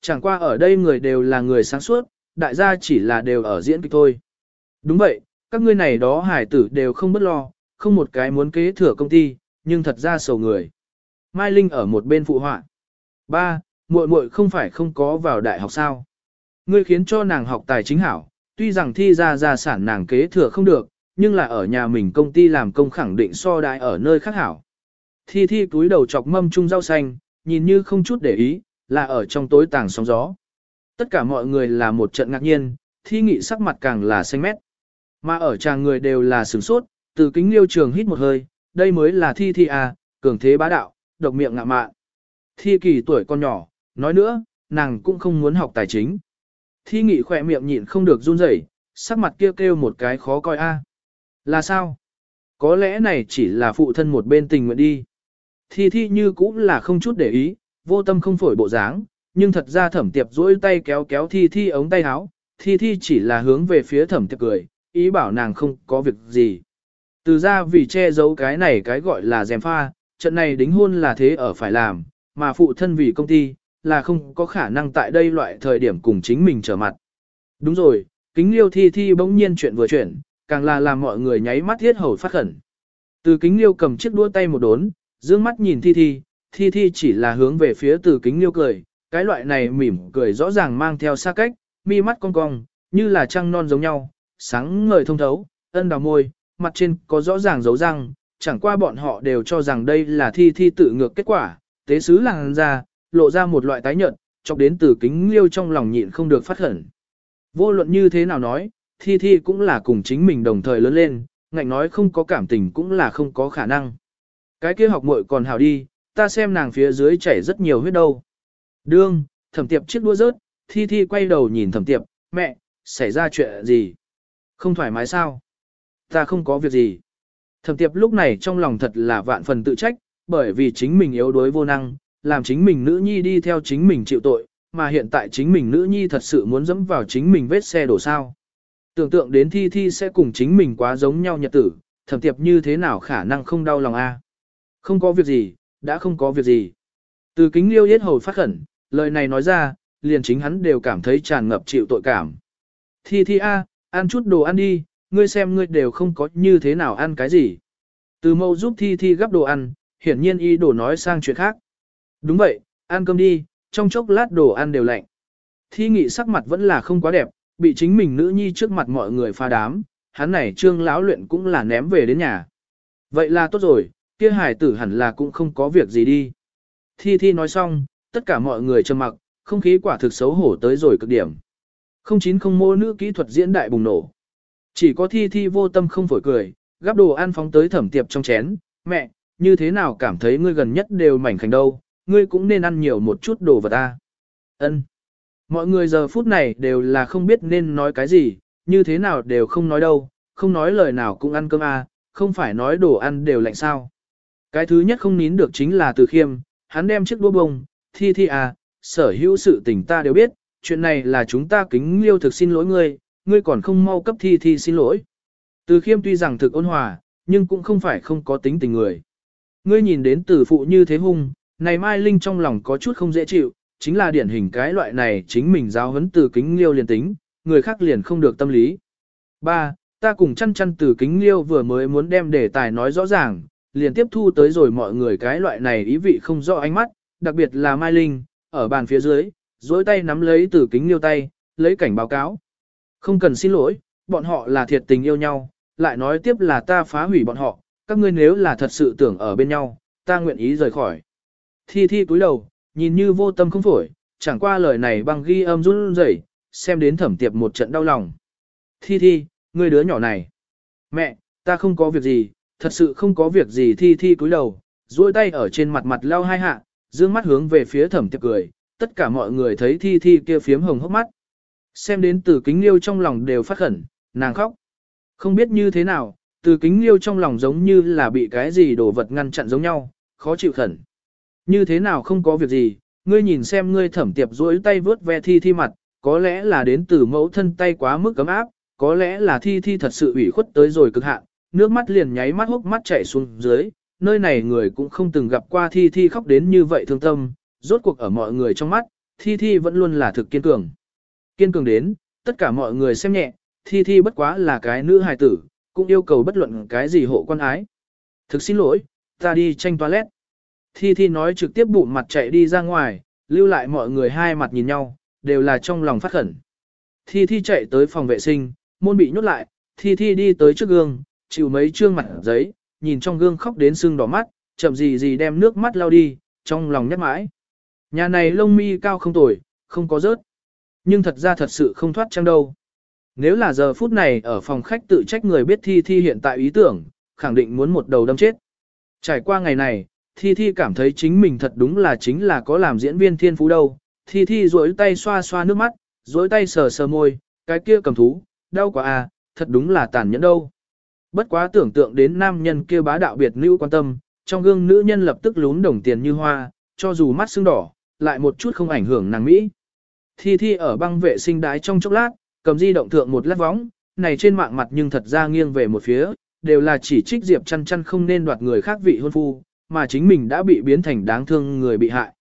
Chẳng qua ở đây người đều là người sáng suốt, đại gia chỉ là đều ở diễn kịch thôi. Đúng vậy, các ngươi này đó hải tử đều không bất lo, không một cái muốn kế thừa công ty, nhưng thật ra sầu người. Mai Linh ở một bên phụ họa. Ba, muội muội không phải không có vào đại học sao. Ngươi khiến cho nàng học tài chính hảo, tuy rằng thi ra gia sản nàng kế thừa không được, nhưng là ở nhà mình công ty làm công khẳng định so đại ở nơi khác hảo. Thi thi túi đầu chọc mâm chung rau xanh, nhìn như không chút để ý, là ở trong tối tàng sóng gió. Tất cả mọi người là một trận ngạc nhiên, thi nghị sắc mặt càng là xanh mét. Mà ở chàng người đều là sửng sốt, từ kính liêu trường hít một hơi, đây mới là thi thi à, cường thế bá đạo, độc miệng ngạ mạn. Thi kỳ tuổi con nhỏ, nói nữa, nàng cũng không muốn học tài chính. Thi nghị khỏe miệng nhịn không được run rẩy, sắc mặt kia kêu, kêu một cái khó coi a. Là sao? Có lẽ này chỉ là phụ thân một bên tình nguyện đi. Thi thi như cũng là không chút để ý, vô tâm không phổi bộ dáng, nhưng thật ra thẩm tiệp duỗi tay kéo kéo thi thi ống tay áo, thi thi chỉ là hướng về phía thẩm tiệp cười, ý bảo nàng không có việc gì. Từ ra vì che giấu cái này cái gọi là dèm pha, trận này đính hôn là thế ở phải làm, mà phụ thân vì công ty, là không có khả năng tại đây loại thời điểm cùng chính mình trở mặt. Đúng rồi, kính liêu thi thi bỗng nhiên chuyện vừa chuyển, càng là làm mọi người nháy mắt thiết hầu phát khẩn. Từ kính liêu cầm chiếc đua tay một đốn, dương mắt nhìn thi thi, thi thi chỉ là hướng về phía từ kính liêu cười, cái loại này mỉm cười rõ ràng mang theo xa cách, mi mắt cong cong, như là trăng non giống nhau, sáng ngời thông thấu, ân đào môi, mặt trên có rõ ràng dấu răng, chẳng qua bọn họ đều cho rằng đây là thi thi tự ngược kết quả, tế sứ làng ra, lộ ra một loại tái nhợt, chọc đến từ kính liêu trong lòng nhịn không được phát hẩn. Vô luận như thế nào nói, thi thi cũng là cùng chính mình đồng thời lớn lên, ngạnh nói không có cảm tình cũng là không có khả năng. Cái kia học muội còn hào đi, ta xem nàng phía dưới chảy rất nhiều huyết đâu. Đương, thẩm tiệp chiếc đua rớt, thi thi quay đầu nhìn thẩm tiệp, mẹ, xảy ra chuyện gì? Không thoải mái sao? Ta không có việc gì. Thẩm tiệp lúc này trong lòng thật là vạn phần tự trách, bởi vì chính mình yếu đuối vô năng, làm chính mình nữ nhi đi theo chính mình chịu tội, mà hiện tại chính mình nữ nhi thật sự muốn dẫm vào chính mình vết xe đổ sao. Tưởng tượng đến thi thi sẽ cùng chính mình quá giống nhau nhật tử, thẩm tiệp như thế nào khả năng không đau lòng a? Không có việc gì, đã không có việc gì. Từ kính liêu yết hầu phát khẩn, lời này nói ra, liền chính hắn đều cảm thấy tràn ngập chịu tội cảm. Thi thi a, ăn chút đồ ăn đi, ngươi xem ngươi đều không có như thế nào ăn cái gì. Từ mâu giúp thi thi gắp đồ ăn, hiển nhiên y đồ nói sang chuyện khác. Đúng vậy, ăn cơm đi, trong chốc lát đồ ăn đều lạnh. Thi nghị sắc mặt vẫn là không quá đẹp, bị chính mình nữ nhi trước mặt mọi người pha đám, hắn này trương lão luyện cũng là ném về đến nhà. Vậy là tốt rồi, kia hải tử hẳn là cũng không có việc gì đi. Thi Thi nói xong, tất cả mọi người trầm mặc, không khí quả thực xấu hổ tới rồi cực điểm. Không chín không mô nữ kỹ thuật diễn đại bùng nổ. Chỉ có Thi Thi vô tâm không phổi cười, gắp đồ ăn phóng tới thẩm tiệp trong chén, mẹ, như thế nào cảm thấy ngươi gần nhất đều mảnh khảnh đâu, ngươi cũng nên ăn nhiều một chút đồ vật ta. Ân. Mọi người giờ phút này đều là không biết nên nói cái gì, như thế nào đều không nói đâu, không nói lời nào cũng ăn cơm à, không phải nói đồ ăn đều lạnh sao. Cái thứ nhất không nín được chính là từ khiêm, hắn đem chiếc đũa bông, thi thi à, sở hữu sự tình ta đều biết, chuyện này là chúng ta kính liêu thực xin lỗi ngươi, ngươi còn không mau cấp thi thi xin lỗi. Từ khiêm tuy rằng thực ôn hòa, nhưng cũng không phải không có tính tình người. Ngươi nhìn đến Tử phụ như thế hung, này Mai Linh trong lòng có chút không dễ chịu, chính là điển hình cái loại này chính mình giáo huấn từ kính liêu liền tính, người khác liền không được tâm lý. 3. Ta cùng chăn chăn từ kính liêu vừa mới muốn đem đề tài nói rõ ràng, liền tiếp thu tới rồi mọi người cái loại này ý vị không rõ ánh mắt, đặc biệt là Mai Linh, ở bàn phía dưới, dối tay nắm lấy từ kính liêu tay, lấy cảnh báo cáo. Không cần xin lỗi, bọn họ là thiệt tình yêu nhau, lại nói tiếp là ta phá hủy bọn họ, các ngươi nếu là thật sự tưởng ở bên nhau, ta nguyện ý rời khỏi. Thi thi cúi đầu, nhìn như vô tâm không phổi, chẳng qua lời này băng ghi âm run rẩy, xem đến thẩm tiệp một trận đau lòng. Thi thi, ngươi đứa nhỏ này. Mẹ, ta không có việc gì, thật sự không có việc gì thi thi cúi đầu, duỗi tay ở trên mặt mặt lao hai hạ, dương mắt hướng về phía thẩm tiệp cười, tất cả mọi người thấy thi thi kia phiếm hồng hốc mắt. Xem đến từ kính liêu trong lòng đều phát khẩn, nàng khóc. Không biết như thế nào, từ kính liêu trong lòng giống như là bị cái gì đồ vật ngăn chặn giống nhau, khó chịu khẩn. Như thế nào không có việc gì, ngươi nhìn xem ngươi thẩm tiệp duỗi tay vướt ve thi thi mặt, có lẽ là đến từ mẫu thân tay quá mức cấm áp, có lẽ là thi thi thật sự ủy khuất tới rồi cực hạn, nước mắt liền nháy mắt hốc mắt chảy xuống dưới, nơi này người cũng không từng gặp qua thi thi khóc đến như vậy thương tâm, rốt cuộc ở mọi người trong mắt, Thi Thi vẫn luôn là thực kiên cường. Kiên cường đến, tất cả mọi người xem nhẹ, Thi Thi bất quá là cái nữ hài tử, cũng yêu cầu bất luận cái gì hộ quan ái. Thực xin lỗi, ta đi tranh toilet. Thi Thi nói trực tiếp bụng mặt chạy đi ra ngoài, lưu lại mọi người hai mặt nhìn nhau, đều là trong lòng phát khẩn. Thi Thi chạy tới phòng vệ sinh, môn bị nhốt lại, Thi Thi đi tới trước gương, chịu mấy trương mặt giấy, nhìn trong gương khóc đến sưng đỏ mắt, chậm gì gì đem nước mắt lau đi, trong lòng nhắc mãi. Nhà này lông mi cao không tồi, không có rớt. Nhưng thật ra thật sự không thoát trăng đâu. Nếu là giờ phút này ở phòng khách tự trách người biết Thi Thi hiện tại ý tưởng, khẳng định muốn một đầu đâm chết. Trải qua ngày này, Thi Thi cảm thấy chính mình thật đúng là chính là có làm diễn viên thiên phú đâu. Thi Thi duỗi tay xoa xoa nước mắt, duỗi tay sờ sờ môi, cái kia cầm thú, đau quá à, thật đúng là tàn nhẫn đâu. Bất quá tưởng tượng đến nam nhân kia bá đạo biệt nữ quan tâm, trong gương nữ nhân lập tức lún đồng tiền như hoa, cho dù mắt sưng đỏ, lại một chút không ảnh hưởng nàng Mỹ. Thi Thi ở băng vệ sinh đái trong chốc lát, cầm di động thượng một lát vóng, này trên mạng mặt nhưng thật ra nghiêng về một phía, đều là chỉ trích Diệp chăn chăn không nên đoạt người khác vị hôn phu, mà chính mình đã bị biến thành đáng thương người bị hại.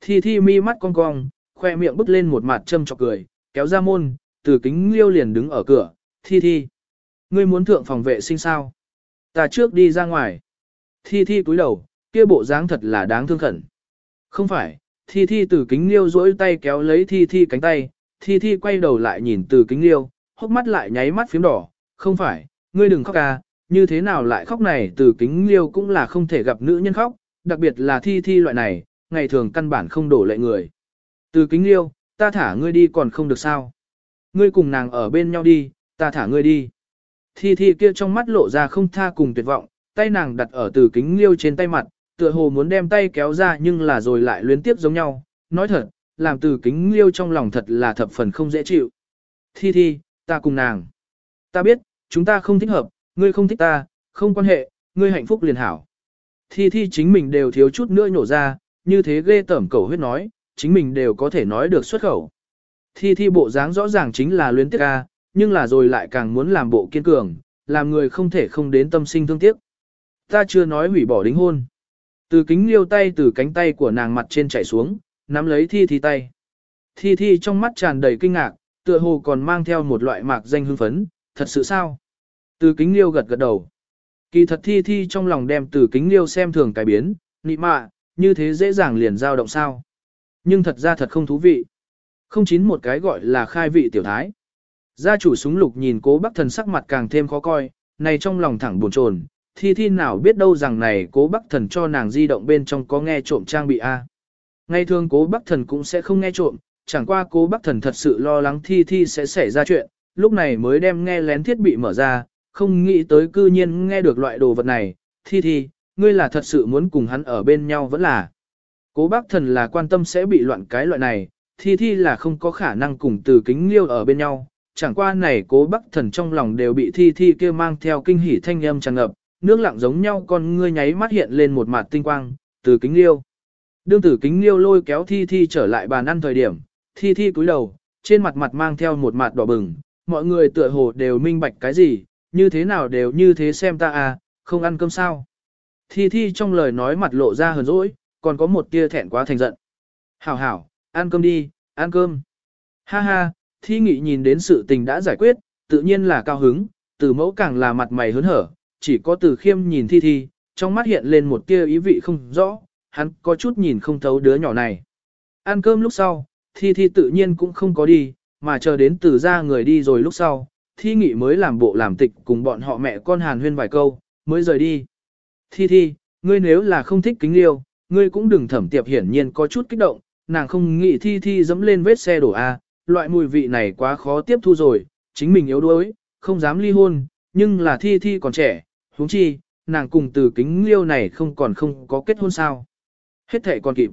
Thi Thi mi mắt cong cong, khoe miệng bứt lên một mặt châm chọc cười, kéo ra môn, từ kính liêu liền đứng ở cửa, Thi Thi. Ngươi muốn thượng phòng vệ sinh sao? Ta trước đi ra ngoài. Thi Thi cúi đầu, kia bộ dáng thật là đáng thương khẩn. Không phải, Thi Thi từ kính liêu duỗi tay kéo lấy Thi Thi cánh tay, Thi Thi quay đầu lại nhìn từ kính liêu, hốc mắt lại nháy mắt phím đỏ, không phải, ngươi đừng khóc ca, như thế nào lại khóc này từ kính liêu cũng là không thể gặp nữ nhân khóc, đặc biệt là Thi Thi loại này, ngày thường căn bản không đổ lệ người. Từ kính liêu, ta thả ngươi đi còn không được sao. Ngươi cùng nàng ở bên nhau đi, ta thả ngươi đi. Thi Thi kia trong mắt lộ ra không tha cùng tuyệt vọng, tay nàng đặt ở từ kính liêu trên tay mặt, tựa hồ muốn đem tay kéo ra nhưng là rồi lại luyến tiếp giống nhau. Nói thật, làm từ kính liêu trong lòng thật là thập phần không dễ chịu. Thi Thi, ta cùng nàng. Ta biết, chúng ta không thích hợp, ngươi không thích ta, không quan hệ, ngươi hạnh phúc liền hảo. Thi Thi chính mình đều thiếu chút nữa nhổ ra, như thế ghê tởm cầu huyết nói, chính mình đều có thể nói được xuất khẩu. Thi Thi bộ dáng rõ ràng chính là luyến tiếc ca, nhưng là rồi lại càng muốn làm bộ kiên cường, làm người không thể không đến tâm sinh thương tiếc. Ta chưa nói hủy bỏ đính hôn. Từ kính liêu tay từ cánh tay của nàng mặt trên chảy xuống, nắm lấy thi thi tay. Thi thi trong mắt tràn đầy kinh ngạc, tựa hồ còn mang theo một loại mạc danh hưng phấn, thật sự sao? Từ kính liêu gật gật đầu. Kỳ thật thi thi trong lòng đem từ kính liêu xem thường cải biến, nị mạ, như thế dễ dàng liền dao động sao. Nhưng thật ra thật không thú vị. Không chín một cái gọi là khai vị tiểu thái. Gia chủ súng lục nhìn cố bác thần sắc mặt càng thêm khó coi, này trong lòng thẳng buồn chồn, thi thi nào biết đâu rằng này cố bác thần cho nàng di động bên trong có nghe trộm trang bị A. Ngay thường cố bác thần cũng sẽ không nghe trộm, chẳng qua cố bác thần thật sự lo lắng thi thi sẽ xảy ra chuyện, lúc này mới đem nghe lén thiết bị mở ra, không nghĩ tới cư nhiên nghe được loại đồ vật này, thi thi, ngươi là thật sự muốn cùng hắn ở bên nhau vẫn là. Cố bác thần là quan tâm sẽ bị loạn cái loại này, thi thi là không có khả năng cùng từ kính liêu ở bên nhau, chẳng qua này cố bắc thần trong lòng đều bị thi thi kia mang theo kinh hỉ thanh âm tràn ngập, nước lặng giống nhau con ngươi nháy mắt hiện lên một mặt tinh quang, từ kính liêu. Đương tử kính liêu lôi kéo thi thi trở lại bàn ăn thời điểm, thi thi cúi đầu, trên mặt mặt mang theo một mặt đỏ bừng, mọi người tựa hồ đều minh bạch cái gì, như thế nào đều như thế xem ta à, không ăn cơm sao. Thi thi trong lời nói mặt lộ ra hờn dỗi, còn có một tia thẹn quá thành giận. Hảo hảo, ăn cơm đi, ăn cơm. Ha ha, thi nghị nhìn đến sự tình đã giải quyết, tự nhiên là cao hứng, từ mẫu càng là mặt mày hớn hở, chỉ có từ khiêm nhìn thi thi, trong mắt hiện lên một tia ý vị không rõ, hắn có chút nhìn không thấu đứa nhỏ này. Ăn cơm lúc sau, thi thi tự nhiên cũng không có đi, mà chờ đến từ ra người đi rồi lúc sau, thi nghị mới làm bộ làm tịch cùng bọn họ mẹ con hàn huyên vài câu, mới rời đi. Thi thi, ngươi nếu là không thích kính liêu, ngươi cũng đừng thẩm tiệp hiển nhiên có chút kích động, nàng không nghĩ thi thi dẫm lên vết xe đổ A, loại mùi vị này quá khó tiếp thu rồi, chính mình yếu đuối, không dám ly hôn, nhưng là thi thi còn trẻ, huống chi, nàng cùng từ kính liêu này không còn không có kết hôn sao. Hết thể còn kịp.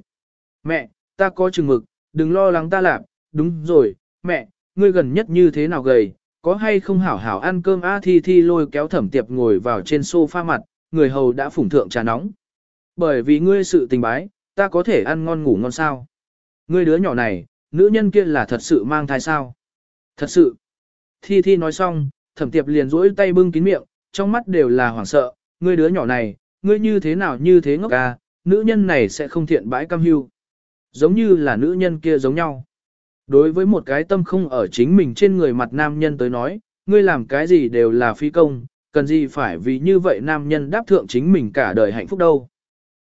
Mẹ, ta có chừng mực, đừng lo lắng ta làm, đúng rồi, mẹ, ngươi gần nhất như thế nào gầy, có hay không hảo hảo ăn cơm a thi thi lôi kéo thẩm tiệp ngồi vào trên sofa mặt, người hầu đã phủng thượng trà nóng. Bởi vì ngươi sự tình bái, ta có thể ăn ngon ngủ ngon sao. Ngươi đứa nhỏ này, nữ nhân kia là thật sự mang thai sao? Thật sự. Thi Thi nói xong, thẩm tiệp liền rỗi tay bưng kín miệng, trong mắt đều là hoảng sợ, ngươi đứa nhỏ này, ngươi như thế nào như thế ngốc à, nữ nhân này sẽ không thiện bãi cam hưu. Giống như là nữ nhân kia giống nhau. Đối với một cái tâm không ở chính mình trên người mặt nam nhân tới nói, ngươi làm cái gì đều là phi công, cần gì phải vì như vậy nam nhân đáp thượng chính mình cả đời hạnh phúc đâu.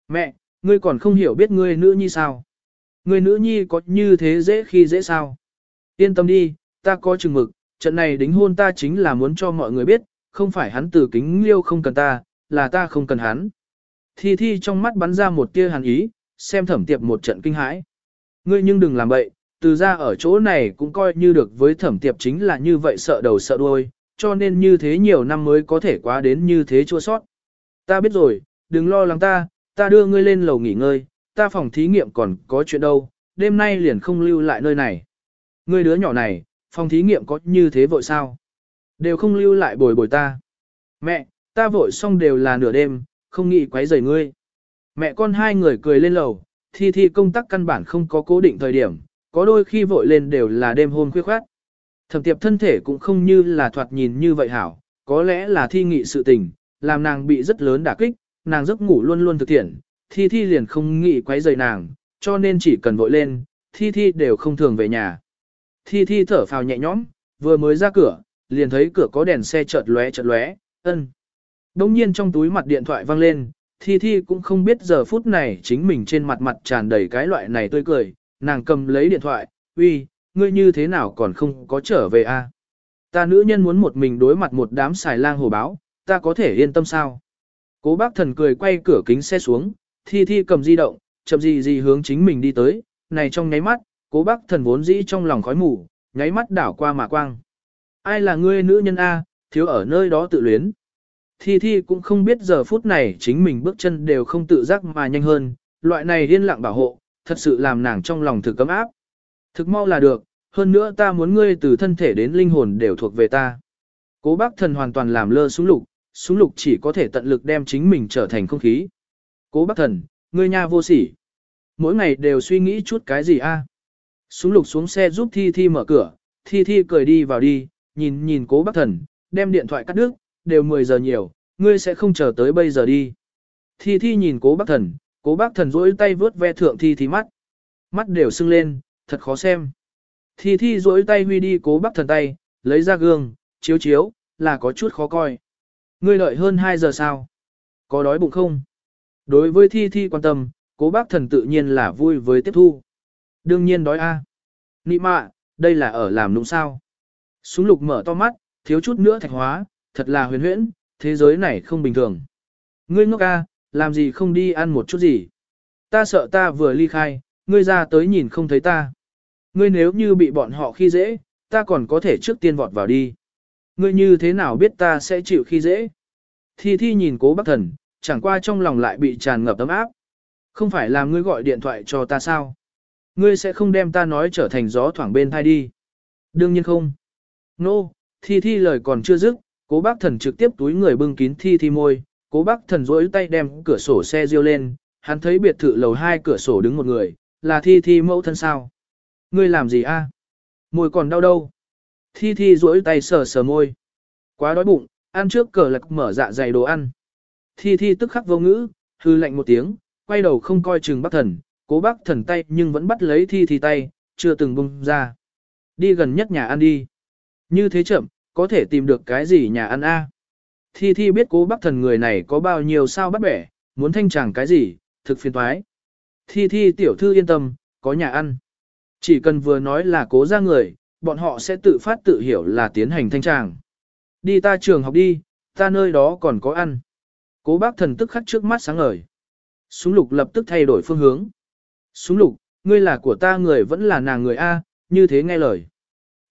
Mẹ, ngươi còn không hiểu biết ngươi nữ nhi sao. Người nữ nhi có như thế dễ khi dễ sao. Yên tâm đi, ta có chừng mực, trận này đính hôn ta chính là muốn cho mọi người biết, không phải hắn từ kính liêu không cần ta, là ta không cần hắn. Thi Thi trong mắt bắn ra một tia hàn ý, xem thẩm tiệp một trận kinh hãi. Ngươi nhưng đừng làm bậy, từ ra ở chỗ này cũng coi như được với thẩm tiệp chính là như vậy sợ đầu sợ đuôi, cho nên như thế nhiều năm mới có thể quá đến như thế chua sót. Ta biết rồi, đừng lo lắng ta, ta đưa ngươi lên lầu nghỉ ngơi, ta phòng thí nghiệm còn có chuyện đâu, đêm nay liền không lưu lại nơi này. Ngươi đứa nhỏ này, phòng thí nghiệm có như thế vội sao? Đều không lưu lại bồi bồi ta. Mẹ, ta vội xong đều là nửa đêm, không nghĩ quấy rầy ngươi. Mẹ con hai người cười lên lầu, thi thi công tác căn bản không có cố định thời điểm, có đôi khi vội lên đều là đêm hôm khuya khoát. Thẩm tiệp thân thể cũng không như là thoạt nhìn như vậy hảo, có lẽ là thi nghị sự tình, làm nàng bị rất lớn đả kích, nàng giấc ngủ luôn luôn thực thiện, thi thi liền không nghĩ quấy rầy nàng, cho nên chỉ cần vội lên, thi thi đều không thường về nhà. Thi thi thở phào nhẹ nhõm, vừa mới ra cửa, liền thấy cửa có đèn xe chợt lóe chợt lóe, ân. Đông nhiên trong túi mặt điện thoại vang lên, Thi Thi cũng không biết giờ phút này chính mình trên mặt mặt tràn đầy cái loại này tươi cười, nàng cầm lấy điện thoại, uy, ngươi như thế nào còn không có trở về a? Ta nữ nhân muốn một mình đối mặt một đám xài lang hồ báo, ta có thể yên tâm sao? Cố bác thần cười quay cửa kính xe xuống, Thi Thi cầm di động, chậm gì gì hướng chính mình đi tới, này trong nháy mắt, cố bác thần vốn dĩ trong lòng khói mù, nháy mắt đảo qua mà quang. Ai là ngươi nữ nhân A, thiếu ở nơi đó tự luyến. Thi Thi cũng không biết giờ phút này chính mình bước chân đều không tự giác mà nhanh hơn, loại này điên lặng bảo hộ, thật sự làm nàng trong lòng thực cấm áp. Thực mau là được, hơn nữa ta muốn ngươi từ thân thể đến linh hồn đều thuộc về ta. Cố bác thần hoàn toàn làm lơ súng lục, súng lục chỉ có thể tận lực đem chính mình trở thành không khí. Cố bác thần, ngươi nha vô sỉ. Mỗi ngày đều suy nghĩ chút cái gì a? Súng lục xuống xe giúp Thi Thi mở cửa, Thi Thi cười đi vào đi, nhìn nhìn cố bác thần, đem điện thoại cắt đứt, đều 10 giờ nhiều, ngươi sẽ không chờ tới bây giờ đi. Thi Thi nhìn cố bác thần, cố bác thần rỗi tay vướt ve thượng Thi Thi mắt. Mắt đều sưng lên, thật khó xem. Thi Thi rỗi tay huy đi cố bác thần tay, lấy ra gương, chiếu chiếu, là có chút khó coi. Ngươi đợi hơn 2 giờ sao? Có đói bụng không? Đối với Thi Thi quan tâm, cố bác thần tự nhiên là vui với tiếp thu. Đương nhiên đói a. Nị mạ, đây là ở làm nũng sao? Súng lục mở to mắt, thiếu chút nữa thạch hóa, thật là huyền huyễn, thế giới này không bình thường. Ngươi ngốc a, làm gì không đi ăn một chút gì? Ta sợ ta vừa ly khai, ngươi ra tới nhìn không thấy ta. Ngươi nếu như bị bọn họ khi dễ, ta còn có thể trước tiên vọt vào đi. Ngươi như thế nào biết ta sẽ chịu khi dễ? Thi Thi nhìn cố bác thần, chẳng qua trong lòng lại bị tràn ngập ấm áp. Không phải là ngươi gọi điện thoại cho ta sao? Ngươi sẽ không đem ta nói trở thành gió thoảng bên thai đi. Đương nhiên không. Nô, no, Thi Thi lời còn chưa dứt, cố bác thần trực tiếp túi người bưng kín Thi Thi môi, cố bác thần rỗi tay đem cửa sổ xe riêu lên, hắn thấy biệt thự lầu hai cửa sổ đứng một người, là Thi Thi mẫu thân sao. Ngươi làm gì a? Môi còn đau đâu? Thi Thi rỗi tay sờ sờ môi. Quá đói bụng, ăn trước cờ lạc mở dạ dày đồ ăn. Thi Thi tức khắc vô ngữ, hư lạnh một tiếng, quay đầu không coi chừng bác thần, cố bác thần tay nhưng vẫn bắt lấy Thi Thi tay, chưa từng bung ra. Đi gần nhất nhà ăn đi. Như thế chậm, có thể tìm được cái gì nhà ăn a? Thi Thi biết cố bác thần người này có bao nhiêu sao bắt bẻ, muốn thanh chẳng cái gì, thực phiền toái. Thi Thi tiểu thư yên tâm, có nhà ăn. Chỉ cần vừa nói là cố ra người, bọn họ sẽ tự phát tự hiểu là tiến hành thanh tràng. Đi ta trường học đi, ta nơi đó còn có ăn. Cố bác thần tức khắc trước mắt sáng ngời. Súng lục lập tức thay đổi phương hướng. Súng lục, ngươi là của ta người vẫn là nàng người A, như thế nghe lời.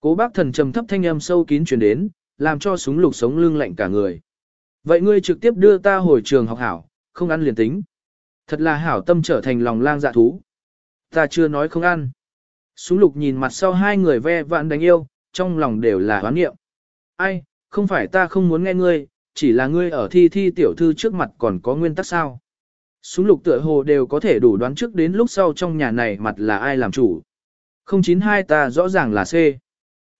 Cố bác thần trầm thấp thanh âm sâu kín truyền đến, làm cho súng lục sống lưng lạnh cả người. Vậy ngươi trực tiếp đưa ta hồi trường học hảo, không ăn liền tính. Thật là hảo tâm trở thành lòng lang dạ thú. Ta chưa nói không ăn. Súng lục nhìn mặt sau hai người ve vạn đánh yêu, trong lòng đều là hoán nghiệm. Ai, không phải ta không muốn nghe ngươi, chỉ là ngươi ở thi thi tiểu thư trước mặt còn có nguyên tắc sao. Súng lục tựa hồ đều có thể đủ đoán trước đến lúc sau trong nhà này mặt là ai làm chủ. 092 ta rõ ràng là C.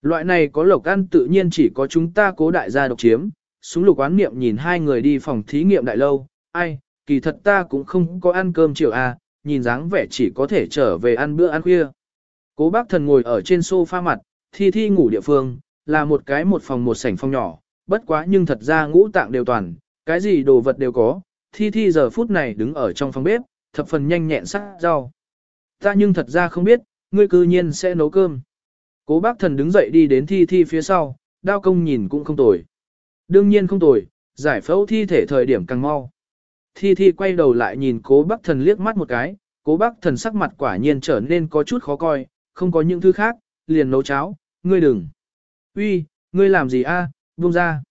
Loại này có lộc ăn tự nhiên chỉ có chúng ta cố đại gia độc chiếm. Súng lục oán niệm nhìn hai người đi phòng thí nghiệm đại lâu. Ai, kỳ thật ta cũng không có ăn cơm chiều à, nhìn dáng vẻ chỉ có thể trở về ăn bữa ăn khuya. Cố bác thần ngồi ở trên sofa mặt, thi thi ngủ địa phương, là một cái một phòng một sảnh phòng nhỏ, bất quá nhưng thật ra ngũ tạng đều toàn, cái gì đồ vật đều có, thi thi giờ phút này đứng ở trong phòng bếp, thập phần nhanh nhẹn sắc rau. Ta nhưng thật ra không biết, ngươi cư nhiên sẽ nấu cơm. Cố bác thần đứng dậy đi đến thi thi phía sau, đao công nhìn cũng không tồi. Đương nhiên không tồi, giải phẫu thi thể thời điểm càng mau. Thi thi quay đầu lại nhìn cố bác thần liếc mắt một cái, cố bác thần sắc mặt quả nhiên trở nên có chút khó coi, không có những thứ khác, liền nấu cháo, ngươi đừng. Uy, ngươi làm gì a? Buông ra.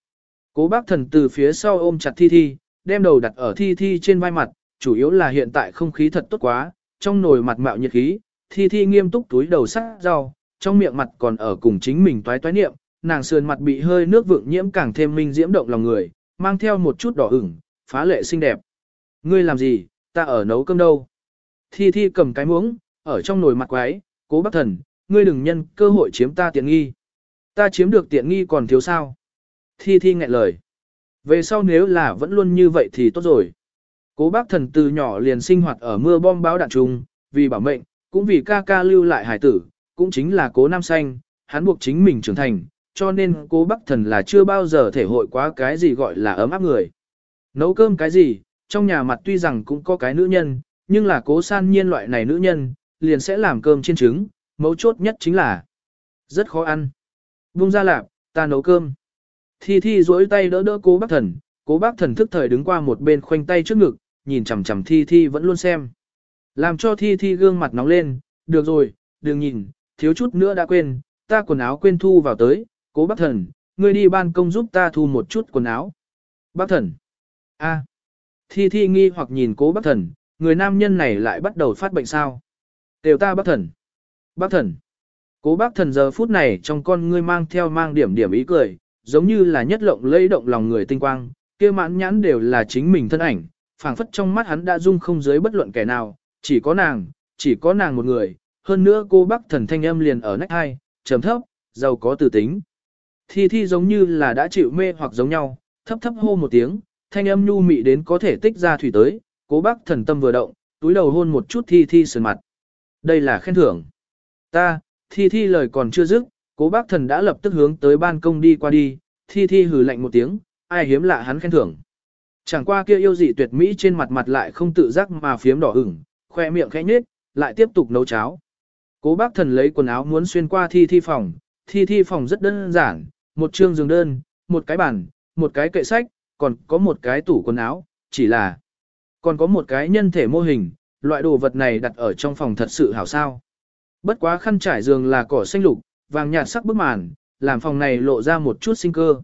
Cố bác thần từ phía sau ôm chặt thi thi, đem đầu đặt ở thi thi trên vai mặt, chủ yếu là hiện tại không khí thật tốt quá, trong nồi mặt mạo nhiệt khí, thi thi nghiêm túc túi đầu sắc rau, trong miệng mặt còn ở cùng chính mình toái toái niệm, nàng sườn mặt bị hơi nước vượng nhiễm càng thêm minh diễm động lòng người, mang theo một chút đỏ ửng, phá lệ xinh đẹp. Ngươi làm gì, ta ở nấu cơm đâu. Thi thi cầm cái muỗng, ở trong nồi mặt quái, cố bác thần, ngươi đừng nhân cơ hội chiếm ta tiện nghi. Ta chiếm được tiện nghi còn thiếu sao. Thi thi nghẹn lời. Về sau nếu là vẫn luôn như vậy thì tốt rồi. Cố bác thần từ nhỏ liền sinh hoạt ở mưa bom báo đạn trùng, vì bảo mệnh, cũng vì ca ca lưu lại hải tử, cũng chính là cố nam xanh, hắn buộc chính mình trưởng thành, cho nên cố bác thần là chưa bao giờ thể hội quá cái gì gọi là ấm áp người. Nấu cơm cái gì, trong nhà mặt tuy rằng cũng có cái nữ nhân, nhưng là cố san nhiên loại này nữ nhân, liền sẽ làm cơm chiên trứng, mấu chốt nhất chính là rất khó ăn. Vung ra lạp, ta nấu cơm. Thi Thi duỗi tay đỡ đỡ cố bác thần, cố bác thần thức thời đứng qua một bên khoanh tay trước ngực, nhìn chằm chằm Thi Thi vẫn luôn xem. Làm cho Thi Thi gương mặt nóng lên, được rồi, đừng nhìn, thiếu chút nữa đã quên, ta quần áo quên thu vào tới, cố bác thần, ngươi đi ban công giúp ta thu một chút quần áo. Bác thần. a Thi Thi nghi hoặc nhìn cố bác thần, người nam nhân này lại bắt đầu phát bệnh sao. Đều ta bác thần. Bác thần. Cố bác thần giờ phút này trong con ngươi mang theo mang điểm điểm ý cười, giống như là nhất lộng lẫy động lòng người tinh quang, kia mãn nhãn đều là chính mình thân ảnh, phảng phất trong mắt hắn đã dung không dưới bất luận kẻ nào, chỉ có nàng, chỉ có nàng một người, hơn nữa cô bác thần thanh âm liền ở nách hai, trầm thấp, giàu có tử tính. Thi thi giống như là đã chịu mê hoặc giống nhau, thấp thấp hô một tiếng, thanh âm nhu mị đến có thể tích ra thủy tới, cố bác thần tâm vừa động, túi đầu hôn một chút thi thi sườn mặt. Đây là khen thưởng. Ta, thi thi lời còn chưa dứt, cố bác thần đã lập tức hướng tới ban công đi qua đi, thi thi hừ lạnh một tiếng, ai hiếm lạ hắn khen thưởng. Chẳng qua kia yêu dị tuyệt mỹ trên mặt mặt lại không tự giác mà phiếm đỏ ửng, khoe miệng khẽ nhếch, lại tiếp tục nấu cháo. Cố bác thần lấy quần áo muốn xuyên qua thi thi phòng, thi thi phòng rất đơn giản, một chương giường đơn, một cái bàn, một cái kệ sách, còn có một cái tủ quần áo, chỉ là còn có một cái nhân thể mô hình, loại đồ vật này đặt ở trong phòng thật sự hảo sao. Bất quá khăn trải giường là cỏ xanh lục, vàng nhạt sắc bức màn, làm phòng này lộ ra một chút sinh cơ.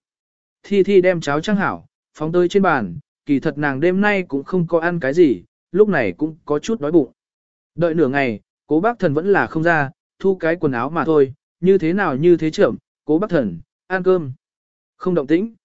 Thi Thi đem cháo trăng hảo, phóng tới trên bàn, kỳ thật nàng đêm nay cũng không có ăn cái gì, lúc này cũng có chút đói bụng. Đợi nửa ngày, cố bác thần vẫn là không ra, thu cái quần áo mà thôi, như thế nào như thế trưởng, cố bác thần, ăn cơm. Không động tĩnh.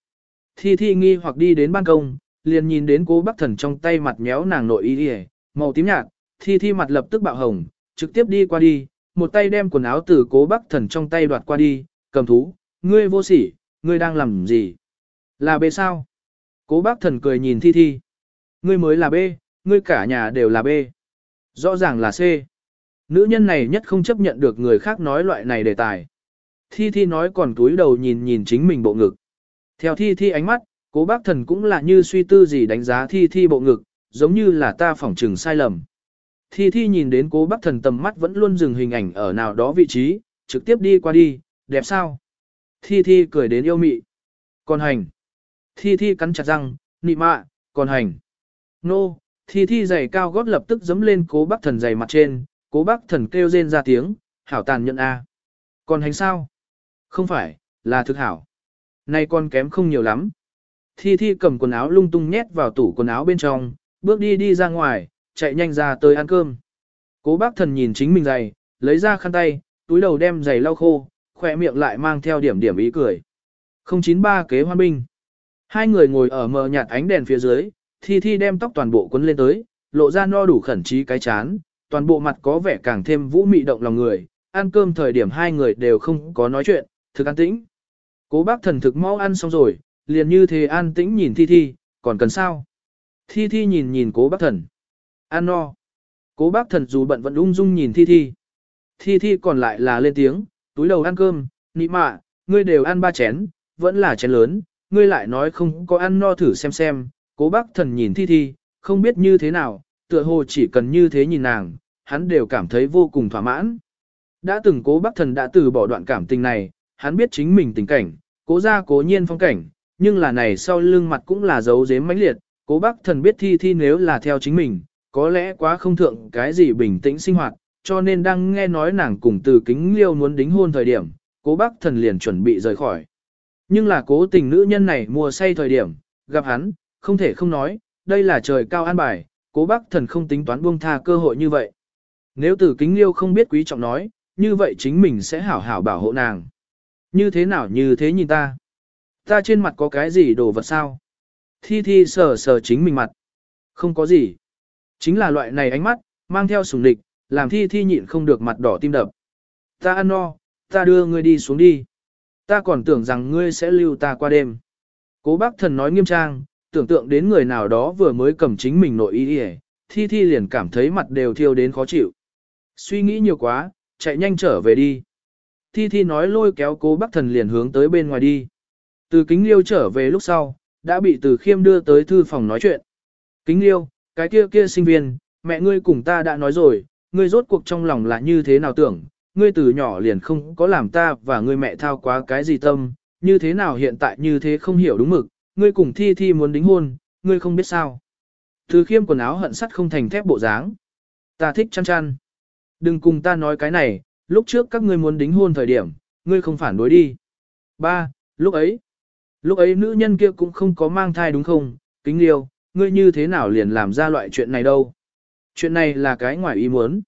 Thi Thi nghi hoặc đi đến ban công, liền nhìn đến cố bác thần trong tay mặt méo nàng nội y màu tím nhạt, Thi Thi mặt lập tức bạo hồng, trực tiếp đi qua đi, một tay đem quần áo từ cố bác thần trong tay đoạt qua đi, cầm thú, ngươi vô sỉ, ngươi đang làm gì? Là bê sao? Cố bác thần cười nhìn thi thi. Ngươi mới là bê, ngươi cả nhà đều là bê. Rõ ràng là C. Nữ nhân này nhất không chấp nhận được người khác nói loại này đề tài. Thi thi nói còn túi đầu nhìn nhìn chính mình bộ ngực. Theo thi thi ánh mắt, cố bác thần cũng là như suy tư gì đánh giá thi thi bộ ngực, giống như là ta phỏng trừng sai lầm. Thi thi nhìn đến cố bác thần tầm mắt vẫn luôn dừng hình ảnh ở nào đó vị trí, trực tiếp đi qua đi, đẹp sao? Thi thi cười đến yêu mị. Còn hành. Thi thi cắn chặt răng, nị mạ, còn hành. Nô, thi thi giày cao gót lập tức dấm lên cố bác thần giày mặt trên, cố bác thần kêu rên ra tiếng, hảo tàn nhận A. Còn hành sao? Không phải, là thực hảo. Nay con kém không nhiều lắm. Thi thi cầm quần áo lung tung nhét vào tủ quần áo bên trong, bước đi đi ra ngoài, chạy nhanh ra tới ăn cơm. Cố bác thần nhìn chính mình giày, lấy ra khăn tay, túi đầu đem giày lau khô, khỏe miệng lại mang theo điểm điểm ý cười. 093 kế hoan binh. Hai người ngồi ở mờ nhạt ánh đèn phía dưới, thi thi đem tóc toàn bộ quấn lên tới, lộ ra no đủ khẩn trí cái chán, toàn bộ mặt có vẻ càng thêm vũ mị động lòng người, ăn cơm thời điểm hai người đều không có nói chuyện, thực an tĩnh. Cố bác thần thực mau ăn xong rồi, liền như thế an tĩnh nhìn thi thi, còn cần sao? Thi thi nhìn nhìn cố bác thần. Ăn no. Cố bác thần dù bận vẫn ung dung nhìn Thi Thi. Thi Thi còn lại là lên tiếng, túi đầu ăn cơm, nị mạ, ngươi đều ăn ba chén, vẫn là chén lớn, ngươi lại nói không có ăn no thử xem xem. Cố bác thần nhìn Thi Thi, không biết như thế nào, tựa hồ chỉ cần như thế nhìn nàng, hắn đều cảm thấy vô cùng thỏa mãn. Đã từng cố bác thần đã từ bỏ đoạn cảm tình này, hắn biết chính mình tình cảnh, cố ra cố nhiên phong cảnh, nhưng là này sau lưng mặt cũng là dấu dếm mãnh liệt, cố bác thần biết thi thi nếu là theo chính mình, có lẽ quá không thượng cái gì bình tĩnh sinh hoạt, cho nên đang nghe nói nàng cùng từ kính liêu muốn đính hôn thời điểm, cố bác thần liền chuẩn bị rời khỏi. Nhưng là cố tình nữ nhân này mùa say thời điểm, gặp hắn, không thể không nói, đây là trời cao an bài, cố bác thần không tính toán buông tha cơ hội như vậy. Nếu từ kính liêu không biết quý trọng nói, như vậy chính mình sẽ hảo hảo bảo hộ nàng. Như thế nào như thế nhìn ta? Ta trên mặt có cái gì đồ vật sao? Thi thi sờ sờ chính mình mặt. Không có gì. Chính là loại này ánh mắt, mang theo sùng địch, làm thi thi nhịn không được mặt đỏ tim đập. Ta ăn no, ta đưa ngươi đi xuống đi. Ta còn tưởng rằng ngươi sẽ lưu ta qua đêm. Cố bác thần nói nghiêm trang, tưởng tượng đến người nào đó vừa mới cầm chính mình nội ý y thi thi liền cảm thấy mặt đều thiêu đến khó chịu. Suy nghĩ nhiều quá, chạy nhanh trở về đi. Thi Thi nói lôi kéo cố bác thần liền hướng tới bên ngoài đi. Từ kính liêu trở về lúc sau, đã bị từ khiêm đưa tới thư phòng nói chuyện. Kính liêu, cái kia kia sinh viên, mẹ ngươi cùng ta đã nói rồi, ngươi rốt cuộc trong lòng là như thế nào tưởng, ngươi từ nhỏ liền không có làm ta và ngươi mẹ thao quá cái gì tâm, như thế nào hiện tại như thế không hiểu đúng mực, ngươi cùng thi thi muốn đính hôn, ngươi không biết sao. Từ khiêm quần áo hận sắt không thành thép bộ dáng. Ta thích chăn chăn. Đừng cùng ta nói cái này, lúc trước các ngươi muốn đính hôn thời điểm, ngươi không phản đối đi. Ba, lúc ấy, lúc ấy nữ nhân kia cũng không có mang thai đúng không, kính liêu, ngươi như thế nào liền làm ra loại chuyện này đâu. Chuyện này là cái ngoài ý muốn.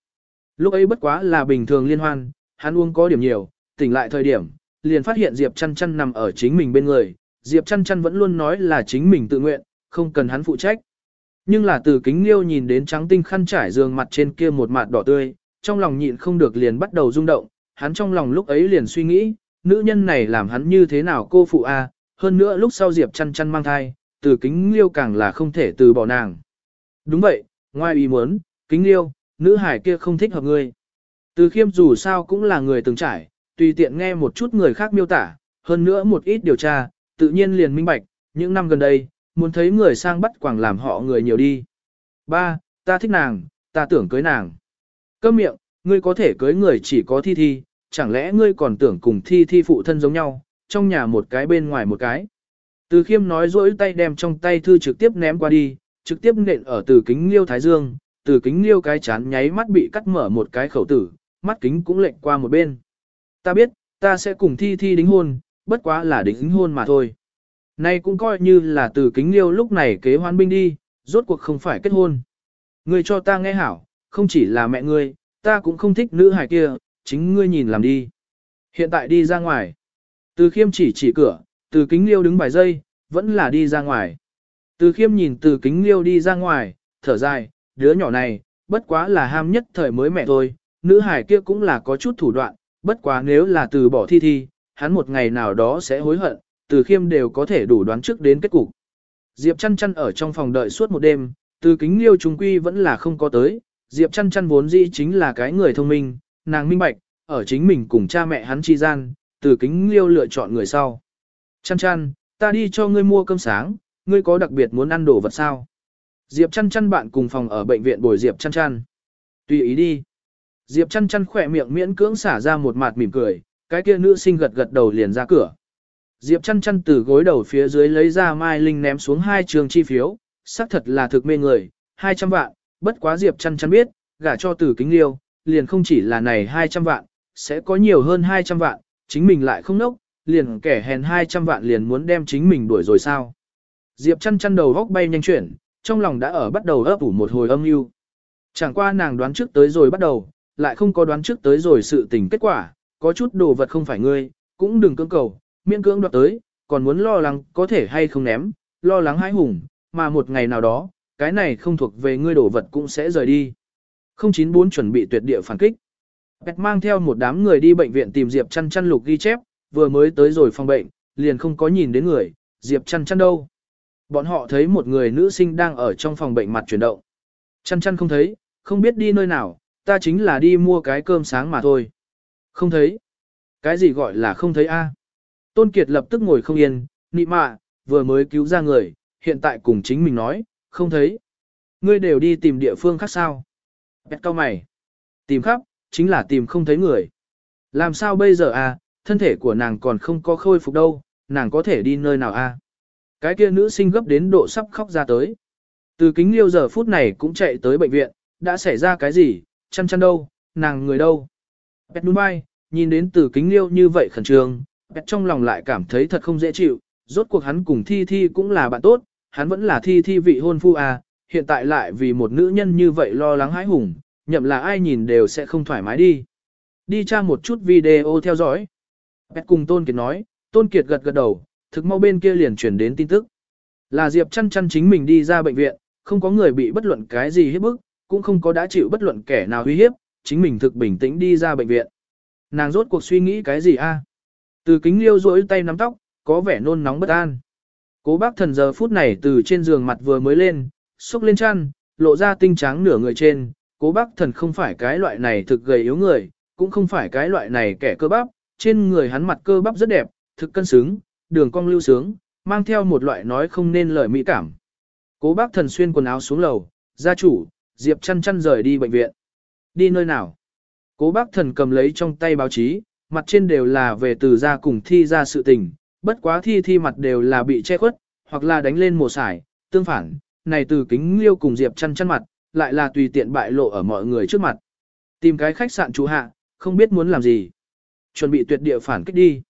Lúc ấy bất quá là bình thường liên hoan, hắn uống có điểm nhiều, tỉnh lại thời điểm, liền phát hiện Diệp chăn chăn nằm ở chính mình bên người, Diệp chăn chăn vẫn luôn nói là chính mình tự nguyện, không cần hắn phụ trách. Nhưng là từ kính liêu nhìn đến trắng tinh khăn trải giường mặt trên kia một mặt đỏ tươi, trong lòng nhịn không được liền bắt đầu rung động, hắn trong lòng lúc ấy liền suy nghĩ, nữ nhân này làm hắn như thế nào cô phụ a? hơn nữa lúc sau Diệp chăn chăn mang thai, từ kính liêu càng là không thể từ bỏ nàng. Đúng vậy, ngoài ý muốn, kính liêu, nữ hải kia không thích hợp ngươi. Từ khiêm dù sao cũng là người từng trải, tùy tiện nghe một chút người khác miêu tả, hơn nữa một ít điều tra, tự nhiên liền minh bạch, những năm gần đây, muốn thấy người sang bắt quảng làm họ người nhiều đi. Ba, ta thích nàng, ta tưởng cưới nàng. Câm miệng, ngươi có thể cưới người chỉ có thi thi, chẳng lẽ ngươi còn tưởng cùng thi thi phụ thân giống nhau, trong nhà một cái bên ngoài một cái. Từ khiêm nói dỗi tay đem trong tay thư trực tiếp ném qua đi, trực tiếp nện ở từ kính liêu thái dương, từ kính liêu cái chán nháy mắt bị cắt mở một cái khẩu tử, mắt kính cũng lệnh qua một bên. Ta biết, ta sẽ cùng thi thi đính hôn, bất quá là đính hôn mà thôi. Nay cũng coi như là từ kính liêu lúc này kế hoan binh đi, rốt cuộc không phải kết hôn. Ngươi cho ta nghe hảo, không chỉ là mẹ ngươi, ta cũng không thích nữ hài kia, chính ngươi nhìn làm đi. Hiện tại đi ra ngoài. Từ khiêm chỉ chỉ cửa, từ kính liêu đứng vài giây, vẫn là đi ra ngoài. Từ khiêm nhìn từ kính liêu đi ra ngoài, thở dài, đứa nhỏ này, bất quá là ham nhất thời mới mẹ thôi, nữ hải kia cũng là có chút thủ đoạn, bất quá nếu là từ bỏ thi thi, hắn một ngày nào đó sẽ hối hận, từ khiêm đều có thể đủ đoán trước đến kết cục. Diệp chăn chăn ở trong phòng đợi suốt một đêm, từ kính liêu trung quy vẫn là không có tới, Diệp chăn chăn vốn dĩ chính là cái người thông minh, nàng minh bạch, ở chính mình cùng cha mẹ hắn chi gian, từ kính liêu lựa chọn người sau. Chăn chăn, ta đi cho ngươi mua cơm sáng, ngươi có đặc biệt muốn ăn đồ vật sao? Diệp chăn chăn bạn cùng phòng ở bệnh viện bồi Diệp chăn chăn. Tùy ý đi. Diệp chăn chăn khỏe miệng miễn cưỡng xả ra một mặt mỉm cười, cái kia nữ sinh gật gật đầu liền ra cửa. Diệp chăn chăn từ gối đầu phía dưới lấy ra Mai Linh ném xuống hai trường chi phiếu, xác thật là thực mê người, 200 vạn, bất quá Diệp chăn chăn biết, gả cho tử kính liêu, liền không chỉ là này 200 vạn, sẽ có nhiều hơn 200 vạn, chính mình lại không nốc, liền kẻ hèn 200 vạn liền muốn đem chính mình đuổi rồi sao. Diệp chăn chăn đầu góc bay nhanh chuyển, trong lòng đã ở bắt đầu ấp ủ một hồi âm mưu. Chẳng qua nàng đoán trước tới rồi bắt đầu, lại không có đoán trước tới rồi sự tình kết quả, có chút đồ vật không phải ngươi, cũng đừng cưỡng cầu, miễn cưỡng đoạt tới, còn muốn lo lắng có thể hay không ném, lo lắng hãi hùng, mà một ngày nào đó, cái này không thuộc về ngươi đổ vật cũng sẽ rời đi. 094 chuẩn bị tuyệt địa phản kích. Bẹt mang theo một đám người đi bệnh viện tìm Diệp chăn chăn lục ghi chép, vừa mới tới rồi phòng bệnh, liền không có nhìn đến người, Diệp chăn chăn đâu. Bọn họ thấy một người nữ sinh đang ở trong phòng bệnh mặt chuyển động. Chăn chăn không thấy, không biết đi nơi nào, ta chính là đi mua cái cơm sáng mà thôi. Không thấy. Cái gì gọi là không thấy a? Tôn Kiệt lập tức ngồi không yên, nị mạ, vừa mới cứu ra người, hiện tại cùng chính mình nói, không thấy. Ngươi đều đi tìm địa phương khác sao? Bẹt cao mày. Tìm khắp, chính là tìm không thấy người. Làm sao bây giờ à, thân thể của nàng còn không có khôi phục đâu, nàng có thể đi nơi nào à? Cái kia nữ sinh gấp đến độ sắp khóc ra tới. Từ kính liêu giờ phút này cũng chạy tới bệnh viện, đã xảy ra cái gì, chăn chăn đâu, nàng người đâu. Bẹt núi nhìn đến từ kính liêu như vậy khẩn trương, bẹt trong lòng lại cảm thấy thật không dễ chịu, rốt cuộc hắn cùng Thi Thi cũng là bạn tốt, hắn vẫn là Thi Thi vị hôn phu à, hiện tại lại vì một nữ nhân như vậy lo lắng hãi hùng, nhậm là ai nhìn đều sẽ không thoải mái đi. Đi tra một chút video theo dõi. Bẹt cùng Tôn Kiệt nói, Tôn Kiệt gật gật đầu, thực mau bên kia liền chuyển đến tin tức. Là Diệp chăn chăn chính mình đi ra bệnh viện, không có người bị bất luận cái gì hiếp bức, cũng không có đã chịu bất luận kẻ nào uy hiếp, chính mình thực bình tĩnh đi ra bệnh viện. Nàng rốt cuộc suy nghĩ cái gì a? À? Từ kính liêu rỗi tay nắm tóc, có vẻ nôn nóng bất an. Cố bác thần giờ phút này từ trên giường mặt vừa mới lên, xúc lên chăn, lộ ra tinh trắng nửa người trên. Cố bác thần không phải cái loại này thực gầy yếu người, cũng không phải cái loại này kẻ cơ bắp, trên người hắn mặt cơ bắp rất đẹp, thực cân xứng, đường cong lưu sướng, mang theo một loại nói không nên lời mỹ cảm. Cố bác thần xuyên quần áo xuống lầu, gia chủ, Diệp chăn chăn rời đi bệnh viện. Đi nơi nào? Cố bác thần cầm lấy trong tay báo chí, mặt trên đều là về từ ra cùng thi ra sự tình, bất quá thi thi mặt đều là bị che khuất, hoặc là đánh lên mồ sải, tương phản, này từ kính liêu cùng Diệp chăn chăn mặt, lại là tùy tiện bại lộ ở mọi người trước mặt. Tìm cái khách sạn chủ hạ, không biết muốn làm gì. Chuẩn bị tuyệt địa phản kích đi.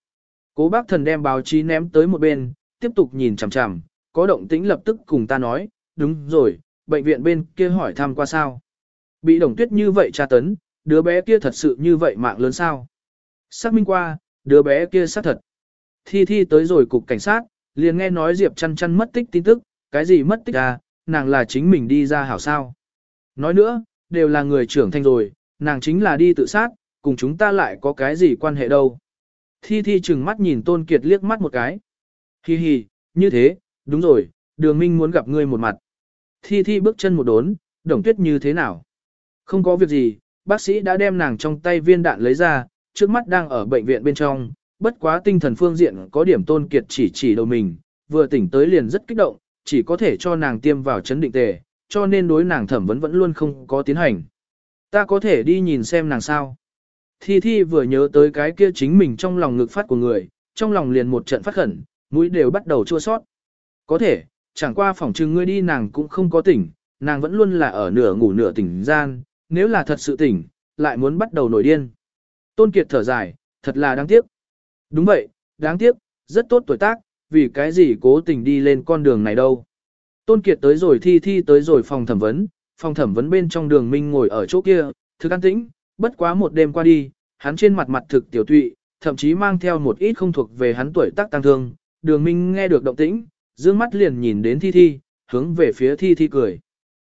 Cố bác thần đem báo chí ném tới một bên, tiếp tục nhìn chằm chằm, có động tĩnh lập tức cùng ta nói, đúng rồi, bệnh viện bên kia hỏi thăm qua sao. Bị đồng tuyết như vậy tra tấn, đứa bé kia thật sự như vậy mạng lớn sao. Xác minh qua, đứa bé kia xác thật. Thi Thi tới rồi cục cảnh sát, liền nghe nói Diệp chăn chăn mất tích tin tức, cái gì mất tích à, nàng là chính mình đi ra hảo sao. Nói nữa, đều là người trưởng thành rồi, nàng chính là đi tự sát, cùng chúng ta lại có cái gì quan hệ đâu. Thi Thi chừng mắt nhìn Tôn Kiệt liếc mắt một cái. Hi hi, như thế, đúng rồi, đường minh muốn gặp ngươi một mặt. Thi Thi bước chân một đốn, đồng tuyết như thế nào? Không có việc gì, bác sĩ đã đem nàng trong tay viên đạn lấy ra, trước mắt đang ở bệnh viện bên trong, bất quá tinh thần phương diện có điểm tôn kiệt chỉ chỉ đầu mình, vừa tỉnh tới liền rất kích động, chỉ có thể cho nàng tiêm vào chấn định tề, cho nên đối nàng thẩm vấn vẫn luôn không có tiến hành. Ta có thể đi nhìn xem nàng sao. Thi Thi vừa nhớ tới cái kia chính mình trong lòng ngực phát của người, trong lòng liền một trận phát khẩn, mũi đều bắt đầu chua sót. Có thể, chẳng qua phòng trừng ngươi đi nàng cũng không có tỉnh, nàng vẫn luôn là ở nửa ngủ nửa tỉnh gian, nếu là thật sự tỉnh, lại muốn bắt đầu nổi điên. Tôn Kiệt thở dài, thật là đáng tiếc. Đúng vậy, đáng tiếc, rất tốt tuổi tác, vì cái gì cố tình đi lên con đường này đâu. Tôn Kiệt tới rồi thi thi tới rồi phòng thẩm vấn, phòng thẩm vấn bên trong đường minh ngồi ở chỗ kia, thư an tĩnh, bất quá một đêm qua đi, hắn trên mặt mặt thực tiểu tụy, thậm chí mang theo một ít không thuộc về hắn tuổi tác tăng thương. Đường minh nghe được động tĩnh, dương mắt liền nhìn đến thi thi, hướng về phía thi thi cười.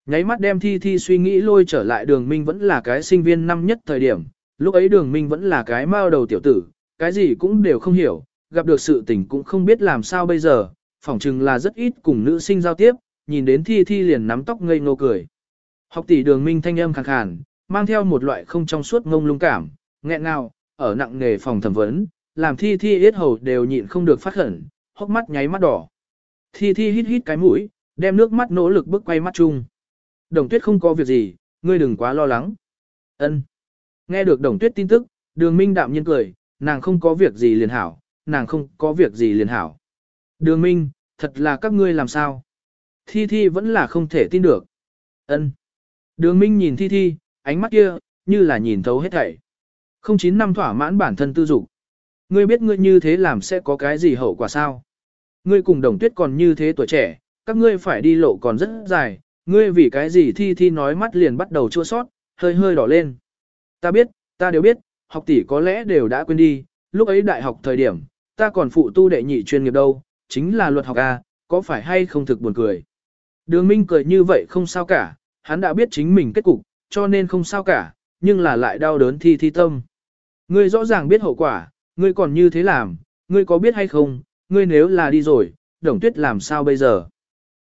Nháy mắt đem thi thi suy nghĩ lôi trở lại đường minh vẫn là cái sinh viên năm nhất thời điểm, lúc ấy đường minh vẫn là cái mao đầu tiểu tử, cái gì cũng đều không hiểu, gặp được sự tình cũng không biết làm sao bây giờ, phỏng chừng là rất ít cùng nữ sinh giao tiếp, nhìn đến thi thi liền nắm tóc ngây ngô cười. Học tỷ đường minh thanh âm khàn khàn, mang theo một loại không trong suốt ngông lung cảm, nghẹn ngào, ở nặng nghề phòng thẩm vấn, làm thi thi yết hầu đều nhịn không được phát khẩn, hốc mắt nháy mắt đỏ. Thi thi hít hít cái mũi, đem nước mắt nỗ lực bước quay mắt chung. Đồng tuyết không có việc gì, ngươi đừng quá lo lắng. Ân. Nghe được đồng tuyết tin tức, đường minh đạm nhiên cười, nàng không có việc gì liền hảo, nàng không có việc gì liền hảo. Đường minh, thật là các ngươi làm sao? Thi Thi vẫn là không thể tin được. Ân. Đường minh nhìn Thi Thi, ánh mắt kia, như là nhìn thấu hết thảy. Không chín năm thỏa mãn bản thân tư dục. Ngươi biết ngươi như thế làm sẽ có cái gì hậu quả sao? Ngươi cùng đồng tuyết còn như thế tuổi trẻ, các ngươi phải đi lộ còn rất dài, Ngươi vì cái gì thi thi nói mắt liền bắt đầu chua sót, hơi hơi đỏ lên. Ta biết, ta đều biết, học tỷ có lẽ đều đã quên đi, lúc ấy đại học thời điểm, ta còn phụ tu đệ nhị chuyên nghiệp đâu, chính là luật học A, có phải hay không thực buồn cười. Đường Minh cười như vậy không sao cả, hắn đã biết chính mình kết cục, cho nên không sao cả, nhưng là lại đau đớn thi thi tâm. Ngươi rõ ràng biết hậu quả, ngươi còn như thế làm, ngươi có biết hay không, ngươi nếu là đi rồi, đồng tuyết làm sao bây giờ.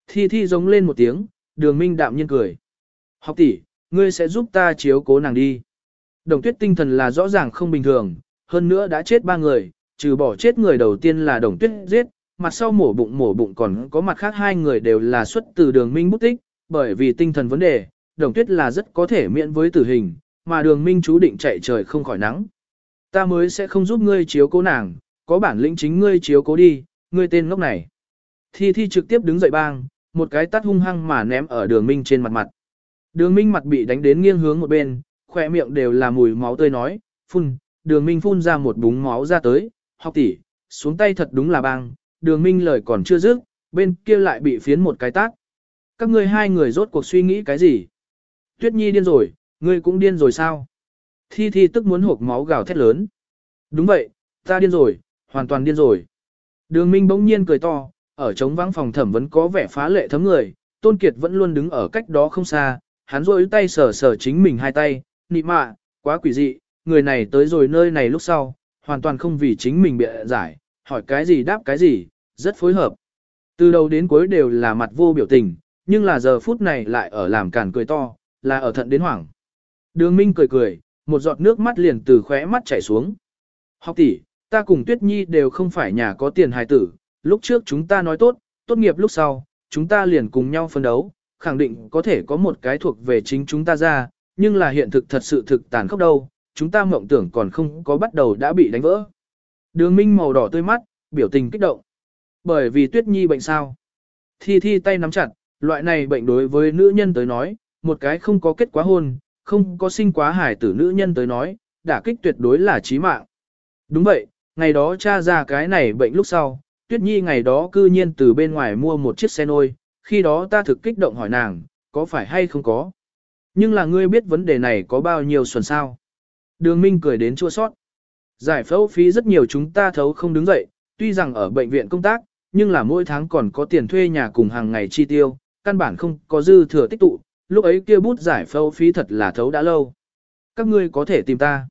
Thi thi giống lên một tiếng, đường minh đạm nhiên cười. Học tỷ, ngươi sẽ giúp ta chiếu cố nàng đi. Đồng tuyết tinh thần là rõ ràng không bình thường, hơn nữa đã chết ba người, trừ bỏ chết người đầu tiên là đồng tuyết giết, mặt sau mổ bụng mổ bụng còn có mặt khác hai người đều là xuất từ đường minh bút tích, bởi vì tinh thần vấn đề, đồng tuyết là rất có thể miễn với tử hình, mà đường minh chú định chạy trời không khỏi nắng. Ta mới sẽ không giúp ngươi chiếu cố nàng, có bản lĩnh chính ngươi chiếu cố đi, ngươi tên ngốc này. Thi Thi trực tiếp đứng dậy bang, một cái tát hung hăng mà ném ở đường minh trên mặt mặt. Đường minh mặt bị đánh đến nghiêng hướng một bên, khỏe miệng đều là mùi máu tươi nói, phun, đường minh phun ra một búng máu ra tới, học tỷ, xuống tay thật đúng là bang, đường minh lời còn chưa dứt, bên kia lại bị phiến một cái tát. Các ngươi hai người rốt cuộc suy nghĩ cái gì? Tuyết nhi điên rồi, ngươi cũng điên rồi sao? Thi thi tức muốn hộp máu gào thét lớn. Đúng vậy, ta điên rồi, hoàn toàn điên rồi. Đường minh bỗng nhiên cười to, ở trống vắng phòng thẩm vẫn có vẻ phá lệ thấm người, Tôn Kiệt vẫn luôn đứng ở cách đó không xa, hắn rôi tay sờ sờ chính mình hai tay, nị mạ, quá quỷ dị, người này tới rồi nơi này lúc sau, hoàn toàn không vì chính mình bịa giải, hỏi cái gì đáp cái gì, rất phối hợp. Từ đầu đến cuối đều là mặt vô biểu tình, nhưng là giờ phút này lại ở làm càn cười to, là ở thận đến hoảng. Đường Minh cười cười, một giọt nước mắt liền từ khóe mắt chảy xuống. Học tỷ, ta cùng Tuyết Nhi đều không phải nhà có tiền hài tử, lúc trước chúng ta nói tốt, tốt nghiệp lúc sau, chúng ta liền cùng nhau phân đấu, khẳng định có thể có một cái thuộc về chính chúng ta ra, nhưng là hiện thực thật sự thực tàn khốc đâu, chúng ta mộng tưởng còn không có bắt đầu đã bị đánh vỡ. Đường Minh màu đỏ tươi mắt, biểu tình kích động. Bởi vì Tuyết Nhi bệnh sao? Thi Thi tay nắm chặt, loại này bệnh đối với nữ nhân tới nói, một cái không có kết quá hôn, không có sinh quá hải tử nữ nhân tới nói, đả kích tuyệt đối là chí mạng. Đúng vậy, ngày đó cha ra cái này bệnh lúc sau, Tuyết Nhi ngày đó cư nhiên từ bên ngoài mua một chiếc xe nôi, khi đó ta thực kích động hỏi nàng, có phải hay không có. Nhưng là ngươi biết vấn đề này có bao nhiêu xuẩn sao. Đường Minh cười đến chua sót. Giải phẫu phí rất nhiều chúng ta thấu không đứng dậy, tuy rằng ở bệnh viện công tác, nhưng là mỗi tháng còn có tiền thuê nhà cùng hàng ngày chi tiêu, căn bản không có dư thừa tích tụ, lúc ấy kia bút giải phâu phí thật là thấu đã lâu. Các ngươi có thể tìm ta.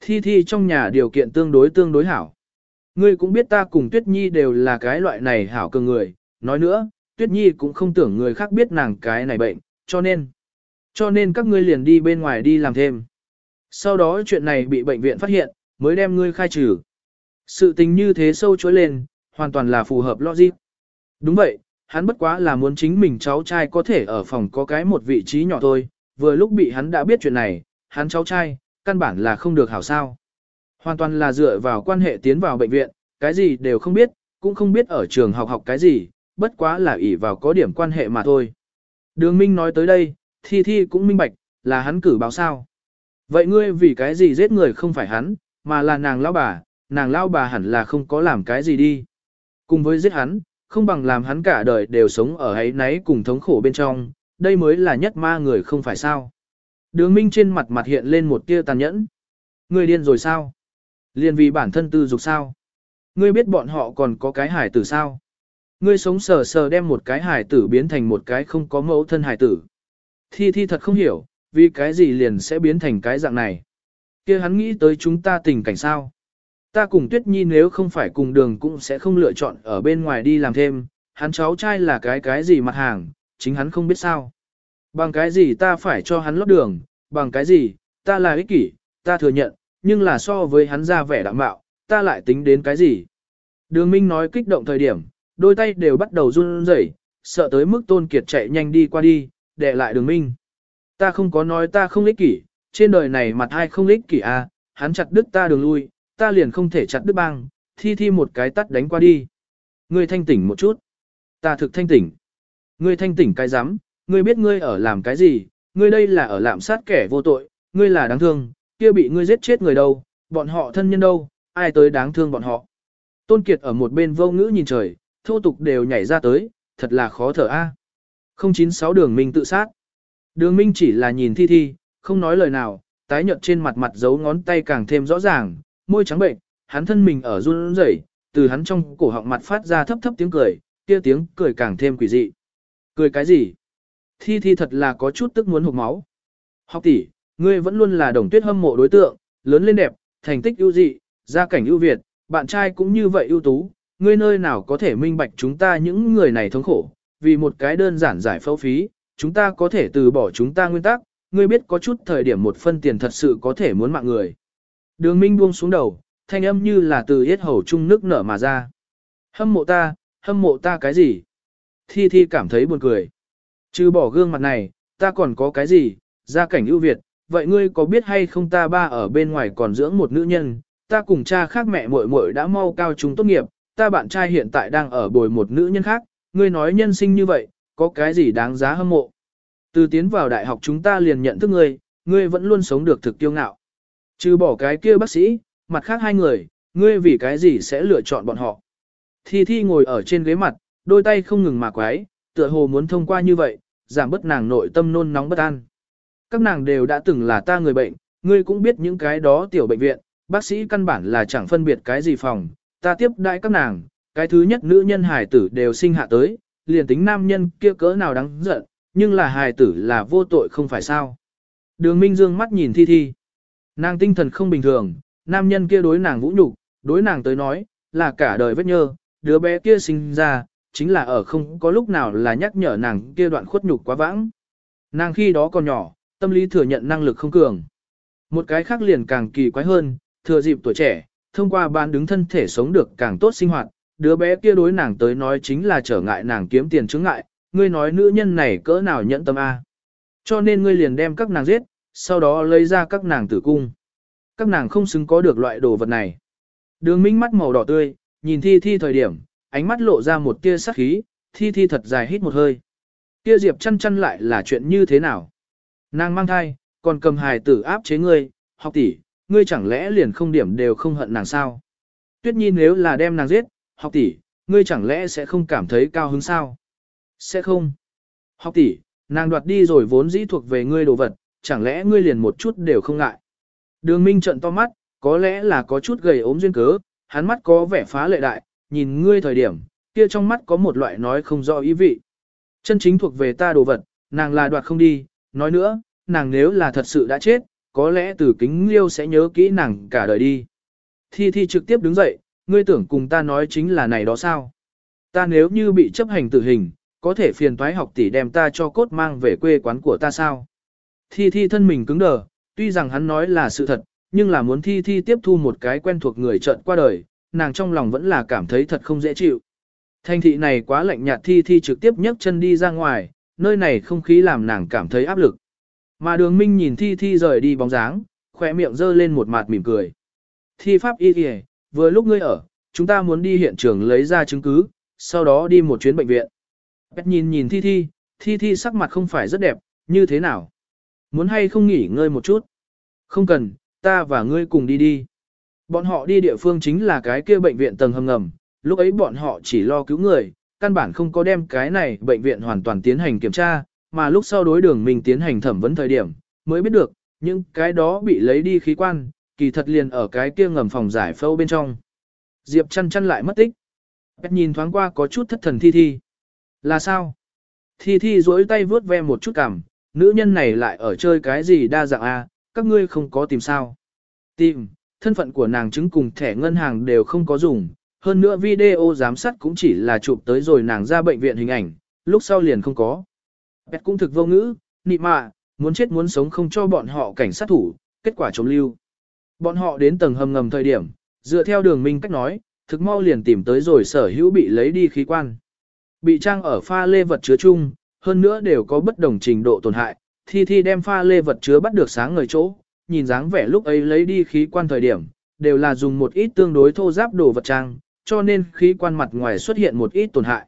Thi thi trong nhà điều kiện tương đối tương đối hảo. Ngươi cũng biết ta cùng Tuyết Nhi đều là cái loại này hảo cường người, nói nữa, Tuyết Nhi cũng không tưởng người khác biết nàng cái này bệnh, cho nên, cho nên các ngươi liền đi bên ngoài đi làm thêm. Sau đó chuyện này bị bệnh viện phát hiện, mới đem ngươi khai trừ. Sự tình như thế sâu chối lên, hoàn toàn là phù hợp logic. Đúng vậy, hắn bất quá là muốn chính mình cháu trai có thể ở phòng có cái một vị trí nhỏ thôi, vừa lúc bị hắn đã biết chuyện này, hắn cháu trai, căn bản là không được hảo sao. Hoàn toàn là dựa vào quan hệ tiến vào bệnh viện, cái gì đều không biết, cũng không biết ở trường học học cái gì, bất quá là ỷ vào có điểm quan hệ mà thôi. Đường Minh nói tới đây, Thi Thi cũng minh bạch, là hắn cử báo sao. Vậy ngươi vì cái gì giết người không phải hắn, mà là nàng lão bà, nàng lão bà hẳn là không có làm cái gì đi. Cùng với giết hắn, không bằng làm hắn cả đời đều sống ở ấy náy cùng thống khổ bên trong, đây mới là nhất ma người không phải sao. Đường Minh trên mặt mặt hiện lên một tia tàn nhẫn. Ngươi điên rồi sao? Liên vì bản thân tư dục sao? Ngươi biết bọn họ còn có cái hải tử sao? Ngươi sống sờ sờ đem một cái hải tử biến thành một cái không có mẫu thân hải tử. Thi thi thật không hiểu, vì cái gì liền sẽ biến thành cái dạng này. kia hắn nghĩ tới chúng ta tình cảnh sao? Ta cùng Tuyết Nhi nếu không phải cùng đường cũng sẽ không lựa chọn ở bên ngoài đi làm thêm, hắn cháu trai là cái cái gì mặt hàng, chính hắn không biết sao. Bằng cái gì ta phải cho hắn lót đường, bằng cái gì, ta là ích kỷ, ta thừa nhận, nhưng là so với hắn ra vẻ đạm mạo ta lại tính đến cái gì. Đường Minh nói kích động thời điểm, đôi tay đều bắt đầu run rẩy, sợ tới mức Tôn Kiệt chạy nhanh đi qua đi, để lại đường Minh. Ta không có nói ta không ích kỷ, trên đời này mặt ai không ích kỷ à, hắn chặt đứt ta đường lui, ta liền không thể chặt đứt băng, thi thi một cái tắt đánh qua đi. Ngươi thanh tỉnh một chút. Ta thực thanh tỉnh. Ngươi thanh tỉnh cái rắm ngươi biết ngươi ở làm cái gì, ngươi đây là ở lạm sát kẻ vô tội, ngươi là đáng thương, kia bị ngươi giết chết người đâu, bọn họ thân nhân đâu, ai tới đáng thương bọn họ. Tôn Kiệt ở một bên vô ngữ nhìn trời, thô tục đều nhảy ra tới, thật là khó thở a. 096 đường minh tự sát. Đường minh chỉ là nhìn thi thi, không nói lời nào, tái nhợt trên mặt mặt giấu ngón tay càng thêm rõ ràng, môi trắng bệnh, hắn thân mình ở run rẩy, từ hắn trong cổ họng mặt phát ra thấp thấp tiếng cười, kia tiếng cười càng thêm quỷ dị. Cười cái gì? Thi thi thật là có chút tức muốn hụt máu. Học tỷ, ngươi vẫn luôn là đồng tuyết hâm mộ đối tượng, lớn lên đẹp, thành tích ưu dị, gia cảnh ưu việt, bạn trai cũng như vậy ưu tú, ngươi nơi nào có thể minh bạch chúng ta những người này thống khổ, vì một cái đơn giản giải phẫu phí, chúng ta có thể từ bỏ chúng ta nguyên tắc, ngươi biết có chút thời điểm một phân tiền thật sự có thể muốn mạng người. Đường Minh buông xuống đầu, thanh âm như là từ yết hầu trung nước nở mà ra. Hâm mộ ta, hâm mộ ta cái gì? Thi Thi cảm thấy buồn cười. Chứ bỏ gương mặt này, ta còn có cái gì, gia cảnh ưu việt, vậy ngươi có biết hay không ta ba ở bên ngoài còn dưỡng một nữ nhân, ta cùng cha khác mẹ muội muội đã mau cao trung tốt nghiệp, ta bạn trai hiện tại đang ở bồi một nữ nhân khác, ngươi nói nhân sinh như vậy, có cái gì đáng giá hâm mộ. Từ tiến vào đại học chúng ta liền nhận thức ngươi, ngươi vẫn luôn sống được thực tiêu ngạo. Trừ bỏ cái kia bác sĩ, mặt khác hai người, ngươi vì cái gì sẽ lựa chọn bọn họ. Thi Thi ngồi ở trên ghế mặt, đôi tay không ngừng mà quái, tựa hồ muốn thông qua như vậy, giảm bớt nàng nội tâm nôn nóng bất an. Các nàng đều đã từng là ta người bệnh, ngươi cũng biết những cái đó tiểu bệnh viện, bác sĩ căn bản là chẳng phân biệt cái gì phòng, ta tiếp đại các nàng, cái thứ nhất nữ nhân hài tử đều sinh hạ tới, liền tính nam nhân kia cỡ nào đáng giận, nhưng là hài tử là vô tội không phải sao. Đường Minh Dương mắt nhìn Thi Thi. Nàng tinh thần không bình thường, nam nhân kia đối nàng vũ nhục, đối nàng tới nói, là cả đời vết nhơ, đứa bé kia sinh ra, chính là ở không có lúc nào là nhắc nhở nàng kia đoạn khuất nhục quá vãng. Nàng khi đó còn nhỏ, tâm lý thừa nhận năng lực không cường. Một cái khác liền càng kỳ quái hơn, thừa dịp tuổi trẻ, thông qua bán đứng thân thể sống được càng tốt sinh hoạt, đứa bé kia đối nàng tới nói chính là trở ngại nàng kiếm tiền chứng ngại, ngươi nói nữ nhân này cỡ nào nhẫn tâm A. Cho nên ngươi liền đem các nàng giết, sau đó lấy ra các nàng tử cung. Các nàng không xứng có được loại đồ vật này. Đường minh mắt màu đỏ tươi, nhìn thi thi thời điểm, ánh mắt lộ ra một tia sắc khí, thi thi thật dài hít một hơi. Kia Diệp chăn chăn lại là chuyện như thế nào? Nàng mang thai, còn cầm hài tử áp chế ngươi, học tỷ, ngươi chẳng lẽ liền không điểm đều không hận nàng sao? Tuyết nhi nếu là đem nàng giết, học tỷ, ngươi chẳng lẽ sẽ không cảm thấy cao hứng sao? Sẽ không. Học tỷ, nàng đoạt đi rồi vốn dĩ thuộc về ngươi đồ vật, chẳng lẽ ngươi liền một chút đều không ngại? Đường Minh trận to mắt, có lẽ là có chút gầy ốm duyên cớ, hắn mắt có vẻ phá lệ đại, nhìn ngươi thời điểm, kia trong mắt có một loại nói không rõ ý vị. Chân chính thuộc về ta đồ vật, nàng là đoạt không đi, nói nữa, nàng nếu là thật sự đã chết, có lẽ từ kính liêu sẽ nhớ kỹ nàng cả đời đi. Thi Thi trực tiếp đứng dậy, ngươi tưởng cùng ta nói chính là này đó sao? Ta nếu như bị chấp hành tử hình, có thể phiền toái học tỷ đem ta cho cốt mang về quê quán của ta sao? Thi Thi thân mình cứng đờ, tuy rằng hắn nói là sự thật, nhưng là muốn Thi Thi tiếp thu một cái quen thuộc người trợn qua đời, nàng trong lòng vẫn là cảm thấy thật không dễ chịu. Thanh thị này quá lạnh nhạt Thi Thi trực tiếp nhấc chân đi ra ngoài, nơi này không khí làm nàng cảm thấy áp lực. Mà đường minh nhìn Thi Thi rời đi bóng dáng, khỏe miệng dơ lên một mặt mỉm cười. Thi pháp y kìa, vừa lúc ngươi ở, chúng ta muốn đi hiện trường lấy ra chứng cứ, sau đó đi một chuyến bệnh viện. Bét nhìn nhìn Thi Thi, Thi Thi sắc mặt không phải rất đẹp, như thế nào? Muốn hay không nghỉ ngơi một chút? Không cần, ta và ngươi cùng đi đi. Bọn họ đi địa phương chính là cái kia bệnh viện tầng hầm ngầm, lúc ấy bọn họ chỉ lo cứu người, căn bản không có đem cái này bệnh viện hoàn toàn tiến hành kiểm tra, mà lúc sau đối đường mình tiến hành thẩm vấn thời điểm, mới biết được, những cái đó bị lấy đi khí quan, kỳ thật liền ở cái kia ngầm phòng giải phẫu bên trong. Diệp chăn chăn lại mất tích. Bét nhìn thoáng qua có chút thất thần thi thi. Là sao? Thi thi duỗi tay vướt ve một chút cảm, nữ nhân này lại ở chơi cái gì đa dạng a à, các ngươi không có tìm sao. Tìm, thân phận của nàng chứng cùng thẻ ngân hàng đều không có dùng, hơn nữa video giám sát cũng chỉ là chụp tới rồi nàng ra bệnh viện hình ảnh, lúc sau liền không có. Bẹt cũng thực vô ngữ, nị mạ, muốn chết muốn sống không cho bọn họ cảnh sát thủ, kết quả chống lưu. Bọn họ đến tầng hầm ngầm thời điểm, dựa theo đường minh cách nói, thực mau liền tìm tới rồi sở hữu bị lấy đi khí quan. Bị trang ở pha lê vật chứa chung, hơn nữa đều có bất đồng trình độ tổn hại, thi thi đem pha lê vật chứa bắt được sáng người chỗ, nhìn dáng vẻ lúc ấy lấy đi khí quan thời điểm, đều là dùng một ít tương đối thô giáp đồ vật trang, cho nên khí quan mặt ngoài xuất hiện một ít tổn hại.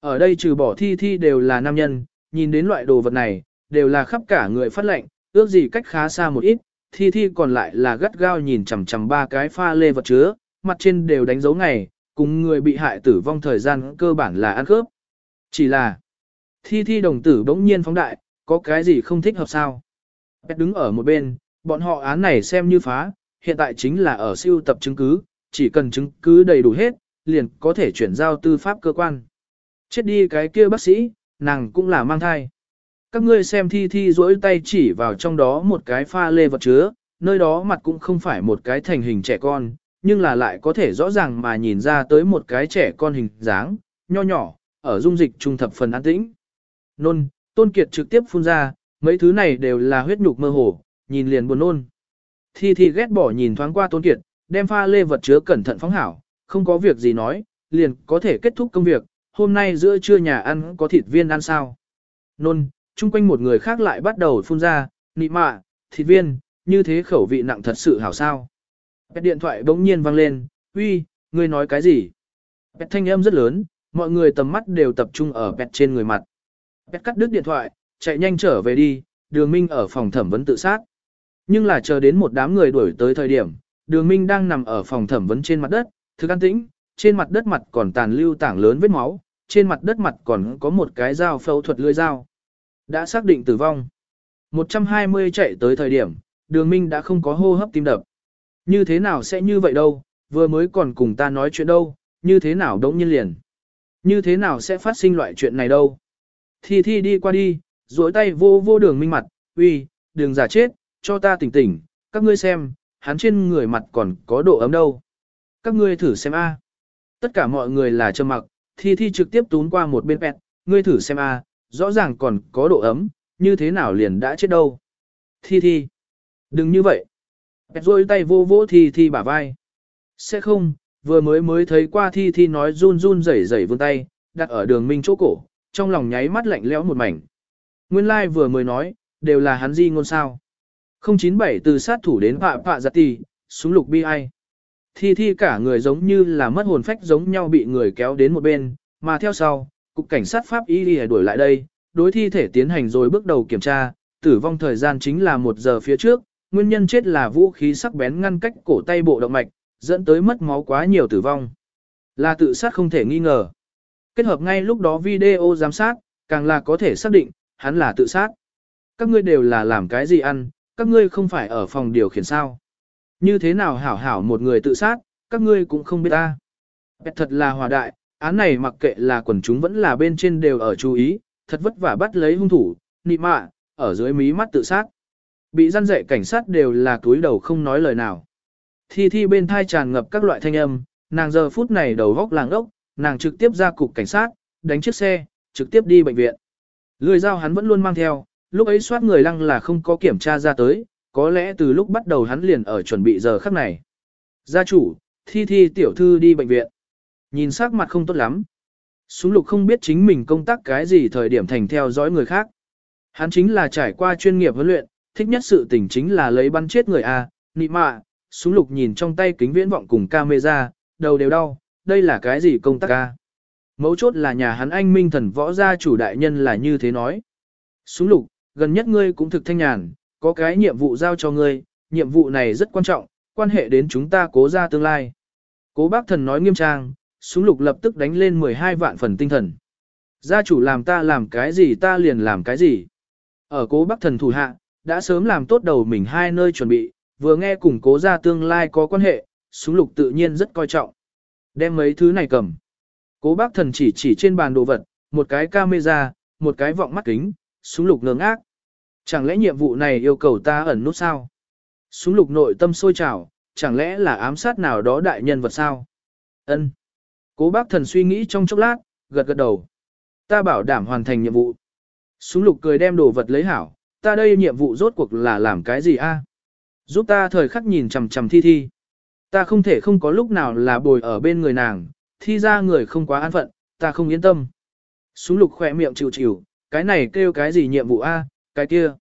Ở đây trừ bỏ thi thi đều là nam nhân, nhìn đến loại đồ vật này, đều là khắp cả người phát lệnh, ước gì cách khá xa một ít, thi thi còn lại là gắt gao nhìn chằm chằm ba cái pha lê vật chứa, mặt trên đều đánh dấu ngày, cùng người bị hại tử vong thời gian cơ bản là ăn khớp. Chỉ là, thi thi đồng tử bỗng nhiên phóng đại, có cái gì không thích hợp sao? Bét đứng ở một bên, bọn họ án này xem như phá, hiện tại chính là ở siêu tập chứng cứ, chỉ cần chứng cứ đầy đủ hết, liền có thể chuyển giao tư pháp cơ quan. Chết đi cái kia bác sĩ, nàng cũng là mang thai. Các ngươi xem thi thi duỗi tay chỉ vào trong đó một cái pha lê vật chứa, nơi đó mặt cũng không phải một cái thành hình trẻ con, nhưng là lại có thể rõ ràng mà nhìn ra tới một cái trẻ con hình dáng, nho nhỏ, ở dung dịch trung thập phần an tĩnh. Nôn, Tôn Kiệt trực tiếp phun ra, mấy thứ này đều là huyết nhục mơ hồ, nhìn liền buồn nôn. Thi Thi ghét bỏ nhìn thoáng qua Tôn Kiệt, đem pha lê vật chứa cẩn thận phóng hảo, không có việc gì nói, liền có thể kết thúc công việc, hôm nay giữa trưa nhà ăn có thịt viên ăn sao. Nôn, chung quanh một người khác lại bắt đầu phun ra, nị mạ, thịt viên, như thế khẩu vị nặng thật sự hảo sao. Bẹt điện thoại bỗng nhiên vang lên, uy, ngươi nói cái gì? Bẹt thanh âm rất lớn, mọi người tầm mắt đều tập trung ở bẹt trên người mặt. Bét cắt đứt điện thoại, chạy nhanh trở về đi, đường minh ở phòng thẩm vấn tự sát. Nhưng là chờ đến một đám người đuổi tới thời điểm, đường minh đang nằm ở phòng thẩm vấn trên mặt đất, thực an tĩnh, trên mặt đất mặt còn tàn lưu tảng lớn vết máu, trên mặt đất mặt còn có một cái dao phẫu thuật lưỡi dao. Đã xác định tử vong. 120 chạy tới thời điểm, đường minh đã không có hô hấp tim đập. Như thế nào sẽ như vậy đâu, vừa mới còn cùng ta nói chuyện đâu, như thế nào đống nhiên liền. Như thế nào sẽ phát sinh loại chuyện này đâu. Thi thi đi qua đi, duỗi tay vô vô đường minh mặt, uy, đường giả chết, cho ta tỉnh tỉnh, các ngươi xem, hắn trên người mặt còn có độ ấm đâu. Các ngươi thử xem a. Tất cả mọi người là trầm mặc, thi thi trực tiếp tún qua một bên pẹt, ngươi thử xem a, rõ ràng còn có độ ấm, như thế nào liền đã chết đâu. Thi thi. Đừng như vậy. Pẹt rôi tay vô vỗ thi thi bả vai. Sẽ không, vừa mới mới thấy qua thi thi nói run run rẩy rẩy vươn tay, đặt ở đường minh chỗ cổ, trong lòng nháy mắt lạnh lẽo một mảnh. Nguyên lai like vừa mới nói, đều là hắn di ngôn sao. 097 từ sát thủ đến họa họa giặt tì, súng lục bi ai. Thi thi cả người giống như là mất hồn phách giống nhau bị người kéo đến một bên, mà theo sau, cục cảnh sát Pháp y đi đuổi lại đây, đối thi thể tiến hành rồi bước đầu kiểm tra, tử vong thời gian chính là một giờ phía trước, nguyên nhân chết là vũ khí sắc bén ngăn cách cổ tay bộ động mạch, dẫn tới mất máu quá nhiều tử vong. Là tự sát không thể nghi ngờ. Kết hợp ngay lúc đó video giám sát, càng là có thể xác định, hắn là tự sát. Các ngươi đều là làm cái gì ăn, các ngươi không phải ở phòng điều khiển sao. Như thế nào hảo hảo một người tự sát, các ngươi cũng không biết ta. Bẹt thật là hòa đại, án này mặc kệ là quần chúng vẫn là bên trên đều ở chú ý, thật vất vả bắt lấy hung thủ, nị mạ, ở dưới mí mắt tự sát. Bị gian dạy cảnh sát đều là túi đầu không nói lời nào. Thi thi bên thai tràn ngập các loại thanh âm, nàng giờ phút này đầu góc làng ốc, nàng trực tiếp ra cục cảnh sát, đánh chiếc xe, trực tiếp đi bệnh viện. Lưỡi dao hắn vẫn luôn mang theo, lúc ấy soát người lăng là không có kiểm tra ra tới, có lẽ từ lúc bắt đầu hắn liền ở chuẩn bị giờ khắc này. Gia chủ, thi thi tiểu thư đi bệnh viện. Nhìn sắc mặt không tốt lắm. Súng lục không biết chính mình công tác cái gì thời điểm thành theo dõi người khác. Hắn chính là trải qua chuyên nghiệp huấn luyện, thích nhất sự tình chính là lấy bắn chết người A, nị mạ, súng lục nhìn trong tay kính viễn vọng cùng camera, đầu đều đau, đây là cái gì công tác A. Mấu chốt là nhà hắn anh minh thần võ gia chủ đại nhân là như thế nói. Súng lục, gần nhất ngươi cũng thực thanh nhàn, có cái nhiệm vụ giao cho ngươi, nhiệm vụ này rất quan trọng, quan hệ đến chúng ta cố ra tương lai. Cố bác thần nói nghiêm trang, súng lục lập tức đánh lên 12 vạn phần tinh thần. Gia chủ làm ta làm cái gì ta liền làm cái gì. Ở cố bác thần thủ hạ, đã sớm làm tốt đầu mình hai nơi chuẩn bị, vừa nghe cùng cố ra tương lai có quan hệ, súng lục tự nhiên rất coi trọng. Đem mấy thứ này cầm. Cố bác thần chỉ chỉ trên bàn đồ vật, một cái camera, một cái vọng mắt kính, súng lục ngưỡng ác. Chẳng lẽ nhiệm vụ này yêu cầu ta ẩn nút sao? Súng lục nội tâm sôi trào, chẳng lẽ là ám sát nào đó đại nhân vật sao? Ân. Cố bác thần suy nghĩ trong chốc lát, gật gật đầu. Ta bảo đảm hoàn thành nhiệm vụ. Súng lục cười đem đồ vật lấy hảo, ta đây nhiệm vụ rốt cuộc là làm cái gì a? Giúp ta thời khắc nhìn chằm chằm thi thi. Ta không thể không có lúc nào là bồi ở bên người nàng, thi ra người không quá an phận, ta không yên tâm. Súng lục khỏe miệng chịu chịu, cái này kêu cái gì nhiệm vụ a, cái kia.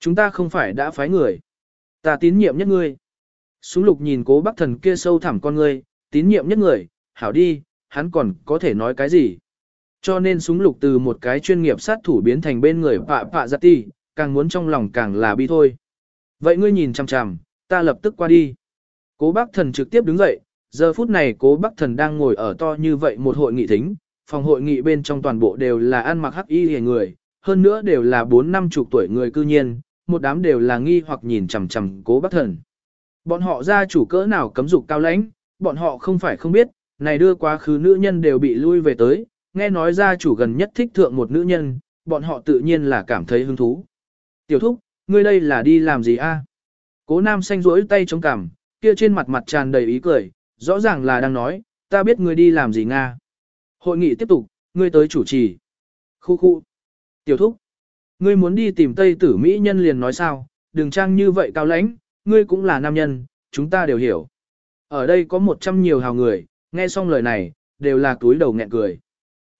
Chúng ta không phải đã phái người. Ta tín nhiệm nhất ngươi. Súng lục nhìn cố bác thần kia sâu thẳm con ngươi, tín nhiệm nhất người, hảo đi, hắn còn có thể nói cái gì. Cho nên súng lục từ một cái chuyên nghiệp sát thủ biến thành bên người pạ pạ giặt dạ ti, càng muốn trong lòng càng là bi thôi. Vậy ngươi nhìn chằm chằm, ta lập tức qua đi. Cố bác thần trực tiếp đứng dậy, giờ phút này cố bác thần đang ngồi ở to như vậy một hội nghị thính, phòng hội nghị bên trong toàn bộ đều là ăn mặc hắc y hề người, hơn nữa đều là bốn năm chục tuổi người cư nhiên, một đám đều là nghi hoặc nhìn chằm chằm cố bác thần. Bọn họ ra chủ cỡ nào cấm dục cao lãnh, bọn họ không phải không biết, này đưa quá khứ nữ nhân đều bị lui về tới, nghe nói gia chủ gần nhất thích thượng một nữ nhân, bọn họ tự nhiên là cảm thấy hứng thú. Tiểu thúc, ngươi đây là đi làm gì a? Cố nam xanh rỗi tay chống cằm, kia trên mặt mặt tràn đầy ý cười, rõ ràng là đang nói, ta biết ngươi đi làm gì Nga. Hội nghị tiếp tục, ngươi tới chủ trì. Khu khu. Tiểu thúc. Ngươi muốn đi tìm Tây tử Mỹ nhân liền nói sao, đừng trang như vậy cao lãnh, ngươi cũng là nam nhân, chúng ta đều hiểu. Ở đây có một trăm nhiều hào người, nghe xong lời này, đều là túi đầu nghẹn cười.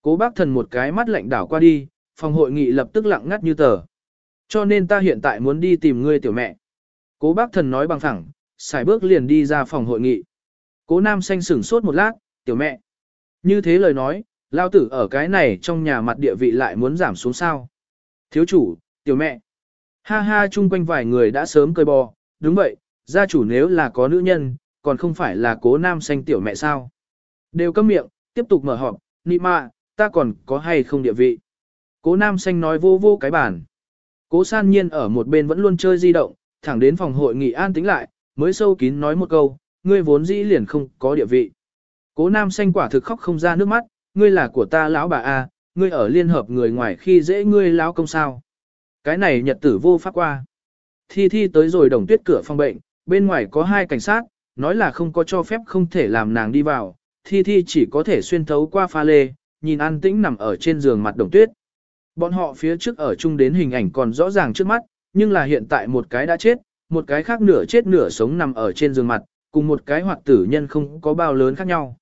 Cố bác thần một cái mắt lạnh đảo qua đi, phòng hội nghị lập tức lặng ngắt như tờ. Cho nên ta hiện tại muốn đi tìm ngươi tiểu mẹ. Cố bác thần nói bằng thẳng, xài bước liền đi ra phòng hội nghị. Cố nam xanh sửng sốt một lát, tiểu mẹ. Như thế lời nói, lao tử ở cái này trong nhà mặt địa vị lại muốn giảm xuống sao. Thiếu chủ, tiểu mẹ. Ha ha chung quanh vài người đã sớm cười bò, đúng vậy, gia chủ nếu là có nữ nhân, còn không phải là cố nam xanh tiểu mẹ sao. Đều câm miệng, tiếp tục mở họp, nị mạ, ta còn có hay không địa vị. Cố nam xanh nói vô vô cái bản. Cố san nhiên ở một bên vẫn luôn chơi di động, thẳng đến phòng hội nghị an tĩnh lại, mới sâu kín nói một câu, ngươi vốn dĩ liền không có địa vị. Cố nam xanh quả thực khóc không ra nước mắt, ngươi là của ta lão bà A, ngươi ở liên hợp người ngoài khi dễ ngươi lão công sao. Cái này nhật tử vô pháp qua. Thi thi tới rồi đồng tuyết cửa phòng bệnh, bên ngoài có hai cảnh sát, nói là không có cho phép không thể làm nàng đi vào, thi thi chỉ có thể xuyên thấu qua pha lê, nhìn an tĩnh nằm ở trên giường mặt đồng tuyết. Bọn họ phía trước ở chung đến hình ảnh còn rõ ràng trước mắt, nhưng là hiện tại một cái đã chết, một cái khác nửa chết nửa sống nằm ở trên giường mặt, cùng một cái hoạt tử nhân không có bao lớn khác nhau.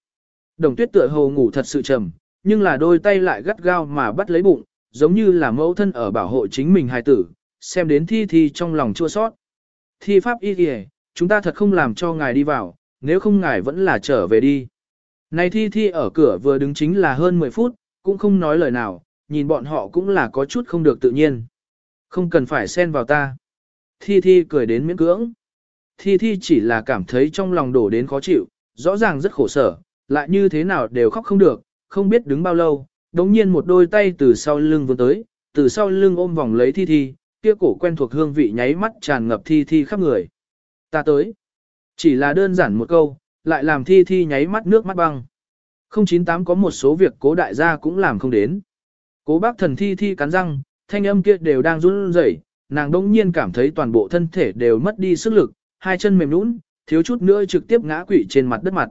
Đồng tuyết tựa hồ ngủ thật sự trầm, nhưng là đôi tay lại gắt gao mà bắt lấy bụng, giống như là mẫu thân ở bảo hộ chính mình hài tử, xem đến thi thi trong lòng chua sót. Thi pháp y kìa, chúng ta thật không làm cho ngài đi vào, nếu không ngài vẫn là trở về đi. Này thi thi ở cửa vừa đứng chính là hơn 10 phút, cũng không nói lời nào, nhìn bọn họ cũng là có chút không được tự nhiên. Không cần phải xen vào ta. Thi thi cười đến miễn cưỡng. Thi thi chỉ là cảm thấy trong lòng đổ đến khó chịu, rõ ràng rất khổ sở, lại như thế nào đều khóc không được, không biết đứng bao lâu, đống nhiên một đôi tay từ sau lưng vươn tới, từ sau lưng ôm vòng lấy thi thi, kia cổ quen thuộc hương vị nháy mắt tràn ngập thi thi khắp người. Ta tới. Chỉ là đơn giản một câu, lại làm thi thi nháy mắt nước mắt băng. 098 có một số việc cố đại gia cũng làm không đến. Cố bác thần thi thi cắn răng, thanh âm kia đều đang run rẩy, nàng đông nhiên cảm thấy toàn bộ thân thể đều mất đi sức lực, hai chân mềm nũng, thiếu chút nữa trực tiếp ngã quỵ trên mặt đất mặt.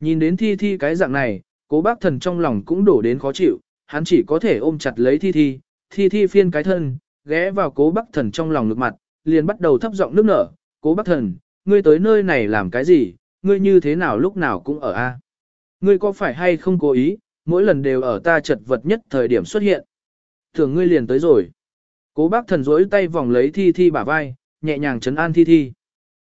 Nhìn đến thi thi cái dạng này, cố bác thần trong lòng cũng đổ đến khó chịu, hắn chỉ có thể ôm chặt lấy thi thi, thi thi phiên cái thân, ghé vào cố bác thần trong lòng ngực mặt, liền bắt đầu thấp giọng nước nở, cố bác thần, ngươi tới nơi này làm cái gì, ngươi như thế nào lúc nào cũng ở a Ngươi có phải hay không cố ý, mỗi lần đều ở ta chật vật nhất thời điểm xuất hiện. Thường ngươi liền tới rồi. Cố bác thần rỗi tay vòng lấy thi thi bả vai, nhẹ nhàng chấn an thi thi.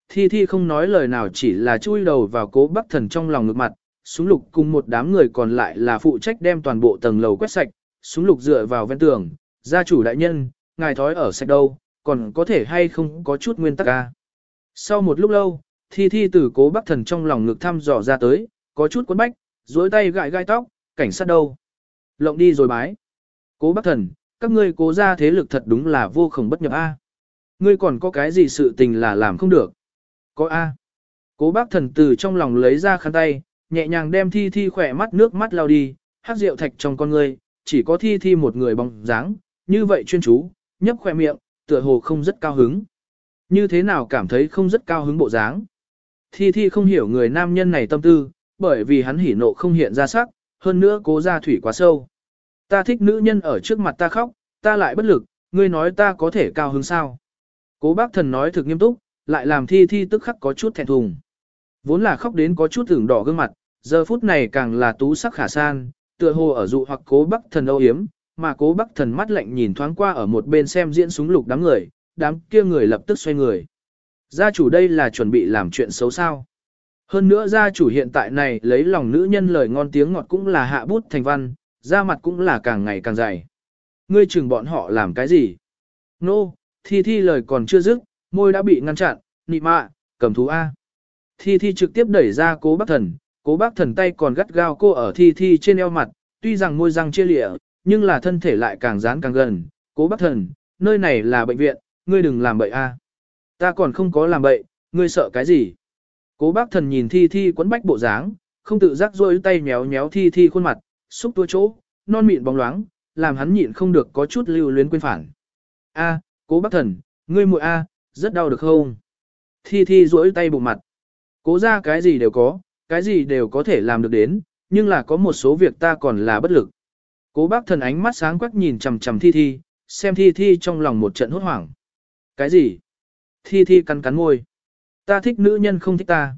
Thi thi không nói lời nào chỉ là chui đầu vào cố bác thần trong lòng ngực mặt, súng lục cùng một đám người còn lại là phụ trách đem toàn bộ tầng lầu quét sạch, súng lục dựa vào ven tường, gia chủ đại nhân, ngài thói ở sạch đâu, còn có thể hay không có chút nguyên tắc ca. Sau một lúc lâu, thi thi từ cố bác thần trong lòng ngực thăm dò ra tới, có chút cuốn bách, dối tay gãi gai tóc, cảnh sát đâu. Lộng đi rồi bái. Cố bác thần, các ngươi cố ra thế lực thật đúng là vô khổng bất nhập A. Ngươi còn có cái gì sự tình là làm không được. Có A. Cố bác thần từ trong lòng lấy ra khăn tay, nhẹ nhàng đem thi thi khỏe mắt nước mắt lao đi, hát rượu thạch trong con ngươi, chỉ có thi thi một người bóng dáng, như vậy chuyên chú, nhấp khỏe miệng, tựa hồ không rất cao hứng. Như thế nào cảm thấy không rất cao hứng bộ dáng. Thi thi không hiểu người nam nhân này tâm tư, bởi vì hắn hỉ nộ không hiện ra sắc, hơn nữa cố ra thủy quá sâu. Ta thích nữ nhân ở trước mặt ta khóc, ta lại bất lực, ngươi nói ta có thể cao hứng sao. Cố bác thần nói thực nghiêm túc, lại làm thi thi tức khắc có chút thẹn thùng. Vốn là khóc đến có chút thưởng đỏ gương mặt, giờ phút này càng là tú sắc khả san, tựa hồ ở dụ hoặc cố bác thần âu hiếm, mà cố bác thần mắt lạnh nhìn thoáng qua ở một bên xem diễn súng lục đám người, đám kia người lập tức xoay người. Gia chủ đây là chuẩn bị làm chuyện xấu sao. Hơn nữa gia chủ hiện tại này lấy lòng nữ nhân lời ngon tiếng ngọt cũng là hạ bút thành văn, da mặt cũng là càng ngày càng dày. Ngươi chừng bọn họ làm cái gì? Nô, no, thi thi lời còn chưa dứt, môi đã bị ngăn chặn, nị mạ, cầm thú A. Thi thi trực tiếp đẩy ra cố bác thần, cố bác thần tay còn gắt gao cô ở thi thi trên eo mặt, tuy rằng môi răng chia lịa, nhưng là thân thể lại càng dán càng gần. Cố bác thần, nơi này là bệnh viện, ngươi đừng làm bậy A. Ta còn không có làm bậy, ngươi sợ cái gì? Cố bác thần nhìn thi thi quấn bách bộ dáng, không tự giác rôi tay méo méo thi thi khuôn mặt, xúc tua chỗ, non mịn bóng loáng, làm hắn nhịn không được có chút lưu luyến quên phản. A, cố bác thần, ngươi muội A, rất đau được không? Thi thi duỗi tay bụng mặt. Cố ra cái gì đều có, cái gì đều có thể làm được đến, nhưng là có một số việc ta còn là bất lực. Cố bác thần ánh mắt sáng quắc nhìn chầm chầm thi thi, xem thi thi trong lòng một trận hốt hoảng. Cái gì? Thi thi cắn cắn môi. Ta thích nữ nhân không thích ta.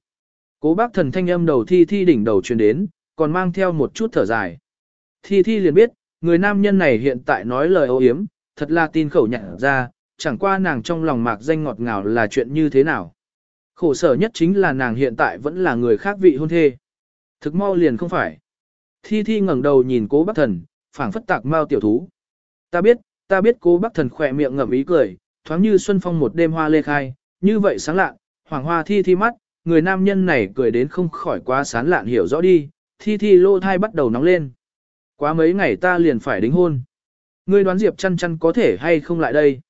Cố bác thần thanh âm đầu thi thi đỉnh đầu truyền đến, còn mang theo một chút thở dài. Thi thi liền biết, người nam nhân này hiện tại nói lời ô hiếm, thật là tin khẩu nhận ra, chẳng qua nàng trong lòng mạc danh ngọt ngào là chuyện như thế nào. Khổ sở nhất chính là nàng hiện tại vẫn là người khác vị hôn thê. Thực mau liền không phải. Thi thi ngẩng đầu nhìn cố bác thần, phảng phất tạc mau tiểu thú. Ta biết, ta biết cố bác thần khỏe miệng ngậm ý cười, thoáng như xuân phong một đêm hoa lê khai, như vậy sáng lạ, hoàng hoa thi thi mắt, người nam nhân này cười đến không khỏi quá sán lạn hiểu rõ đi, thi thi lô thai bắt đầu nóng lên. Quá mấy ngày ta liền phải đính hôn. Ngươi đoán Diệp chăn chăn có thể hay không lại đây?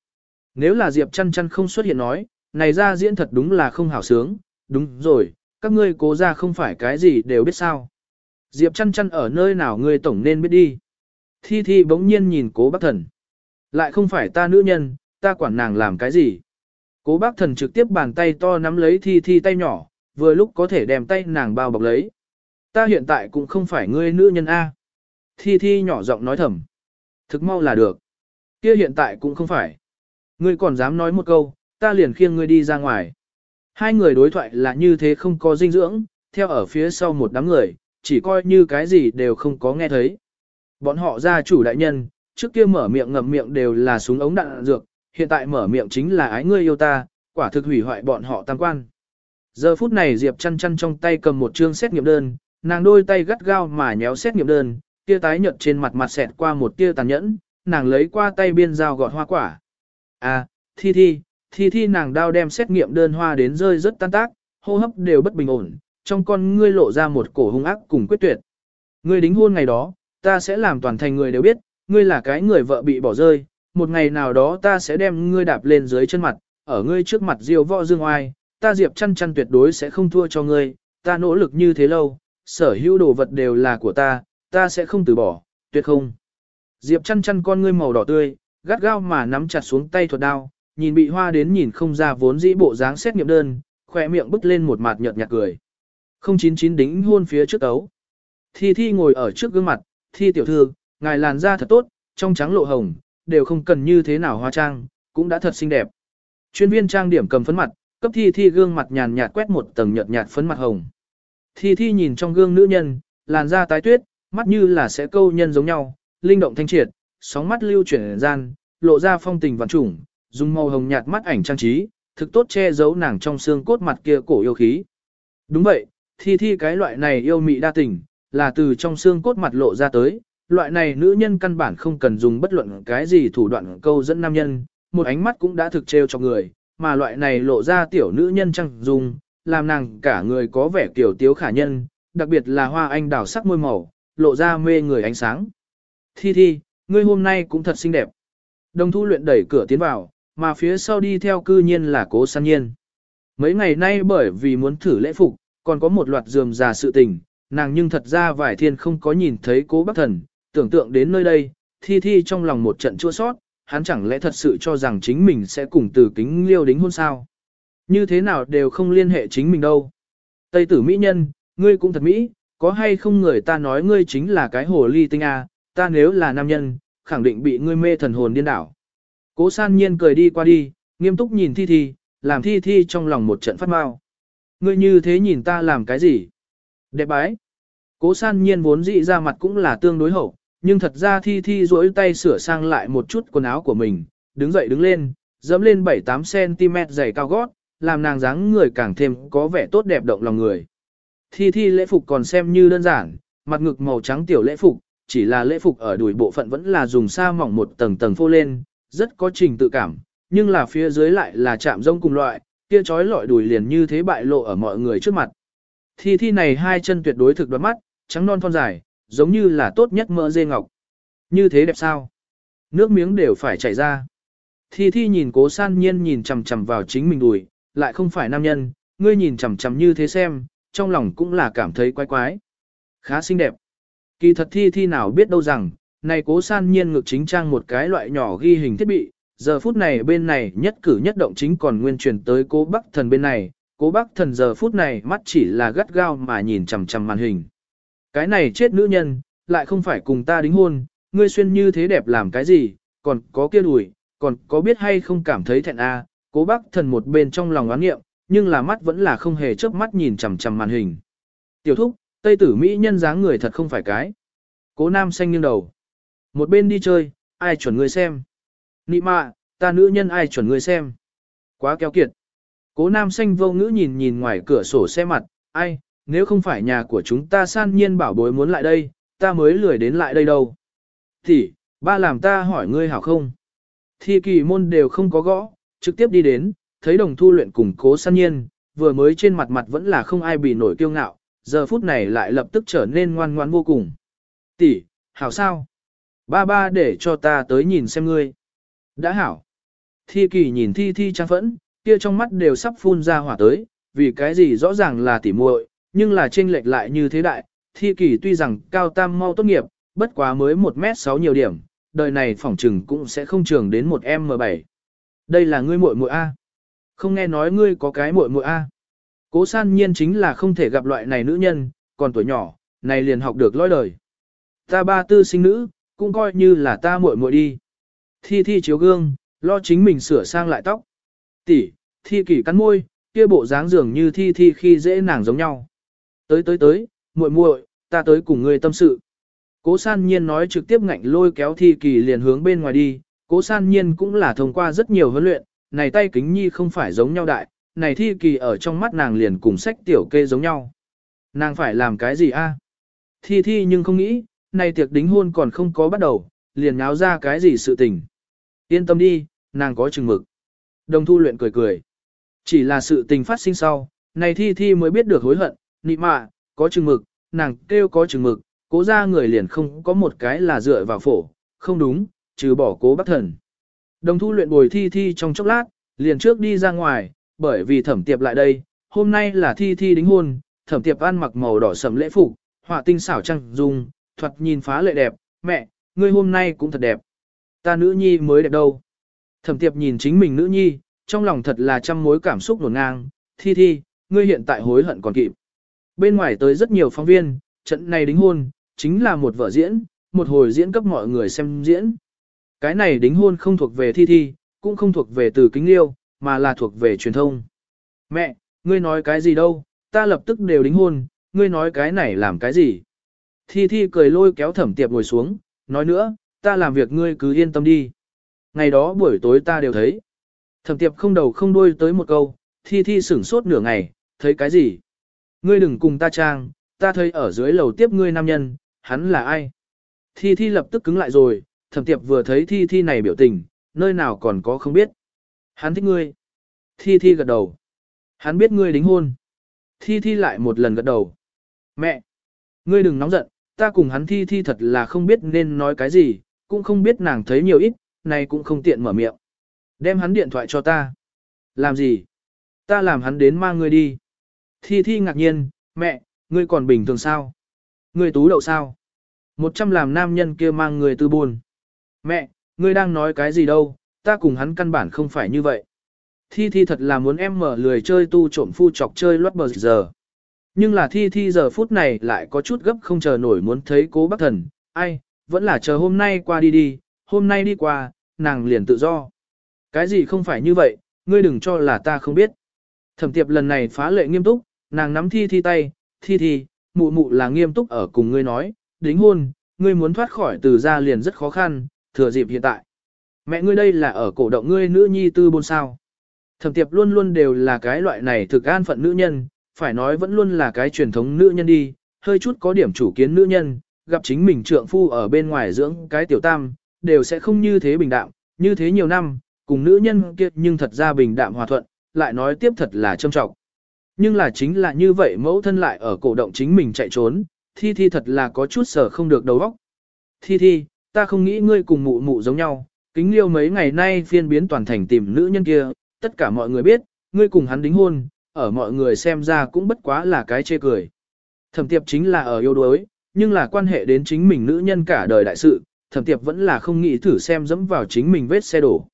Nếu là Diệp chăn chăn không xuất hiện nói, này ra diễn thật đúng là không hảo sướng, đúng rồi, các ngươi cố ra không phải cái gì đều biết sao. Diệp chăn chăn ở nơi nào ngươi tổng nên biết đi. Thi thi bỗng nhiên nhìn cố bác thần. Lại không phải ta nữ nhân, ta quản nàng làm cái gì. Cố bác thần trực tiếp bàn tay to nắm lấy thi thi tay nhỏ, vừa lúc có thể đem tay nàng bao bọc lấy. Ta hiện tại cũng không phải ngươi nữ nhân A. Thi thi nhỏ giọng nói thầm. Thực mau là được. Kia hiện tại cũng không phải. Ngươi còn dám nói một câu, ta liền khiêng ngươi đi ra ngoài. Hai người đối thoại là như thế không có dinh dưỡng, theo ở phía sau một đám người, chỉ coi như cái gì đều không có nghe thấy. Bọn họ gia chủ đại nhân, trước kia mở miệng ngậm miệng đều là súng ống đạn dược, hiện tại mở miệng chính là ái ngươi yêu ta, quả thực hủy hoại bọn họ tam quan. Giờ phút này Diệp chăn chăn trong tay cầm một chương xét nghiệm đơn, nàng đôi tay gắt gao mà nhéo xét nghiệm đơn, tia tái nhợt trên mặt mặt xẹt qua một tia tàn nhẫn, nàng lấy qua tay biên dao gọt hoa quả. À, thi thi, thi thi nàng đao đem xét nghiệm đơn hoa đến rơi rất tan tác, hô hấp đều bất bình ổn, trong con ngươi lộ ra một cổ hung ác cùng quyết tuyệt. Ngươi đính hôn ngày đó, ta sẽ làm toàn thành người đều biết, ngươi là cái người vợ bị bỏ rơi, một ngày nào đó ta sẽ đem ngươi đạp lên dưới chân mặt, ở ngươi trước mặt diêu võ dương oai, ta diệp chăn chăn tuyệt đối sẽ không thua cho ngươi, ta nỗ lực như thế lâu, sở hữu đồ vật đều là của ta, ta sẽ không từ bỏ, tuyệt không. Diệp chăn chăn con ngươi màu đỏ tươi, gắt gao mà nắm chặt xuống tay thuật đao, nhìn bị hoa đến nhìn không ra vốn dĩ bộ dáng xét nghiệm đơn, khỏe miệng bứt lên một mặt nhợt nhạt cười. 099 đính hôn phía trước ấu. Thi Thi ngồi ở trước gương mặt, Thi tiểu thư, ngài làn da thật tốt, trong trắng lộ hồng, đều không cần như thế nào hóa trang, cũng đã thật xinh đẹp. Chuyên viên trang điểm cầm phấn mặt, cấp Thi Thi gương mặt nhàn nhạt quét một tầng nhợt nhạt phấn mặt hồng. Thi Thi nhìn trong gương nữ nhân, làn da tái tuyết, mắt như là sẽ câu nhân giống nhau, linh động thanh triệt, sóng mắt lưu chuyển gian, lộ ra phong tình vạn trùng, dùng màu hồng nhạt mắt ảnh trang trí, thực tốt che giấu nàng trong xương cốt mặt kia cổ yêu khí. Đúng vậy, thi thi cái loại này yêu mị đa tình, là từ trong xương cốt mặt lộ ra tới, loại này nữ nhân căn bản không cần dùng bất luận cái gì thủ đoạn câu dẫn nam nhân, một ánh mắt cũng đã thực trêu cho người, mà loại này lộ ra tiểu nữ nhân chẳng dùng, làm nàng cả người có vẻ tiểu tiếu khả nhân, đặc biệt là hoa anh đào sắc môi màu, lộ ra mê người ánh sáng. Thi thi, ngươi hôm nay cũng thật xinh đẹp. Đồng thu luyện đẩy cửa tiến vào, mà phía sau đi theo cư nhiên là cố san nhiên. Mấy ngày nay bởi vì muốn thử lễ phục, còn có một loạt dườm già sự tình, nàng nhưng thật ra Vải thiên không có nhìn thấy cố bác thần, tưởng tượng đến nơi đây, thi thi trong lòng một trận chua sót, hắn chẳng lẽ thật sự cho rằng chính mình sẽ cùng từ kính liêu đính hôn sao. Như thế nào đều không liên hệ chính mình đâu. Tây tử mỹ nhân, ngươi cũng thật mỹ, có hay không người ta nói ngươi chính là cái hồ ly tinh a, ta nếu là nam nhân, khẳng định bị ngươi mê thần hồn điên đảo. Cố san nhiên cười đi qua đi, nghiêm túc nhìn thi thi, làm thi thi trong lòng một trận phát mau. Ngươi như thế nhìn ta làm cái gì? Đẹp bái. Cố san nhiên vốn dị ra mặt cũng là tương đối hậu, nhưng thật ra thi thi duỗi tay sửa sang lại một chút quần áo của mình, đứng dậy đứng lên, dẫm lên 7-8cm dày cao gót, làm nàng dáng người càng thêm có vẻ tốt đẹp động lòng người. Thi thi lễ phục còn xem như đơn giản, mặt ngực màu trắng tiểu lễ phục, chỉ là lễ phục ở đùi bộ phận vẫn là dùng sa mỏng một tầng tầng phô lên, rất có trình tự cảm, nhưng là phía dưới lại là chạm rông cùng loại, kia trói lọi đùi liền như thế bại lộ ở mọi người trước mặt. Thi thi này hai chân tuyệt đối thực đoán mắt, trắng non thon dài, giống như là tốt nhất mỡ dê ngọc. Như thế đẹp sao? Nước miếng đều phải chảy ra. Thi thi nhìn cố san nhiên nhìn chằm chằm vào chính mình đùi, lại không phải nam nhân, ngươi nhìn chằm chằm như thế xem, trong lòng cũng là cảm thấy quái quái. Khá xinh đẹp. Kỳ thật thi thi nào biết đâu rằng, này cố san nhiên ngực chính trang một cái loại nhỏ ghi hình thiết bị, giờ phút này bên này nhất cử nhất động chính còn nguyên truyền tới cố bắc thần bên này, cố bắc thần giờ phút này mắt chỉ là gắt gao mà nhìn chằm chằm màn hình. Cái này chết nữ nhân, lại không phải cùng ta đính hôn, ngươi xuyên như thế đẹp làm cái gì, còn có kia đùi, còn có biết hay không cảm thấy thẹn a cố bác thần một bên trong lòng oán nghiệm, nhưng là mắt vẫn là không hề chớp mắt nhìn chằm chằm màn hình. Tiểu thúc, Tây tử Mỹ nhân dáng người thật không phải cái. Cố nam xanh nghiêng đầu. Một bên đi chơi, ai chuẩn người xem. Nị mạ, ta nữ nhân ai chuẩn người xem. Quá keo kiệt. Cố nam xanh vô ngữ nhìn nhìn ngoài cửa sổ xe mặt, ai, nếu không phải nhà của chúng ta san nhiên bảo bối muốn lại đây, ta mới lười đến lại đây đâu. Thì, ba làm ta hỏi ngươi hảo không? Thi kỳ môn đều không có gõ, trực tiếp đi đến, thấy đồng thu luyện cùng cố san nhiên, vừa mới trên mặt mặt vẫn là không ai bị nổi kiêu ngạo, giờ phút này lại lập tức trở nên ngoan ngoan vô cùng. Tỷ, hảo sao? Ba ba để cho ta tới nhìn xem ngươi. Đã hảo. Thi kỳ nhìn thi thi trang phẫn, kia trong mắt đều sắp phun ra hỏa tới, vì cái gì rõ ràng là tỉ muội, nhưng là chênh lệch lại như thế đại. Thi kỳ tuy rằng cao tam mau tốt nghiệp, bất quá mới 1m6 nhiều điểm, đời này phỏng trừng cũng sẽ không trường đến một M7. Đây là ngươi muội muội A. Không nghe nói ngươi có cái muội muội A. Cố san nhiên chính là không thể gặp loại này nữ nhân, còn tuổi nhỏ, này liền học được lối đời. Ta ba tư sinh nữ, cũng coi như là ta muội muội đi. Thi thi chiếu gương, lo chính mình sửa sang lại tóc. Tỷ, thi kỷ cắn môi, kia bộ dáng dường như thi thi khi dễ nàng giống nhau. Tới tới tới, muội muội, ta tới cùng ngươi tâm sự. Cố san nhiên nói trực tiếp ngạnh lôi kéo thi kỳ liền hướng bên ngoài đi, cố san nhiên cũng là thông qua rất nhiều huấn luyện, này tay kính nhi không phải giống nhau đại, này thi kỳ ở trong mắt nàng liền cùng sách tiểu kê giống nhau. Nàng phải làm cái gì a? Thi thi nhưng không nghĩ, này tiệc đính hôn còn không có bắt đầu, liền nháo ra cái gì sự tình. Yên tâm đi, nàng có chừng mực. Đồng thu luyện cười cười. Chỉ là sự tình phát sinh sau, này thi thi mới biết được hối hận, nị mạ, có chừng mực, nàng kêu có chừng mực, cố ra người liền không có một cái là dựa vào phổ, không đúng, trừ bỏ cố bác thần. Đồng thu luyện bồi thi thi trong chốc lát, liền trước đi ra ngoài, bởi vì thẩm tiệp lại đây, hôm nay là thi thi đính hôn, thẩm tiệp ăn mặc màu đỏ sầm lễ phục, họa tinh xảo trăng dung, thuật nhìn phá lệ đẹp, mẹ, ngươi hôm nay cũng thật đẹp. Ta nữ nhi mới đẹp đâu. Thẩm tiệp nhìn chính mình nữ nhi, trong lòng thật là trăm mối cảm xúc nổn ngang, thi thi, ngươi hiện tại hối hận còn kịp. Bên ngoài tới rất nhiều phóng viên, trận này đính hôn, chính là một vở diễn, một hồi diễn cấp mọi người xem diễn. Cái này đính hôn không thuộc về thi thi, cũng không thuộc về từ kính liêu, mà là thuộc về truyền thông. Mẹ, ngươi nói cái gì đâu, ta lập tức đều đính hôn, ngươi nói cái này làm cái gì? Thi Thi cười lôi kéo thẩm tiệp ngồi xuống, nói nữa, ta làm việc ngươi cứ yên tâm đi. Ngày đó buổi tối ta đều thấy. Thẩm tiệp không đầu không đuôi tới một câu, Thi Thi sửng sốt nửa ngày, thấy cái gì? Ngươi đừng cùng ta trang, ta thấy ở dưới lầu tiếp ngươi nam nhân, hắn là ai? Thi Thi lập tức cứng lại rồi, thẩm tiệp vừa thấy Thi Thi này biểu tình, nơi nào còn có không biết. Hắn thích ngươi. Thi Thi gật đầu. Hắn biết ngươi đính hôn. Thi Thi lại một lần gật đầu. Mẹ! Ngươi đừng nóng giận, ta cùng hắn Thi Thi thật là không biết nên nói cái gì, cũng không biết nàng thấy nhiều ít, này cũng không tiện mở miệng. Đem hắn điện thoại cho ta. Làm gì? Ta làm hắn đến mang ngươi đi. Thi Thi ngạc nhiên, mẹ, ngươi còn bình thường sao? Ngươi tú đậu sao? Một trăm làm nam nhân kia mang người tư buồn. Mẹ, ngươi đang nói cái gì đâu, ta cùng hắn căn bản không phải như vậy. Thi Thi thật là muốn em mở lười chơi tu trộm phu chọc chơi lót bờ giờ. Nhưng là Thi Thi giờ phút này lại có chút gấp không chờ nổi muốn thấy cố bác thần, ai, vẫn là chờ hôm nay qua đi đi, hôm nay đi qua, nàng liền tự do. Cái gì không phải như vậy, ngươi đừng cho là ta không biết. Thẩm tiệp lần này phá lệ nghiêm túc, nàng nắm Thi Thi tay, Thi Thi, mụ mụ là nghiêm túc ở cùng ngươi nói, đính hôn, ngươi muốn thoát khỏi từ ra liền rất khó khăn, thừa dịp hiện tại. Mẹ ngươi đây là ở cổ động ngươi nữ nhi tư bôn sao. Thẩm tiệp luôn luôn đều là cái loại này thực an phận nữ nhân, phải nói vẫn luôn là cái truyền thống nữ nhân đi, hơi chút có điểm chủ kiến nữ nhân, gặp chính mình trượng phu ở bên ngoài dưỡng cái tiểu tam, đều sẽ không như thế bình đạm, như thế nhiều năm, cùng nữ nhân kia nhưng thật ra bình đạm hòa thuận, lại nói tiếp thật là trâm trọng. Nhưng là chính là như vậy mẫu thân lại ở cổ động chính mình chạy trốn, thi thi thật là có chút sở không được đầu óc. Thi thi, ta không nghĩ ngươi cùng mụ mụ giống nhau, kính liêu mấy ngày nay phiên biến toàn thành tìm nữ nhân kia, tất cả mọi người biết, ngươi cùng hắn đính hôn, ở mọi người xem ra cũng bất quá là cái chê cười. Thẩm tiệp chính là ở yêu đuối, nhưng là quan hệ đến chính mình nữ nhân cả đời đại sự, thẩm tiệp vẫn là không nghĩ thử xem dẫm vào chính mình vết xe đổ.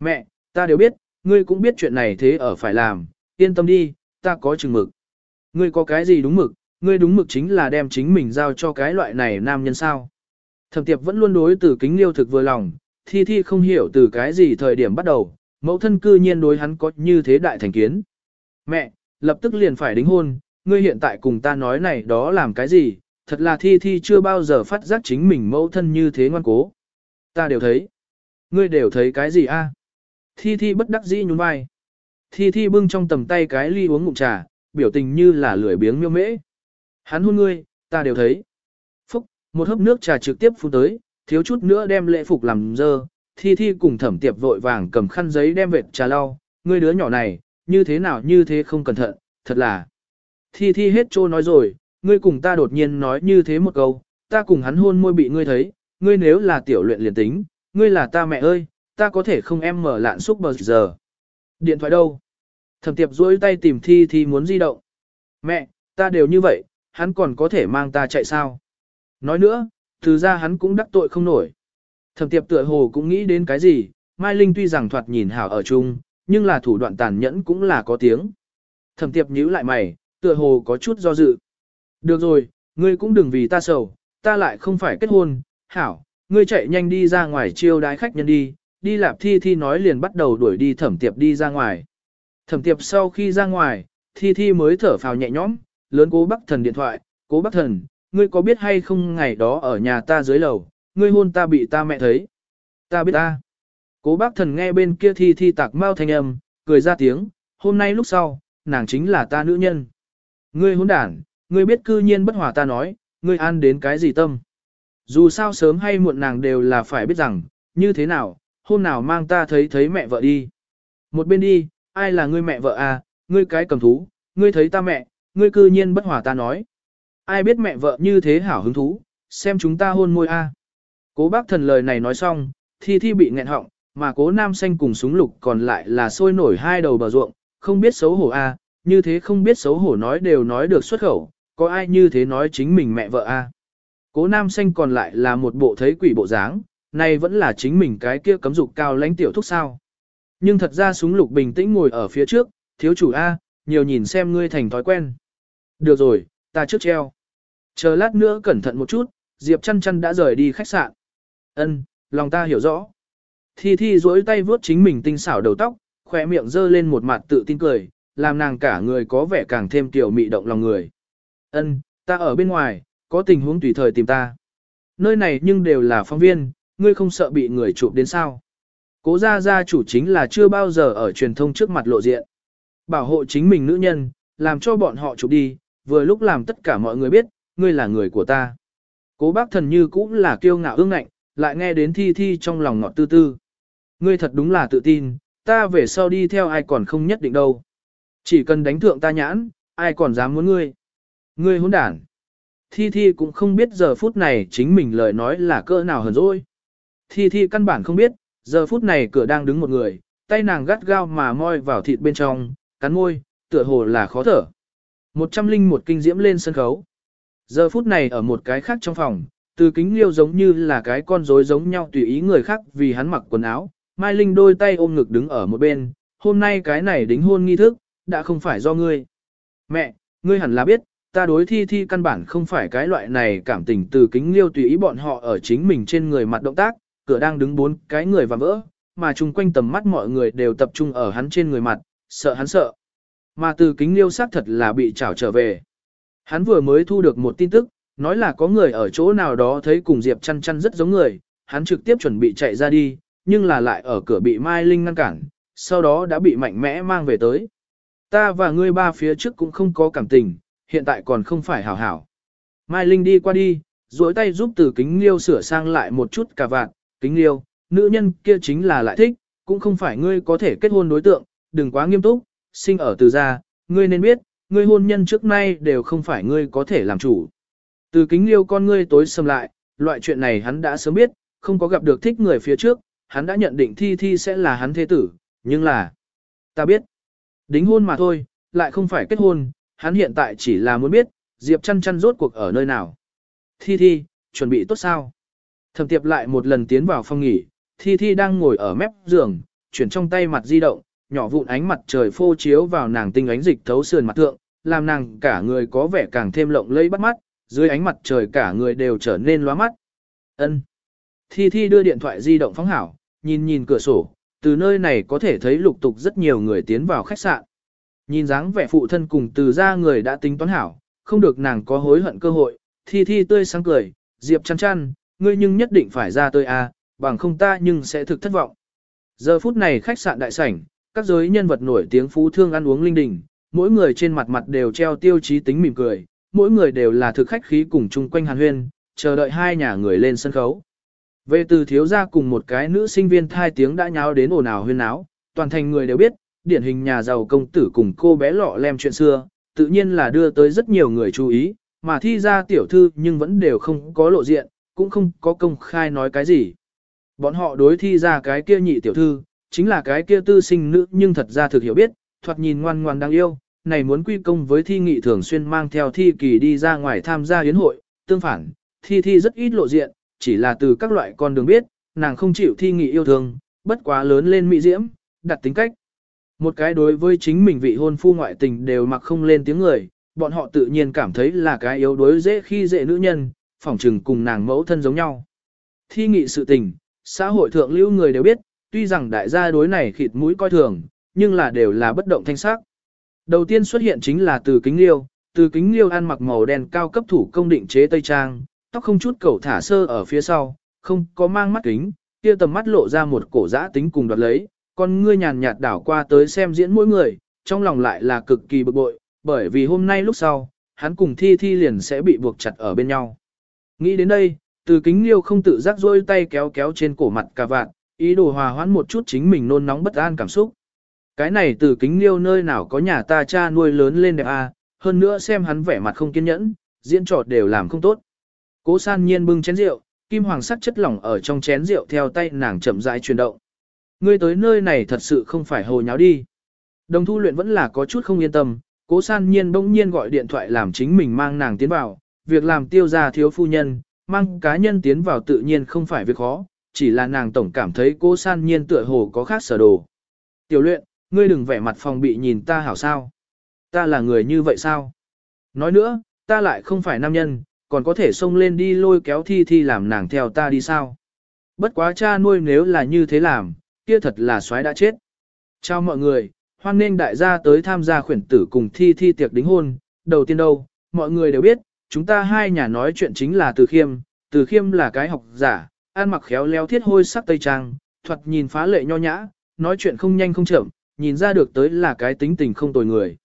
Mẹ, ta đều biết, ngươi cũng biết chuyện này thế ở phải làm, yên tâm đi, ta có chừng mực. Ngươi có cái gì đúng mực, ngươi đúng mực chính là đem chính mình giao cho cái loại này nam nhân sao. Thẩm tiệp vẫn luôn đối từ kính liêu thực vừa lòng, thi thi không hiểu từ cái gì thời điểm bắt đầu, mẫu thân cư nhiên đối hắn có như thế đại thành kiến. Mẹ, lập tức liền phải đính hôn, ngươi hiện tại cùng ta nói này đó làm cái gì, thật là thi thi chưa bao giờ phát giác chính mình mẫu thân như thế ngoan cố. Ta đều thấy. Ngươi đều thấy cái gì a? Thi thi bất đắc dĩ nhún vai. Thi thi bưng trong tầm tay cái ly uống ngụm trà, biểu tình như là lười biếng miêu mễ. Hắn hôn ngươi, ta đều thấy. Một hớp nước trà trực tiếp phun tới, thiếu chút nữa đem lễ phục làm dơ. Thi thi cùng thẩm tiệp vội vàng cầm khăn giấy đem vệt trà lau. Ngươi đứa nhỏ này, như thế nào như thế không cẩn thận, thật là. Thi thi hết trô nói rồi, ngươi cùng ta đột nhiên nói như thế một câu, ta cùng hắn hôn môi bị ngươi thấy, ngươi nếu là tiểu luyện liền tính, ngươi là ta mẹ ơi, ta có thể không em mở lạn xúc bờ giờ. Điện thoại đâu? Thẩm tiệp duỗi tay tìm thi thi muốn di động. Mẹ, ta đều như vậy, hắn còn có thể mang ta chạy sao? Nói nữa, từ ra hắn cũng đắc tội không nổi. Thẩm tiệp tựa hồ cũng nghĩ đến cái gì, Mai Linh tuy rằng thoạt nhìn hảo ở chung, nhưng là thủ đoạn tàn nhẫn cũng là có tiếng. Thẩm tiệp nhíu lại mày, tựa hồ có chút do dự. Được rồi, ngươi cũng đừng vì ta sầu, ta lại không phải kết hôn, hảo, ngươi chạy nhanh đi ra ngoài chiêu đái khách nhân đi, đi lạp thi thi nói liền bắt đầu đuổi đi thẩm tiệp đi ra ngoài. Thẩm tiệp sau khi ra ngoài, thi thi mới thở phào nhẹ nhõm, lớn cố bắc thần điện thoại, cố bắc thần, ngươi có biết hay không ngày đó ở nhà ta dưới lầu, ngươi hôn ta bị ta mẹ thấy. Ta biết ta. Cố bác thần nghe bên kia thi thi tạc mau thanh âm, cười ra tiếng, hôm nay lúc sau, nàng chính là ta nữ nhân. Ngươi hôn đản, ngươi biết cư nhiên bất hòa ta nói, ngươi an đến cái gì tâm. Dù sao sớm hay muộn nàng đều là phải biết rằng, như thế nào, hôm nào mang ta thấy thấy mẹ vợ đi. Một bên đi, ai là ngươi mẹ vợ à, ngươi cái cầm thú, ngươi thấy ta mẹ, ngươi cư nhiên bất hòa ta nói. Ai biết mẹ vợ như thế hảo hứng thú, xem chúng ta hôn môi a. À. Cố bác thần lời này nói xong, thi thi bị nghẹn họng, mà cố nam xanh cùng súng lục còn lại là sôi nổi hai đầu bờ ruộng, không biết xấu hổ a, à, như thế không biết xấu hổ nói đều nói được xuất khẩu, có ai như thế nói chính mình mẹ vợ a. À. Cố nam xanh còn lại là một bộ thấy quỷ bộ dáng, này vẫn là chính mình cái kia cấm dục cao lãnh tiểu thúc sao. Nhưng thật ra súng lục bình tĩnh ngồi ở phía trước, thiếu chủ A, nhiều nhìn xem ngươi thành thói quen. Được rồi, ta trước treo. Chờ lát nữa cẩn thận một chút, Diệp chăn chăn đã rời đi khách sạn. Ân, lòng ta hiểu rõ. Thi Thi duỗi tay vuốt chính mình tinh xảo đầu tóc, khỏe miệng dơ lên một mặt tự tin cười, làm nàng cả người có vẻ càng thêm tiểu mị động lòng người. Ân, ta ở bên ngoài, có tình huống tùy thời tìm ta. Nơi này nhưng đều là phóng viên, ngươi không sợ bị người chụp đến sao. Cố gia gia chủ chính là chưa bao giờ ở truyền thông trước mặt lộ diện. Bảo hộ chính mình nữ nhân, làm cho bọn họ chụp đi, vừa lúc làm tất cả mọi người biết, ngươi là người của ta. Cố bác thần như cũng là kiêu ngạo ương ngạnh, lại nghe đến thi thi trong lòng ngọt tư tư. Ngươi thật đúng là tự tin, ta về sau đi theo ai còn không nhất định đâu. Chỉ cần đánh thượng ta nhãn, ai còn dám muốn ngươi. Ngươi hỗn đản. Thi Thi cũng không biết giờ phút này chính mình lời nói là cỡ nào hờn dỗi. Thi Thi căn bản không biết, giờ phút này cửa đang đứng một người, tay nàng gắt gao mà moi vào thịt bên trong, cắn môi, tựa hồ là khó thở. Một trăm linh một kinh diễm lên sân khấu. Giờ phút này ở một cái khác trong phòng, từ kính liêu giống như là cái con rối giống nhau tùy ý người khác vì hắn mặc quần áo. Mai Linh đôi tay ôm ngực đứng ở một bên, hôm nay cái này đính hôn nghi thức, đã không phải do ngươi. Mẹ, ngươi hẳn là biết, ta đối thi thi căn bản không phải cái loại này cảm tình từ kính liêu tùy ý bọn họ ở chính mình trên người mặt động tác, cửa đang đứng bốn cái người và vỡ, mà chung quanh tầm mắt mọi người đều tập trung ở hắn trên người mặt, sợ hắn sợ. Mà từ kính liêu xác thật là bị trảo trở về. Hắn vừa mới thu được một tin tức, nói là có người ở chỗ nào đó thấy cùng Diệp chăn chăn rất giống người, hắn trực tiếp chuẩn bị chạy ra đi, nhưng là lại ở cửa bị Mai Linh ngăn cản, sau đó đã bị mạnh mẽ mang về tới. Ta và ngươi ba phía trước cũng không có cảm tình, hiện tại còn không phải hảo hảo. Mai Linh đi qua đi, duỗi tay giúp từ kính liêu sửa sang lại một chút cả vạn, kính liêu, nữ nhân kia chính là lại thích, cũng không phải ngươi có thể kết hôn đối tượng, đừng quá nghiêm túc, sinh ở từ gia, ngươi nên biết, ngươi hôn nhân trước nay đều không phải ngươi có thể làm chủ. Từ kính liêu con ngươi tối sầm lại, loại chuyện này hắn đã sớm biết, không có gặp được thích người phía trước, hắn đã nhận định thi thi sẽ là hắn thế tử, nhưng là, ta biết, đính hôn mà thôi, lại không phải kết hôn, hắn hiện tại chỉ là muốn biết, Diệp chăn chăn rốt cuộc ở nơi nào. Thi Thi, chuẩn bị tốt sao? Thẩm tiệp lại một lần tiến vào phòng nghỉ, Thi Thi đang ngồi ở mép giường, chuyển trong tay mặt di động, nhỏ vụn ánh mặt trời phô chiếu vào nàng tinh ánh dịch thấu sườn mặt thượng, làm nàng cả người có vẻ càng thêm lộng lẫy bắt mắt, dưới ánh mặt trời cả người đều trở nên lóa mắt. Ân. Thi Thi đưa điện thoại di động phóng hảo, nhìn nhìn cửa sổ, từ nơi này có thể thấy lục tục rất nhiều người tiến vào khách sạn. Nhìn dáng vẻ phụ thân cùng từ ra người đã tính toán hảo, không được nàng có hối hận cơ hội, Thi Thi tươi sáng cười, Diệp chăn chăn, ngươi nhưng nhất định phải ra tôi à, bằng không ta nhưng sẽ thực thất vọng. Giờ phút này khách sạn đại sảnh, các giới nhân vật nổi tiếng phú thương ăn uống linh đình, mỗi người trên mặt mặt đều treo tiêu chí tính mỉm cười, mỗi người đều là thực khách khí cùng chung quanh hàn huyên, chờ đợi hai nhà người lên sân khấu. Về từ thiếu gia cùng một cái nữ sinh viên thai tiếng đã nháo đến ồn ào huyên náo, toàn thành người đều biết, điển hình nhà giàu công tử cùng cô bé lọ lem chuyện xưa, tự nhiên là đưa tới rất nhiều người chú ý, mà thi ra tiểu thư nhưng vẫn đều không có lộ diện, cũng không có công khai nói cái gì. Bọn họ đối thi ra cái kia nhị tiểu thư, chính là cái kia tư sinh nữ nhưng thật ra thực hiểu biết, thoạt nhìn ngoan ngoan đáng yêu, này muốn quy công với thi nghị thường xuyên mang theo thi kỳ đi ra ngoài tham gia yến hội, tương phản, thi thi rất ít lộ diện, chỉ là từ các loại con đường biết, nàng không chịu thi nghị yêu thương, bất quá lớn lên mỹ diễm, đặt tính cách. Một cái đối với chính mình vị hôn phu ngoại tình đều mặc không lên tiếng người, bọn họ tự nhiên cảm thấy là cái yếu đuối dễ khi dễ nữ nhân, phỏng trừng cùng nàng mẫu thân giống nhau. Thi nghị sự tình, xã hội thượng lưu người đều biết, tuy rằng đại gia đối này khịt mũi coi thường, nhưng là đều là bất động thanh sắc. Đầu tiên xuất hiện chính là từ kính liêu, từ kính liêu ăn mặc màu đen cao cấp thủ công định chế tây trang, tóc không chút cầu thả sơ ở phía sau, không có mang mắt kính, kia tầm mắt lộ ra một cổ giã tính cùng đoạt lấy, con ngươi nhàn nhạt đảo qua tới xem diễn mỗi người, trong lòng lại là cực kỳ bực bội, bởi vì hôm nay lúc sau, hắn cùng thi thi liền sẽ bị buộc chặt ở bên nhau. Nghĩ đến đây, từ kính liêu không tự giác rôi tay kéo kéo trên cổ mặt cà vạt ý đồ hòa hoãn một chút chính mình nôn nóng bất an cảm xúc. Cái này từ kính liêu nơi nào có nhà ta cha nuôi lớn lên đẹp à, hơn nữa xem hắn vẻ mặt không kiên nhẫn, diễn trò đều làm không tốt. Cố san nhiên bưng chén rượu, kim hoàng sắc chất lỏng ở trong chén rượu theo tay nàng chậm rãi chuyển động. Ngươi tới nơi này thật sự không phải hồ nháo đi. Đồng thu luyện vẫn là có chút không yên tâm, cố san nhiên bỗng nhiên gọi điện thoại làm chính mình mang nàng tiến vào, việc làm tiêu ra thiếu phu nhân, mang cá nhân tiến vào tự nhiên không phải việc khó, chỉ là nàng tổng cảm thấy cố san nhiên tựa hồ có khác sở đồ. Tiểu luyện, ngươi đừng vẻ mặt phòng bị nhìn ta hảo sao. Ta là người như vậy sao? Nói nữa, ta lại không phải nam nhân, còn có thể xông lên đi lôi kéo thi thi làm nàng theo ta đi sao? Bất quá cha nuôi nếu là như thế làm, kia thật là xoái đã chết. Chào mọi người, hoan nghênh đại gia tới tham gia khuyển tử cùng thi thi tiệc đính hôn. Đầu tiên đâu, mọi người đều biết, chúng ta hai nhà nói chuyện chính là từ khiêm, từ khiêm là cái học giả, ăn mặc khéo léo thiết hôi sắc tây trang, thuật nhìn phá lệ nho nhã, nói chuyện không nhanh không chậm, nhìn ra được tới là cái tính tình không tồi người.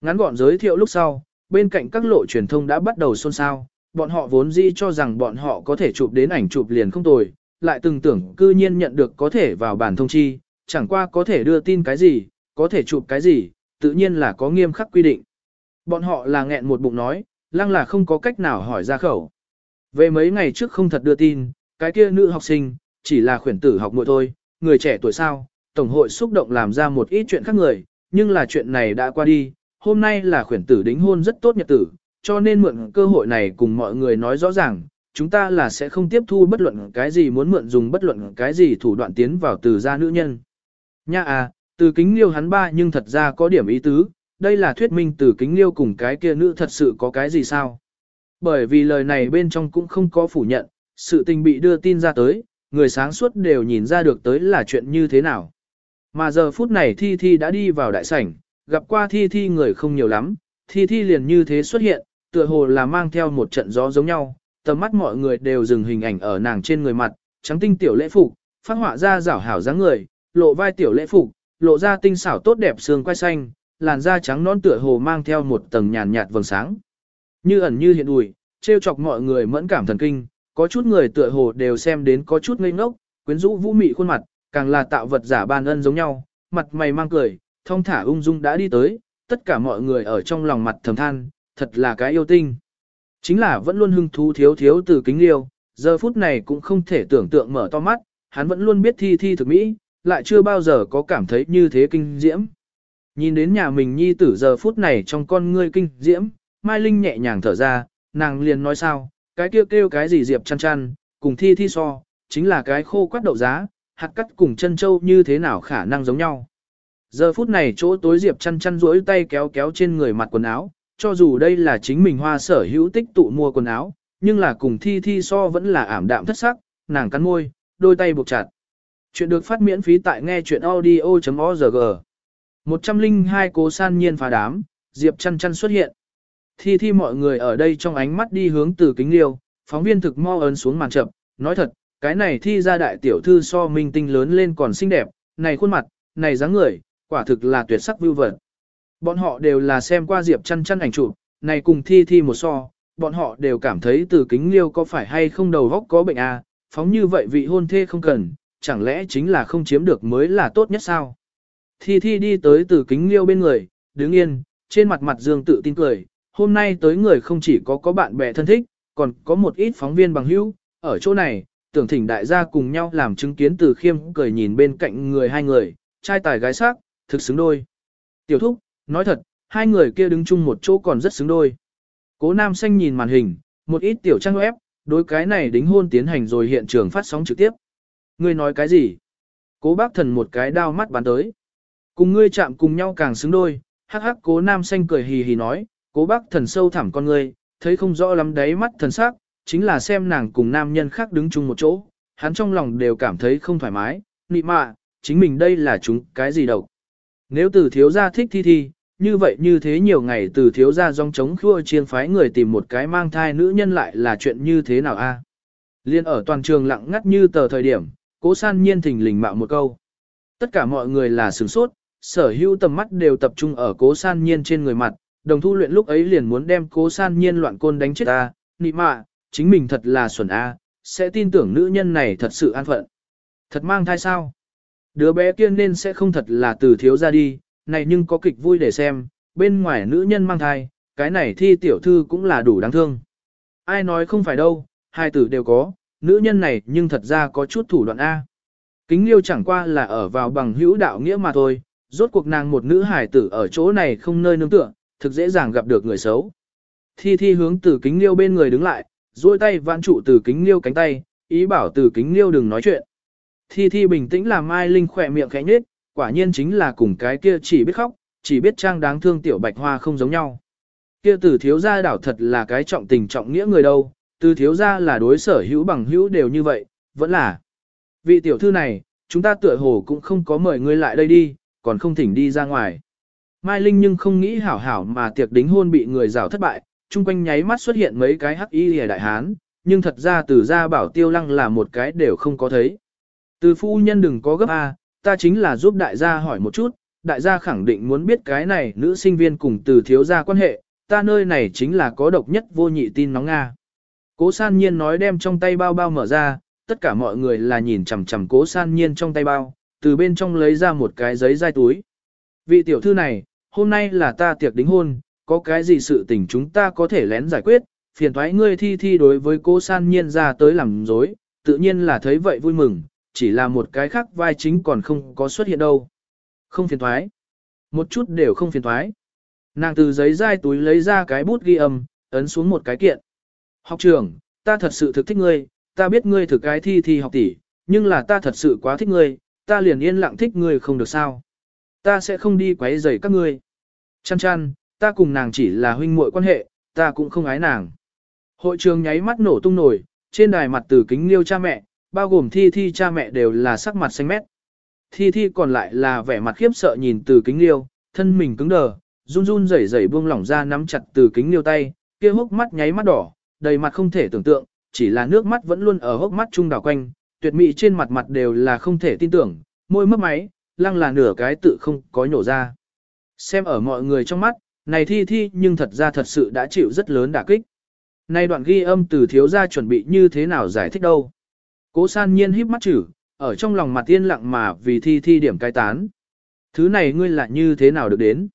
Ngắn gọn giới thiệu lúc sau, bên cạnh các lộ truyền thông đã bắt đầu xôn xao, bọn họ vốn dĩ cho rằng bọn họ có thể chụp đến ảnh chụp liền không tồi, lại từng tưởng cư nhiên nhận được có thể vào bản thông chi, chẳng qua có thể đưa tin cái gì, có thể chụp cái gì, tự nhiên là có nghiêm khắc quy định. Bọn họ là nghẹn một bụng nói, lăng là không có cách nào hỏi ra khẩu. Về mấy ngày trước không thật đưa tin, cái kia nữ học sinh, chỉ là khuyển tử học muội thôi, người trẻ tuổi sao, Tổng hội xúc động làm ra một ít chuyện khác người, nhưng là chuyện này đã qua đi, hôm nay là khuyển tử đính hôn rất tốt nhật tử, cho nên mượn cơ hội này cùng mọi người nói rõ ràng, chúng ta là sẽ không tiếp thu bất luận cái gì muốn mượn dùng bất luận cái gì thủ đoạn tiến vào từ gia nữ nhân. Nha à, từ kính liêu hắn ba nhưng thật ra có điểm ý tứ, đây là thuyết minh từ kính liêu cùng cái kia nữ thật sự có cái gì sao. Bởi vì lời này bên trong cũng không có phủ nhận, sự tình bị đưa tin ra tới, người sáng suốt đều nhìn ra được tới là chuyện như thế nào. Mà giờ phút này Thi Thi đã đi vào đại sảnh, gặp qua Thi Thi người không nhiều lắm, Thi Thi liền như thế xuất hiện, tựa hồ là mang theo một trận gió giống nhau, tầm mắt mọi người đều dừng hình ảnh ở nàng trên người mặt, trắng tinh tiểu lễ phục, phát họa ra rảo hảo dáng người, lộ vai tiểu lễ phục, lộ ra tinh xảo tốt đẹp xương quai xanh, làn da trắng non tựa hồ mang theo một tầng nhàn nhạt vầng sáng. Như ẩn như hiện ủi, trêu chọc mọi người mẫn cảm thần kinh, có chút người tựa hồ đều xem đến có chút ngây ngốc, quyến rũ vũ mị khuôn mặt, càng là tạo vật giả ban ân giống nhau, mặt mày mang cười, thông thả ung dung đã đi tới, tất cả mọi người ở trong lòng mặt thầm than, thật là cái yêu tinh. Chính là vẫn luôn hưng thú thiếu thiếu từ kính liêu, giờ phút này cũng không thể tưởng tượng mở to mắt, hắn vẫn luôn biết thi thi thực mỹ, lại chưa bao giờ có cảm thấy như thế kinh diễm. Nhìn đến nhà mình nhi tử giờ phút này trong con ngươi kinh diễm, Mai Linh nhẹ nhàng thở ra, nàng liền nói sao, cái kêu kêu cái gì diệp chăn chăn, cùng thi thi so, chính là cái khô quát đậu giá, hạt cắt cùng chân châu như thế nào khả năng giống nhau. Giờ phút này chỗ tối Diệp chăn chăn duỗi tay kéo kéo trên người mặt quần áo, cho dù đây là chính mình hoa sở hữu tích tụ mua quần áo, nhưng là cùng thi thi so vẫn là ảm đạm thất sắc, nàng cắn môi, đôi tay buộc chặt. Chuyện được phát miễn phí tại nghe chuyện audio.org. 102 cố san nhiên phá đám, Diệp chăn chăn xuất hiện. Thi thi mọi người ở đây trong ánh mắt đi hướng từ kính liêu, phóng viên thực mo ấn xuống màn chậm, nói thật, cái này thi ra đại tiểu thư so minh tinh lớn lên còn xinh đẹp, này khuôn mặt, này dáng người, quả thực là tuyệt sắc vưu vật. Bọn họ đều là xem qua Diệp chăn chăn ảnh chụp, này cùng thi thi một so, bọn họ đều cảm thấy từ kính liêu có phải hay không đầu góc có bệnh à, phóng như vậy vị hôn thê không cần, chẳng lẽ chính là không chiếm được mới là tốt nhất sao? Thi thi đi tới từ kính liêu bên người, đứng yên, trên mặt mặt dương tự tin cười, hôm nay tới người không chỉ có có bạn bè thân thích, còn có một ít phóng viên bằng hữu, ở chỗ này, tưởng thỉnh đại gia cùng nhau làm chứng kiến từ khiêm cười nhìn bên cạnh người hai người, trai tài gái sắc, thực xứng đôi. Tiểu thúc, nói thật, hai người kia đứng chung một chỗ còn rất xứng đôi. Cố nam xanh nhìn màn hình, một ít tiểu trang web, đối cái này đính hôn tiến hành rồi hiện trường phát sóng trực tiếp. Ngươi nói cái gì? Cố bác thần một cái đao mắt bắn tới. Cùng ngươi chạm cùng nhau càng xứng đôi, hắc hắc cố nam xanh cười hì hì nói, cố bác thần sâu thẳm con ngươi, thấy không rõ lắm đáy mắt thần sắc, chính là xem nàng cùng nam nhân khác đứng chung một chỗ, hắn trong lòng đều cảm thấy không thoải mái, nị mạ, chính mình đây là chúng cái gì đâu. Nếu từ thiếu gia thích thi thi, như vậy như thế nhiều ngày từ thiếu gia dòng chống khua chiên phái người tìm một cái mang thai nữ nhân lại là chuyện như thế nào a? Liên ở toàn trường lặng ngắt như tờ thời điểm, cố san nhiên thình lình mạo một câu. Tất cả mọi người là sửng sốt, sở hữu tầm mắt đều tập trung ở cố san nhiên trên người mặt, đồng thu luyện lúc ấy liền muốn đem cố san nhiên loạn côn đánh chết ta, nị mạ, chính mình thật là xuẩn a, sẽ tin tưởng nữ nhân này thật sự an phận. Thật mang thai sao? Đứa bé kia nên sẽ không thật là từ thiếu ra đi, này nhưng có kịch vui để xem, bên ngoài nữ nhân mang thai, cái này thi tiểu thư cũng là đủ đáng thương. Ai nói không phải đâu, hai tử đều có, nữ nhân này nhưng thật ra có chút thủ đoạn A. Kính liêu chẳng qua là ở vào bằng hữu đạo nghĩa mà thôi, rốt cuộc nàng một nữ hải tử ở chỗ này không nơi nương tựa, thực dễ dàng gặp được người xấu. Thi thi hướng từ kính liêu bên người đứng lại, duỗi tay vãn trụ từ kính liêu cánh tay, ý bảo từ kính liêu đừng nói chuyện. Thi thi bình tĩnh làm Mai Linh khỏe miệng khẽ nhếch, quả nhiên chính là cùng cái kia chỉ biết khóc, chỉ biết trang đáng thương tiểu bạch hoa không giống nhau. Kia từ thiếu gia đảo thật là cái trọng tình trọng nghĩa người đâu, từ thiếu gia là đối sở hữu bằng hữu đều như vậy, vẫn là. Vị tiểu thư này, chúng ta tựa hồ cũng không có mời ngươi lại đây đi, còn không thỉnh đi ra ngoài. Mai Linh nhưng không nghĩ hảo hảo mà tiệc đính hôn bị người rào thất bại, chung quanh nháy mắt xuất hiện mấy cái hắc y hề đại hán, nhưng thật ra từ gia bảo tiêu lăng là một cái đều không có thấy. Từ phu nhân đừng có gấp A, ta chính là giúp đại gia hỏi một chút, đại gia khẳng định muốn biết cái này nữ sinh viên cùng từ thiếu gia quan hệ, ta nơi này chính là có độc nhất vô nhị tin nóng Nga. Cố san nhiên nói đem trong tay bao bao mở ra, tất cả mọi người là nhìn chằm chằm cố san nhiên trong tay bao, từ bên trong lấy ra một cái giấy dai túi. Vị tiểu thư này, hôm nay là ta tiệc đính hôn, có cái gì sự tình chúng ta có thể lén giải quyết, phiền thoái ngươi thi thi đối với cô san nhiên ra tới làm dối, tự nhiên là thấy vậy vui mừng, chỉ là một cái khác vai chính còn không có xuất hiện đâu. Không phiền thoái. Một chút đều không phiền thoái. Nàng từ giấy dai túi lấy ra cái bút ghi âm, ấn xuống một cái kiện. Học trưởng, ta thật sự thực thích ngươi, ta biết ngươi thực cái thi thi học tỷ, nhưng là ta thật sự quá thích ngươi, ta liền yên lặng thích ngươi không được sao. Ta sẽ không đi quấy rầy các ngươi. Chăn chăn, ta cùng nàng chỉ là huynh muội quan hệ, ta cũng không ái nàng. Hội trường nháy mắt nổ tung nổi, trên đài mặt từ kính liêu cha mẹ, bao gồm thi thi cha mẹ đều là sắc mặt xanh mét. Thi thi còn lại là vẻ mặt khiếp sợ nhìn từ kính liêu, thân mình cứng đờ, run run rẩy rẩy buông lỏng ra nắm chặt từ kính liêu tay, kia hốc mắt nháy mắt đỏ, đầy mặt không thể tưởng tượng, chỉ là nước mắt vẫn luôn ở hốc mắt trung đảo quanh, tuyệt mỹ trên mặt mặt đều là không thể tin tưởng, môi mấp máy, lăng là nửa cái tự không có nhổ ra. Xem ở mọi người trong mắt, này thi thi nhưng thật ra thật sự đã chịu rất lớn đả kích. Này đoạn ghi âm từ thiếu gia chuẩn bị như thế nào giải thích đâu. Cố san nhiên híp mắt chử, ở trong lòng mặt tiên lặng mà vì thi thi điểm cai tán. Thứ này ngươi lại như thế nào được đến?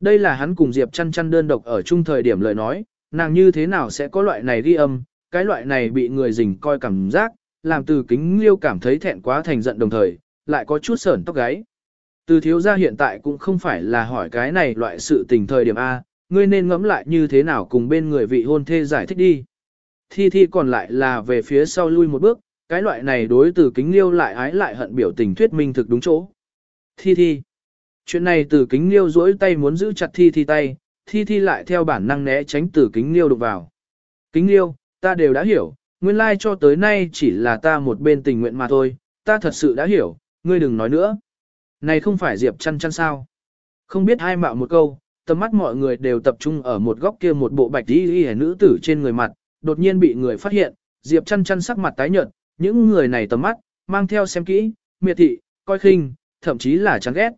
Đây là hắn cùng Diệp chăn chăn đơn độc ở chung thời điểm lời nói, nàng như thế nào sẽ có loại này ghi âm, cái loại này bị người dình coi cảm giác, làm từ kính liêu cảm thấy thẹn quá thành giận đồng thời, lại có chút sởn tóc gáy. Từ thiếu gia hiện tại cũng không phải là hỏi cái này loại sự tình thời điểm A, ngươi nên ngẫm lại như thế nào cùng bên người vị hôn thê giải thích đi. Thi thi còn lại là về phía sau lui một bước, cái loại này đối từ kính liêu lại ái lại hận biểu tình thuyết minh thực đúng chỗ. Thi thi. Chuyện này từ kính liêu duỗi tay muốn giữ chặt thi thi tay, thi thi lại theo bản năng né tránh từ kính liêu đụng vào. Kính liêu, ta đều đã hiểu, nguyên lai cho tới nay chỉ là ta một bên tình nguyện mà thôi, ta thật sự đã hiểu, ngươi đừng nói nữa. Này không phải Diệp chăn chăn sao? Không biết hai mạo một câu, tầm mắt mọi người đều tập trung ở một góc kia một bộ bạch y y nữ tử trên người mặt, đột nhiên bị người phát hiện, Diệp chăn chăn sắc mặt tái nhợt, những người này tầm mắt, mang theo xem kỹ, miệt thị, coi khinh, thậm chí là chán ghét.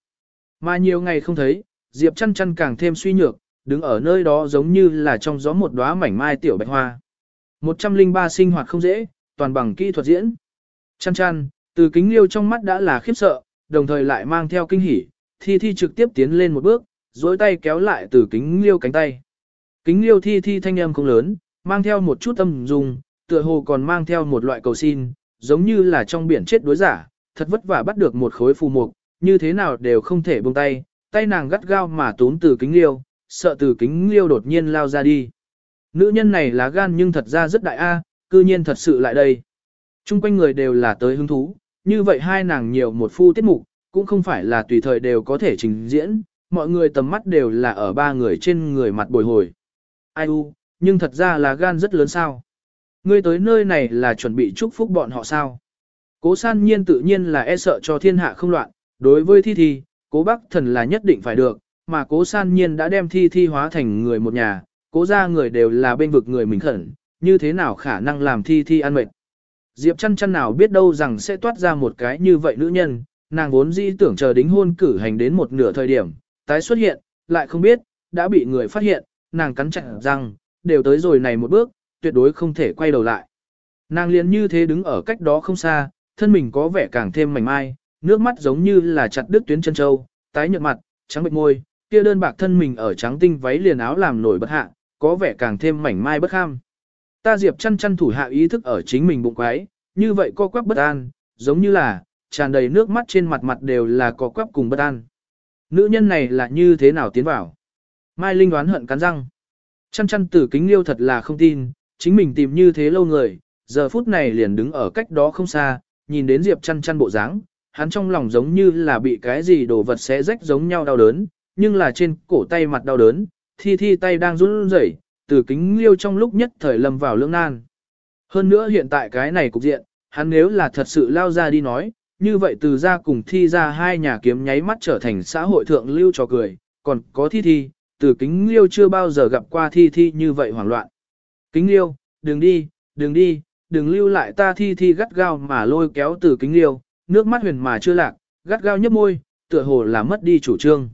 Mà nhiều ngày không thấy, Diệp chăn chăn càng thêm suy nhược, đứng ở nơi đó giống như là trong gió một đóa mảnh mai tiểu bạch hoa. 103 sinh hoạt không dễ, toàn bằng kỹ thuật diễn. Chăn chăn, từ kính liêu trong mắt đã là khiếp sợ, đồng thời lại mang theo kinh hỉ, thi thi trực tiếp tiến lên một bước, dối tay kéo lại từ kính liêu cánh tay. Kính liêu thi thi thanh âm không lớn, mang theo một chút âm dung, tựa hồ còn mang theo một loại cầu xin, giống như là trong biển chết đối giả, thật vất vả bắt được một khối phù mục, như thế nào đều không thể buông tay, tay nàng gắt gao mà túm từ kính liêu, sợ từ kính liêu đột nhiên lao ra đi. Nữ nhân này lá gan nhưng thật ra rất đại a, cư nhiên thật sự lại đây. Trung quanh người đều là tới hứng thú, như vậy hai nàng nhiều một phu tiết mục, cũng không phải là tùy thời đều có thể trình diễn, mọi người tầm mắt đều là ở ba người trên người mặt bồi hồi. Ai u, nhưng thật ra là gan rất lớn sao. Ngươi tới nơi này là chuẩn bị chúc phúc bọn họ sao. Cố san nhiên tự nhiên là e sợ cho thiên hạ không loạn, đối với thi thi, cố bác thần là nhất định phải được, mà cố san nhiên đã đem thi thi hóa thành người một nhà, cố ra người đều là bên vực người mình khẩn, như thế nào khả năng làm thi thi ăn mệt. Diệp chăn chăn nào biết đâu rằng sẽ toát ra một cái như vậy nữ nhân, nàng vốn dĩ tưởng chờ đính hôn cử hành đến một nửa thời điểm, tái xuất hiện, lại không biết, đã bị người phát hiện, nàng cắn chặt răng, đều tới rồi này một bước, tuyệt đối không thể quay đầu lại. Nàng liền như thế đứng ở cách đó không xa, thân mình có vẻ càng thêm mảnh mai, nước mắt giống như là chặt đứt tuyến chân châu, tái nhợt mặt, trắng bệnh môi, kia đơn bạc thân mình ở trắng tinh váy liền áo làm nổi bất hạ, có vẻ càng thêm mảnh mai bất ham. Ta Diệp chăn chăn thủ hạ ý thức ở chính mình bụng quái, như vậy co quắp bất an, giống như là, tràn đầy nước mắt trên mặt mặt đều là co quắp cùng bất an. Nữ nhân này là như thế nào tiến vào? Mai Linh đoán hận cắn răng. Chăn chăn tử kính liêu thật là không tin, chính mình tìm như thế lâu người, giờ phút này liền đứng ở cách đó không xa, nhìn đến Diệp chăn chăn bộ dáng, hắn trong lòng giống như là bị cái gì đồ vật xé rách giống nhau đau đớn, nhưng là trên cổ tay mặt đau đớn, thi thi tay đang run rẩy, từ kính liêu trong lúc nhất thời lâm vào lưỡng nan. Hơn nữa hiện tại cái này cục diện, hắn nếu là thật sự lao ra đi nói, như vậy từ ra cùng thi ra hai nhà kiếm nháy mắt trở thành xã hội thượng lưu trò cười, còn có thi thi, từ kính liêu chưa bao giờ gặp qua thi thi như vậy hoảng loạn. Kính liêu, đừng đi, đừng đi, đừng lưu lại ta thi thi gắt gao mà lôi kéo từ kính liêu, nước mắt huyền mà chưa lạc, gắt gao nhấp môi, tựa hồ là mất đi chủ trương.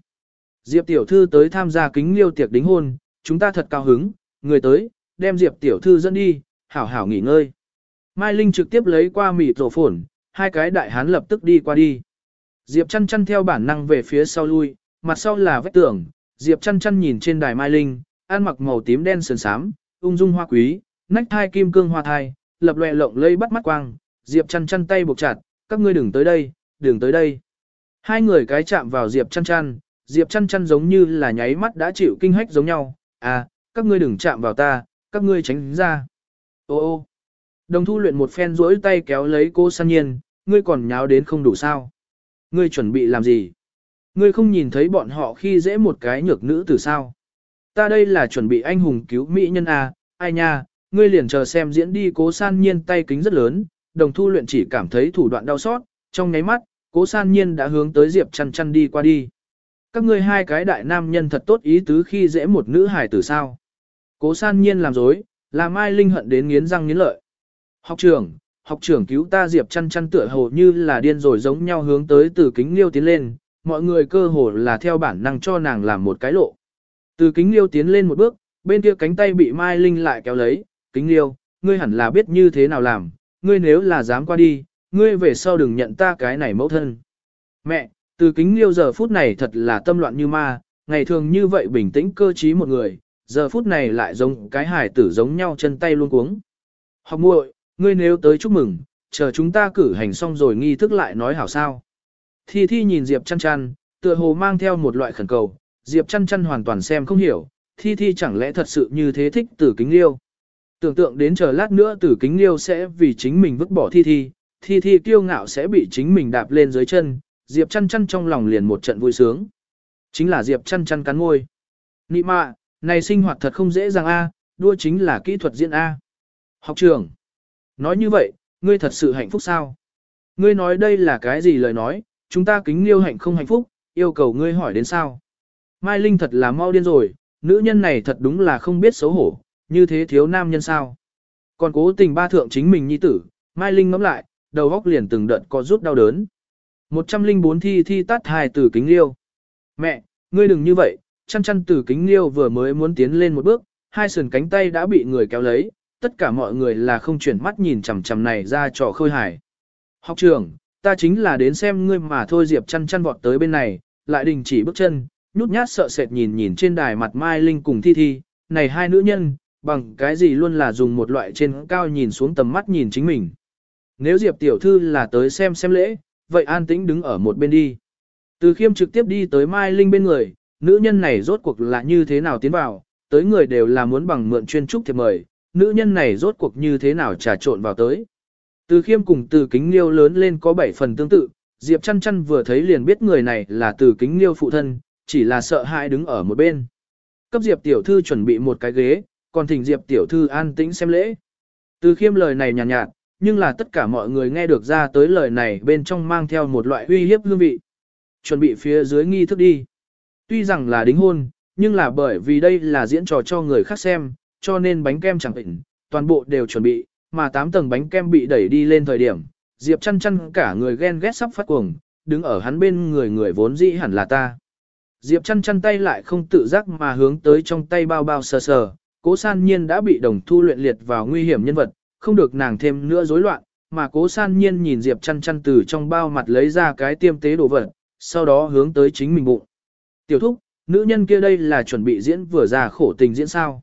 Diệp tiểu thư tới tham gia kính liêu tiệc đính hôn, chúng ta thật cao hứng, người tới, đem Diệp tiểu thư dẫn đi, hảo hảo nghỉ ngơi. Mai Linh trực tiếp lấy qua mịt rổ phổn, hai cái đại hán lập tức đi qua đi. Diệp chăn chăn theo bản năng về phía sau lui, mặt sau là vách tường, Diệp chăn chăn nhìn trên đài Mai Linh, ăn mặc màu tím đen sườn sám, ung dung hoa quý, nách thai kim cương hoa thai, lập lòe lộng lây bắt mắt quang, Diệp chăn chăn tay buộc chặt, các ngươi đừng tới đây, đừng tới đây. Hai người cái chạm vào Diệp chăn chăn, Diệp chăn chăn giống như là nháy mắt đã chịu kinh hách giống nhau, à, các ngươi đừng chạm vào ta, các ngươi tránh ra. Ô ô, đồng thu luyện một phen rỗi tay kéo lấy cô san nhiên, ngươi còn nháo đến không đủ sao. Ngươi chuẩn bị làm gì? Ngươi không nhìn thấy bọn họ khi dễ một cái nhược nữ từ sao? Ta đây là chuẩn bị anh hùng cứu mỹ nhân à, ai nha, ngươi liền chờ xem diễn đi cố san nhiên tay kính rất lớn, đồng thu luyện chỉ cảm thấy thủ đoạn đau xót, trong nháy mắt, cố san nhiên đã hướng tới Diệp chăn chăn đi qua đi. Các ngươi hai cái đại nam nhân thật tốt ý tứ khi dễ một nữ hài tử sao. Cố san nhiên làm dối, làm Mai Linh hận đến nghiến răng nghiến lợi. Học trưởng, học trưởng cứu ta Diệp chăn chăn tựa hồ như là điên rồi giống nhau hướng tới từ kính liêu tiến lên, mọi người cơ hồ là theo bản năng cho nàng làm một cái lộ. Từ kính liêu tiến lên một bước, bên kia cánh tay bị Mai Linh lại kéo lấy, kính liêu, ngươi hẳn là biết như thế nào làm, ngươi nếu là dám qua đi, ngươi về sau đừng nhận ta cái này mẫu thân. Mẹ, từ kính liêu giờ phút này thật là tâm loạn như ma, ngày thường như vậy bình tĩnh cơ trí một người, giờ phút này lại giống cái hải tử giống nhau chân tay luôn cuống. Học muội, ngươi nếu tới chúc mừng, chờ chúng ta cử hành xong rồi nghi thức lại nói hảo sao. Thi Thi nhìn Diệp chăn chăn, tựa hồ mang theo một loại khẩn cầu, Diệp chăn chăn hoàn toàn xem không hiểu, Thi Thi chẳng lẽ thật sự như thế thích tử kính liêu. Tưởng tượng đến chờ lát nữa tử kính liêu sẽ vì chính mình vứt bỏ Thi Thi, Thi Thi kiêu ngạo sẽ bị chính mình đạp lên dưới chân, Diệp chăn chăn trong lòng liền một trận vui sướng. Chính là Diệp chăn chăn cắn ngôi. Nị mạ, này sinh hoạt thật không dễ dàng a, đua chính là kỹ thuật diễn a. Học trưởng, Nói như vậy, ngươi thật sự hạnh phúc sao? Ngươi nói đây là cái gì lời nói, chúng ta kính liêu hạnh không hạnh phúc, yêu cầu ngươi hỏi đến sao? Mai Linh thật là mau điên rồi, nữ nhân này thật đúng là không biết xấu hổ, như thế thiếu nam nhân sao? Còn cố tình ba thượng chính mình nhi tử, Mai Linh ngẫm lại, đầu góc liền từng đợt có rút đau đớn. 104 thi thi tát hài tử kính liêu. Mẹ, ngươi đừng như vậy, chăn chăn từ kính liêu vừa mới muốn tiến lên một bước, hai sườn cánh tay đã bị người kéo lấy, tất cả mọi người là không chuyển mắt nhìn chằm chằm này ra trò khơi hài. Học trưởng, ta chính là đến xem ngươi mà thôi Diệp chăn chăn vọt tới bên này, lại đình chỉ bước chân, nhút nhát sợ sệt nhìn nhìn trên đài mặt Mai Linh cùng Thi Thi, này hai nữ nhân, bằng cái gì luôn là dùng một loại trên cao nhìn xuống tầm mắt nhìn chính mình. Nếu Diệp tiểu thư là tới xem xem lễ, vậy an tĩnh đứng ở một bên đi. Từ khiêm trực tiếp đi tới Mai Linh bên người, nữ nhân này rốt cuộc là như thế nào tiến vào, tới người đều là muốn bằng mượn chuyên trúc thiệp mời, nữ nhân này rốt cuộc như thế nào trà trộn vào tới. Từ khiêm cùng từ kính liêu lớn lên có 7 phần tương tự, Diệp chăn chăn vừa thấy liền biết người này là từ kính liêu phụ thân, chỉ là sợ hãi đứng ở một bên. Cấp Diệp tiểu thư chuẩn bị một cái ghế, còn thỉnh Diệp tiểu thư an tĩnh xem lễ. Từ khiêm lời này nhàn nhạt, nhạt, nhưng là tất cả mọi người nghe được ra tới lời này bên trong mang theo một loại uy hiếp hương vị. Chuẩn bị phía dưới nghi thức đi. Tuy rằng là đính hôn, nhưng là bởi vì đây là diễn trò cho người khác xem, cho nên bánh kem chẳng định, toàn bộ đều chuẩn bị, mà 8 tầng bánh kem bị đẩy đi lên thời điểm, Diệp chăn chăn cả người ghen ghét sắp phát cuồng, đứng ở hắn bên người người vốn dĩ hẳn là ta. Diệp chăn chăn tay lại không tự giác mà hướng tới trong tay bao bao sờ sờ, cố san nhiên đã bị đồng thu luyện liệt vào nguy hiểm nhân vật, không được nàng thêm nữa rối loạn, mà cố san nhiên nhìn Diệp chăn chăn từ trong bao mặt lấy ra cái tiêm tế đồ vật, sau đó hướng tới chính mình bụng. Tiểu thúc, nữ nhân kia đây là chuẩn bị diễn vừa già khổ tình diễn sao.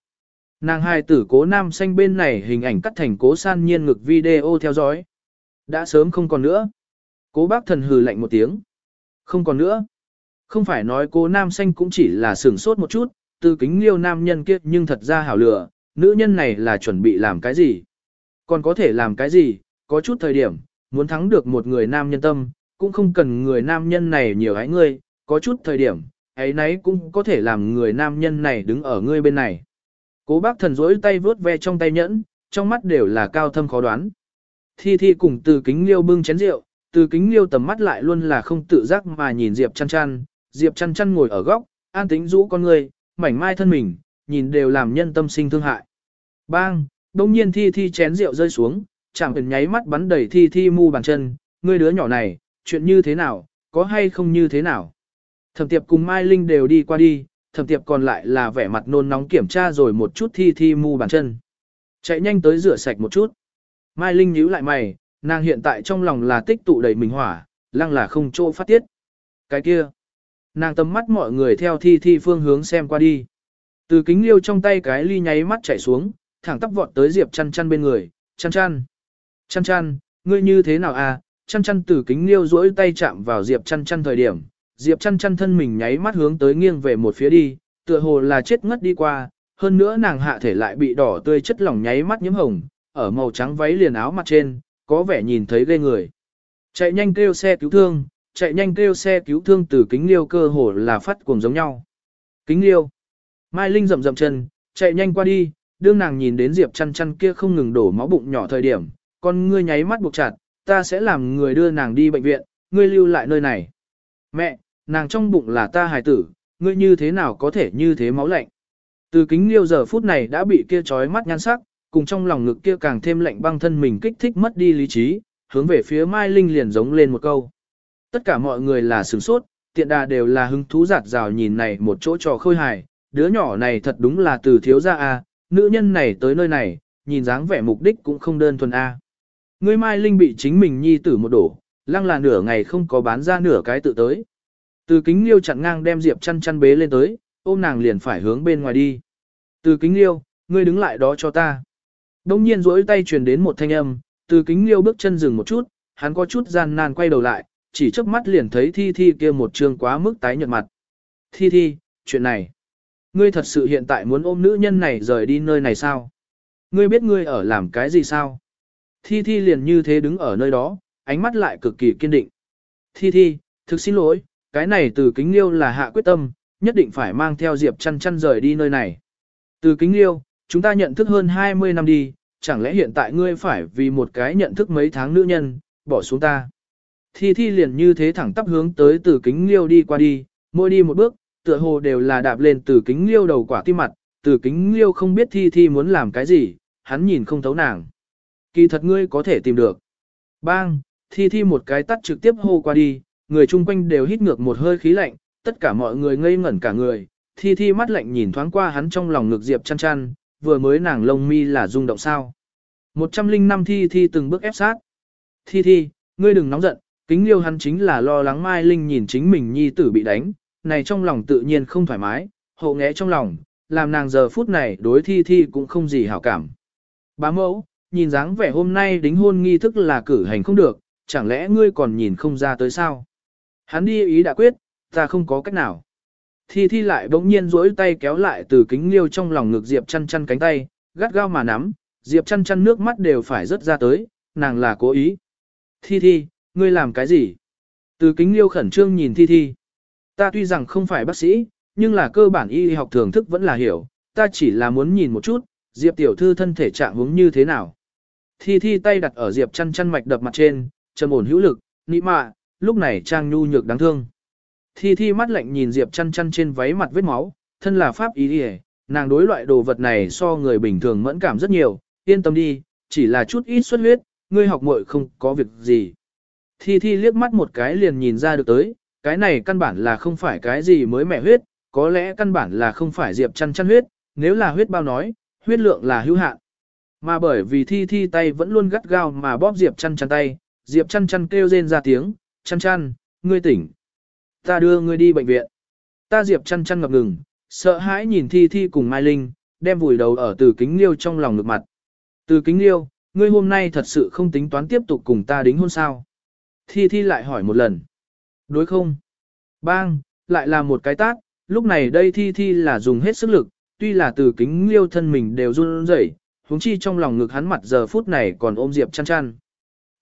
Nàng hai tử cố nam xanh bên này hình ảnh cắt thành cố san nhiên ngực video theo dõi. Đã sớm không còn nữa. Cố bác thần hừ lạnh một tiếng. Không còn nữa. Không phải nói cố nam xanh cũng chỉ là sửng sốt một chút, từ kính liêu nam nhân kia nhưng thật ra hảo lửa, nữ nhân này là chuẩn bị làm cái gì? Còn có thể làm cái gì? Có chút thời điểm, muốn thắng được một người nam nhân tâm, cũng không cần người nam nhân này nhiều hãi ngươi, có chút thời điểm, ấy nấy cũng có thể làm người nam nhân này đứng ở ngươi bên này. Cố bác thần rỗi tay vướt ve trong tay nhẫn, trong mắt đều là cao thâm khó đoán. Thi Thi cùng từ kính liêu bưng chén rượu, từ kính liêu tầm mắt lại luôn là không tự giác mà nhìn Diệp chăn chăn, Diệp chăn chăn ngồi ở góc, an tính rũ con người, mảnh mai thân mình, nhìn đều làm nhân tâm sinh thương hại. Bang, đông nhiên Thi Thi chén rượu rơi xuống, chẳng cần nháy mắt bắn đẩy Thi Thi mu bàn chân, ngươi đứa nhỏ này, chuyện như thế nào, có hay không như thế nào. Thẩm tiệp cùng Mai Linh đều đi qua đi, thẩm tiệp còn lại là vẻ mặt nôn nóng kiểm tra rồi một chút Thi Thi mu bàn chân. Chạy nhanh tới rửa sạch một chút. Mai Linh nhíu lại mày, nàng hiện tại trong lòng là tích tụ đầy mình hỏa, lăng là không chỗ phát tiết. Cái kia, nàng tầm mắt mọi người theo thi thi phương hướng xem qua đi. Từ kính liêu trong tay cái ly nháy mắt chảy xuống, thẳng tắp vọt tới Diệp chăn chăn bên người, chăn chăn. Chăn chăn, ngươi như thế nào à, chăn chăn từ kính liêu duỗi tay chạm vào Diệp chăn chăn thời điểm. Diệp chăn chăn thân mình nháy mắt hướng tới nghiêng về một phía đi, tựa hồ là chết ngất đi qua, hơn nữa nàng hạ thể lại bị đỏ tươi chất lỏng nháy mắt nhiễm hồng, ở màu trắng váy liền áo mặt trên, có vẻ nhìn thấy ghê người. Chạy nhanh kêu xe cứu thương, chạy nhanh kêu xe cứu thương từ kính liêu cơ hồ là phát cuồng giống nhau. Kính liêu. Mai Linh rậm rậm chân, chạy nhanh qua đi, đương nàng nhìn đến Diệp chăn chăn kia không ngừng đổ máu bụng nhỏ thời điểm, con ngươi nháy mắt buộc chặt, ta sẽ làm người đưa nàng đi bệnh viện, ngươi lưu lại nơi này. Mẹ, nàng trong bụng là ta hài tử, ngươi như thế nào có thể như thế máu lạnh. Từ kính liêu giờ phút này đã bị kia trói mắt nhan sắc, cùng trong lòng ngực kia càng thêm lạnh băng thân mình kích thích mất đi lý trí, hướng về phía Mai Linh liền giống lên một câu. Tất cả mọi người là sửng sốt, tiện đà đều là hứng thú giạt rào nhìn này một chỗ trò khôi hài, đứa nhỏ này thật đúng là từ thiếu gia a, nữ nhân này tới nơi này, nhìn dáng vẻ mục đích cũng không đơn thuần a. Ngươi Mai Linh bị chính mình nhi tử một đổ, lăng là nửa ngày không có bán ra nửa cái tự tới. Từ kính liêu chặn ngang đem Diệp chăn chăn bế lên tới, ôm nàng liền phải hướng bên ngoài đi. Từ kính liêu, ngươi đứng lại đó cho ta. Đông nhiên rỗi tay truyền đến một thanh âm, từ kính liêu bước chân dừng một chút, hắn có chút gian nan quay đầu lại, chỉ chớp mắt liền thấy thi thi kia một trường quá mức tái nhợt mặt. Thi thi, chuyện này. Ngươi thật sự hiện tại muốn ôm nữ nhân này rời đi nơi này sao? Ngươi biết ngươi ở làm cái gì sao? Thi thi liền như thế đứng ở nơi đó, ánh mắt lại cực kỳ kiên định. Thi thi, thực xin lỗi, cái này từ kính liêu là hạ quyết tâm, nhất định phải mang theo Diệp chăn chăn rời đi nơi này. Từ kính liêu, chúng ta nhận thức hơn 20 năm đi, chẳng lẽ hiện tại ngươi phải vì một cái nhận thức mấy tháng nữ nhân, bỏ xuống ta. Thi thi liền như thế thẳng tắp hướng tới từ kính liêu đi qua đi, mỗi đi một bước, tựa hồ đều là đạp lên từ kính liêu đầu quả tim mặt, từ kính liêu không biết thi thi muốn làm cái gì, hắn nhìn không thấu nàng. Kỳ thật ngươi có thể tìm được. Bang, thi thi một cái tắt trực tiếp hô qua đi, người chung quanh đều hít ngược một hơi khí lạnh, tất cả mọi người ngây ngẩn cả người, thi thi mắt lạnh nhìn thoáng qua hắn trong lòng ngực diệp chăn chăn, vừa mới nàng lông mi là rung động sao. 105 thi thi từng bước ép sát. Thi thi, ngươi đừng nóng giận, kính liêu hắn chính là lo lắng Mai Linh nhìn chính mình nhi tử bị đánh, này trong lòng tự nhiên không thoải mái, hộ nghẽ trong lòng, làm nàng giờ phút này đối thi thi cũng không gì hảo cảm. Bá mẫu, nhìn dáng vẻ hôm nay đính hôn nghi thức là cử hành không được, chẳng lẽ ngươi còn nhìn không ra tới sao? Hắn đi ý đã quyết, ta không có cách nào. Thi thi lại bỗng nhiên duỗi tay kéo lại từ kính liêu trong lòng ngực Diệp chăn chăn cánh tay, gắt gao mà nắm, Diệp chăn chăn nước mắt đều phải rớt ra tới, nàng là cố ý. Thi thi, ngươi làm cái gì? Từ kính liêu khẩn trương nhìn thi thi. Ta tuy rằng không phải bác sĩ, nhưng là cơ bản y học thường thức vẫn là hiểu, ta chỉ là muốn nhìn một chút, Diệp tiểu thư thân thể trạng hướng như thế nào. Thi thi tay đặt ở Diệp chăn chăn mạch đập mặt trên, trầm ổn hữu lực, nị mạ, lúc này trang nhu nhược đáng thương. Thi thi mắt lạnh nhìn Diệp chăn chăn trên váy mặt vết máu, thân là pháp ý đi nàng đối loại đồ vật này so người bình thường mẫn cảm rất nhiều, yên tâm đi, chỉ là chút ít xuất huyết, ngươi học muội không có việc gì. Thi thi liếc mắt một cái liền nhìn ra được tới, cái này căn bản là không phải cái gì mới mẹ huyết, có lẽ căn bản là không phải Diệp chăn chăn huyết, nếu là huyết bao nói, huyết lượng là hữu hạn. Mà bởi vì thi thi tay vẫn luôn gắt gao mà bóp Diệp chăn chăn tay, Diệp chăn chăn kêu rên ra tiếng, chăn chăn, ngươi tỉnh. Ta đưa ngươi đi bệnh viện. Ta Diệp chăn chăn ngập ngừng, sợ hãi nhìn thi thi cùng Mai Linh, đem vùi đầu ở từ kính liêu trong lòng ngực mặt. Từ kính liêu, ngươi hôm nay thật sự không tính toán tiếp tục cùng ta đính hôn sao. Thi thi lại hỏi một lần. Đối không? Bang, lại là một cái tát, lúc này đây thi thi là dùng hết sức lực, tuy là từ kính liêu thân mình đều run rẩy, huống chi trong lòng ngực hắn mặt giờ phút này còn ôm Diệp chăn chăn.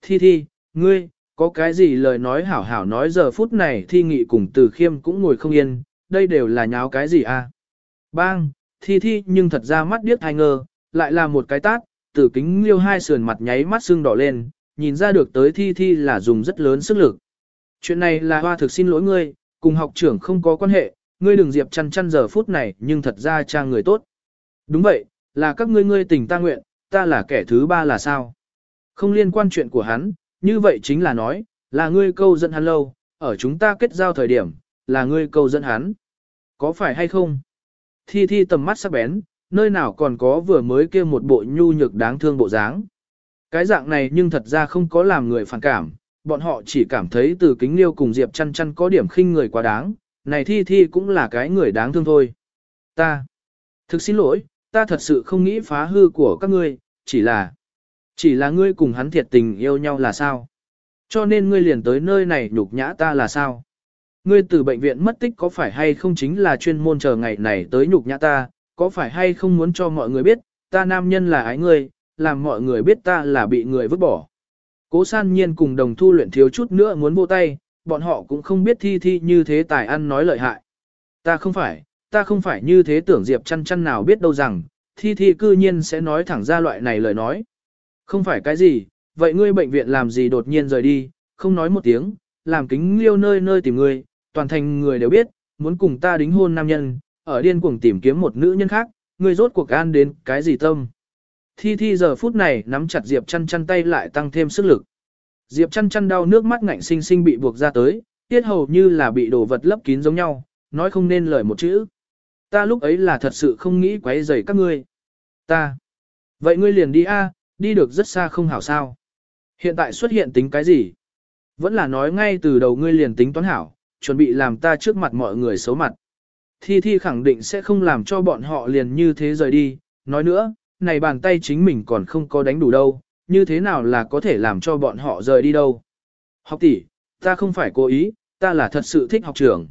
Thi thi, ngươi, có cái gì lời nói hảo hảo nói giờ phút này thi nghị cùng từ khiêm cũng ngồi không yên, đây đều là nháo cái gì à? Bang, thi thi nhưng thật ra mắt điếc thai ngơ, lại là một cái tát, từ kính liêu hai sườn mặt nháy mắt sưng đỏ lên, nhìn ra được tới thi thi là dùng rất lớn sức lực. Chuyện này là hoa thực xin lỗi ngươi, cùng học trưởng không có quan hệ, ngươi đừng diệp chăn chăn giờ phút này nhưng thật ra cha người tốt. Đúng vậy, là các ngươi ngươi tình ta nguyện, ta là kẻ thứ ba là sao? Không liên quan chuyện của hắn, như vậy chính là nói, là ngươi câu dẫn hắn lâu, ở chúng ta kết giao thời điểm, là ngươi câu dẫn hắn. Có phải hay không? Thi thi tầm mắt sắc bén, nơi nào còn có vừa mới kia một bộ nhu nhược đáng thương bộ dáng. Cái dạng này nhưng thật ra không có làm người phản cảm, bọn họ chỉ cảm thấy từ kính liêu cùng Diệp chăn chăn có điểm khinh người quá đáng, này thi thi cũng là cái người đáng thương thôi. Ta, thực xin lỗi, ta thật sự không nghĩ phá hư của các ngươi, chỉ là, chỉ là ngươi cùng hắn thiệt tình yêu nhau là sao? Cho nên ngươi liền tới nơi này nhục nhã ta là sao? Ngươi từ bệnh viện mất tích có phải hay không chính là chuyên môn chờ ngày này tới nhục nhã ta, có phải hay không muốn cho mọi người biết, ta nam nhân là ái ngươi, làm mọi người biết ta là bị người vứt bỏ. Cố san nhiên cùng đồng thu luyện thiếu chút nữa muốn vô tay, bọn họ cũng không biết thi thi như thế tài ăn nói lợi hại. Ta không phải, ta không phải như thế tưởng Diệp chăn chăn nào biết đâu rằng, thi thi cư nhiên sẽ nói thẳng ra loại này lời nói. Không phải cái gì, vậy ngươi bệnh viện làm gì đột nhiên rời đi, không nói một tiếng, làm kính liêu nơi nơi tìm ngươi, toàn thành người đều biết, muốn cùng ta đính hôn nam nhân, ở điên cuồng tìm kiếm một nữ nhân khác, ngươi rốt cuộc an đến cái gì tâm. Thi thi giờ phút này nắm chặt Diệp chăn chăn tay lại tăng thêm sức lực. Diệp chăn chăn đau nước mắt ngạnh sinh sinh bị buộc ra tới, tiết hầu như là bị đồ vật lấp kín giống nhau, nói không nên lời một chữ. Ta lúc ấy là thật sự không nghĩ quấy rầy các ngươi. Ta. Vậy ngươi liền đi a, đi được rất xa không hảo sao. Hiện tại xuất hiện tính cái gì? Vẫn là nói ngay từ đầu ngươi liền tính toán hảo, chuẩn bị làm ta trước mặt mọi người xấu mặt. Thi Thi khẳng định sẽ không làm cho bọn họ liền như thế rời đi, nói nữa, này bàn tay chính mình còn không có đánh đủ đâu, như thế nào là có thể làm cho bọn họ rời đi đâu. Học tỷ, ta không phải cố ý, ta là thật sự thích học trưởng.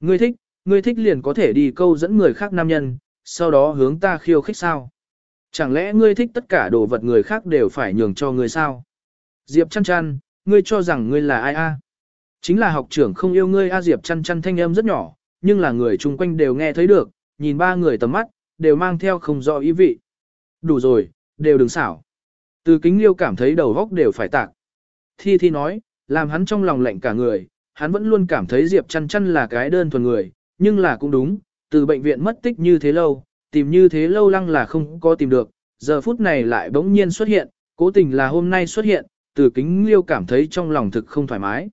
Ngươi thích, ngươi thích liền có thể đi câu dẫn người khác nam nhân, sau đó hướng ta khiêu khích sao. Chẳng lẽ ngươi thích tất cả đồ vật người khác đều phải nhường cho ngươi sao? Diệp chăn chăn, ngươi cho rằng ngươi là ai a? Chính là học trưởng không yêu ngươi a Diệp chăn chăn thanh âm rất nhỏ, nhưng là người chung quanh đều nghe thấy được, nhìn ba người tầm mắt, đều mang theo không rõ ý vị. Đủ rồi, đều đừng xảo. Từ kính liêu cảm thấy đầu góc đều phải tạc. Thi Thi nói, làm hắn trong lòng lạnh cả người, hắn vẫn luôn cảm thấy Diệp chăn chăn là cái đơn thuần người, nhưng là cũng đúng, từ bệnh viện mất tích như thế lâu, tìm như thế lâu lăng là không có tìm được, giờ phút này lại bỗng nhiên xuất hiện, cố tình là hôm nay xuất hiện, từ kính liêu cảm thấy trong lòng thực không thoải mái.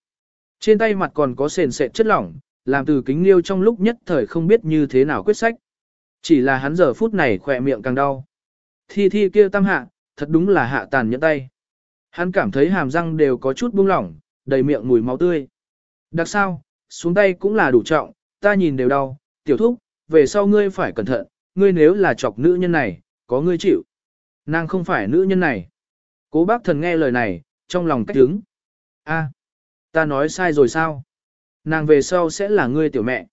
Trên tay mặt còn có sền sệt chất lỏng, làm từ kính liêu trong lúc nhất thời không biết như thế nào quyết sách. Chỉ là hắn giờ phút này khỏe miệng càng đau. Thi thi kia tam hạ, thật đúng là hạ tàn nhẫn tay. Hắn cảm thấy hàm răng đều có chút buông lỏng, đầy miệng mùi máu tươi. Đặc sao, xuống tay cũng là đủ trọng, ta nhìn đều đau, tiểu thúc, về sau ngươi phải cẩn thận, ngươi nếu là chọc nữ nhân này, có ngươi chịu. Nàng không phải nữ nhân này. Cố bác thần nghe lời này, trong lòng cách đứng. a ta nói sai rồi sao? Nàng về sau sẽ là ngươi tiểu mẹ.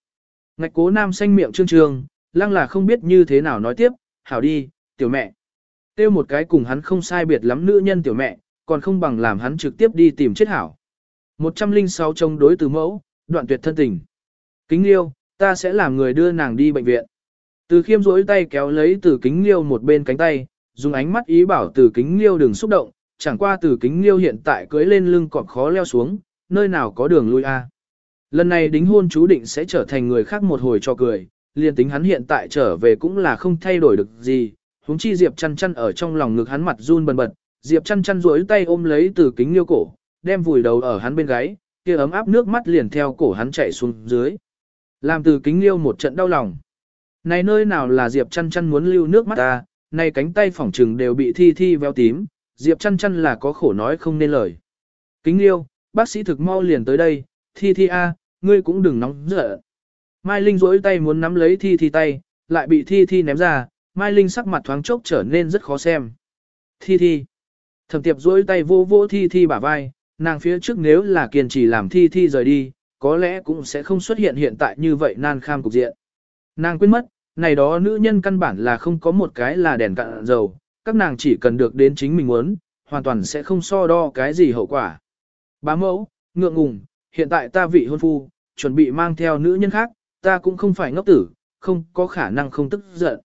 Ngạch cố nam xanh miệng trương trương, lăng là không biết như thế nào nói tiếp, hảo đi, tiểu mẹ. Tiêu một cái cùng hắn không sai biệt lắm nữ nhân tiểu mẹ, còn không bằng làm hắn trực tiếp đi tìm chết hảo. 106 chống đối từ mẫu, đoạn tuyệt thân tình. Kính liêu, ta sẽ làm người đưa nàng đi bệnh viện. Từ khiêm rỗi tay kéo lấy từ kính liêu một bên cánh tay, dùng ánh mắt ý bảo từ kính liêu đừng xúc động, chẳng qua từ kính liêu hiện tại cưới lên lưng cọp khó leo xuống, nơi nào có đường lui a. Lần này đính hôn chú định sẽ trở thành người khác một hồi cho cười, liền tính hắn hiện tại trở về cũng là không thay đổi được gì, huống chi Diệp chăn chăn ở trong lòng ngực hắn mặt run bần bật, Diệp chăn chăn duỗi tay ôm lấy từ kính liêu cổ, đem vùi đầu ở hắn bên gáy, kia ấm áp nước mắt liền theo cổ hắn chạy xuống dưới. Làm từ kính liêu một trận đau lòng. Này nơi nào là Diệp chăn chăn muốn lưu nước mắt ta, này cánh tay phỏng trừng đều bị thi thi véo tím, Diệp chăn chăn là có khổ nói không nên lời. Kính liêu, bác sĩ thực mau liền tới đây, thi thi a, ngươi cũng đừng nóng giận. Mai Linh rỗi tay muốn nắm lấy thi thi tay, lại bị thi thi ném ra, Mai Linh sắc mặt thoáng chốc trở nên rất khó xem. Thi thi. Thẩm tiệp rỗi tay vô vô thi thi bả vai, nàng phía trước nếu là kiên trì làm thi thi rời đi, có lẽ cũng sẽ không xuất hiện hiện tại như vậy nan kham cục diện. Nàng quên mất, này đó nữ nhân căn bản là không có một cái là đèn cạn dầu, các nàng chỉ cần được đến chính mình muốn, hoàn toàn sẽ không so đo cái gì hậu quả. Bá mẫu, ngượng ngùng, hiện tại ta vị hôn phu, chuẩn bị mang theo nữ nhân khác, ta cũng không phải ngốc tử, không có khả năng không tức giận.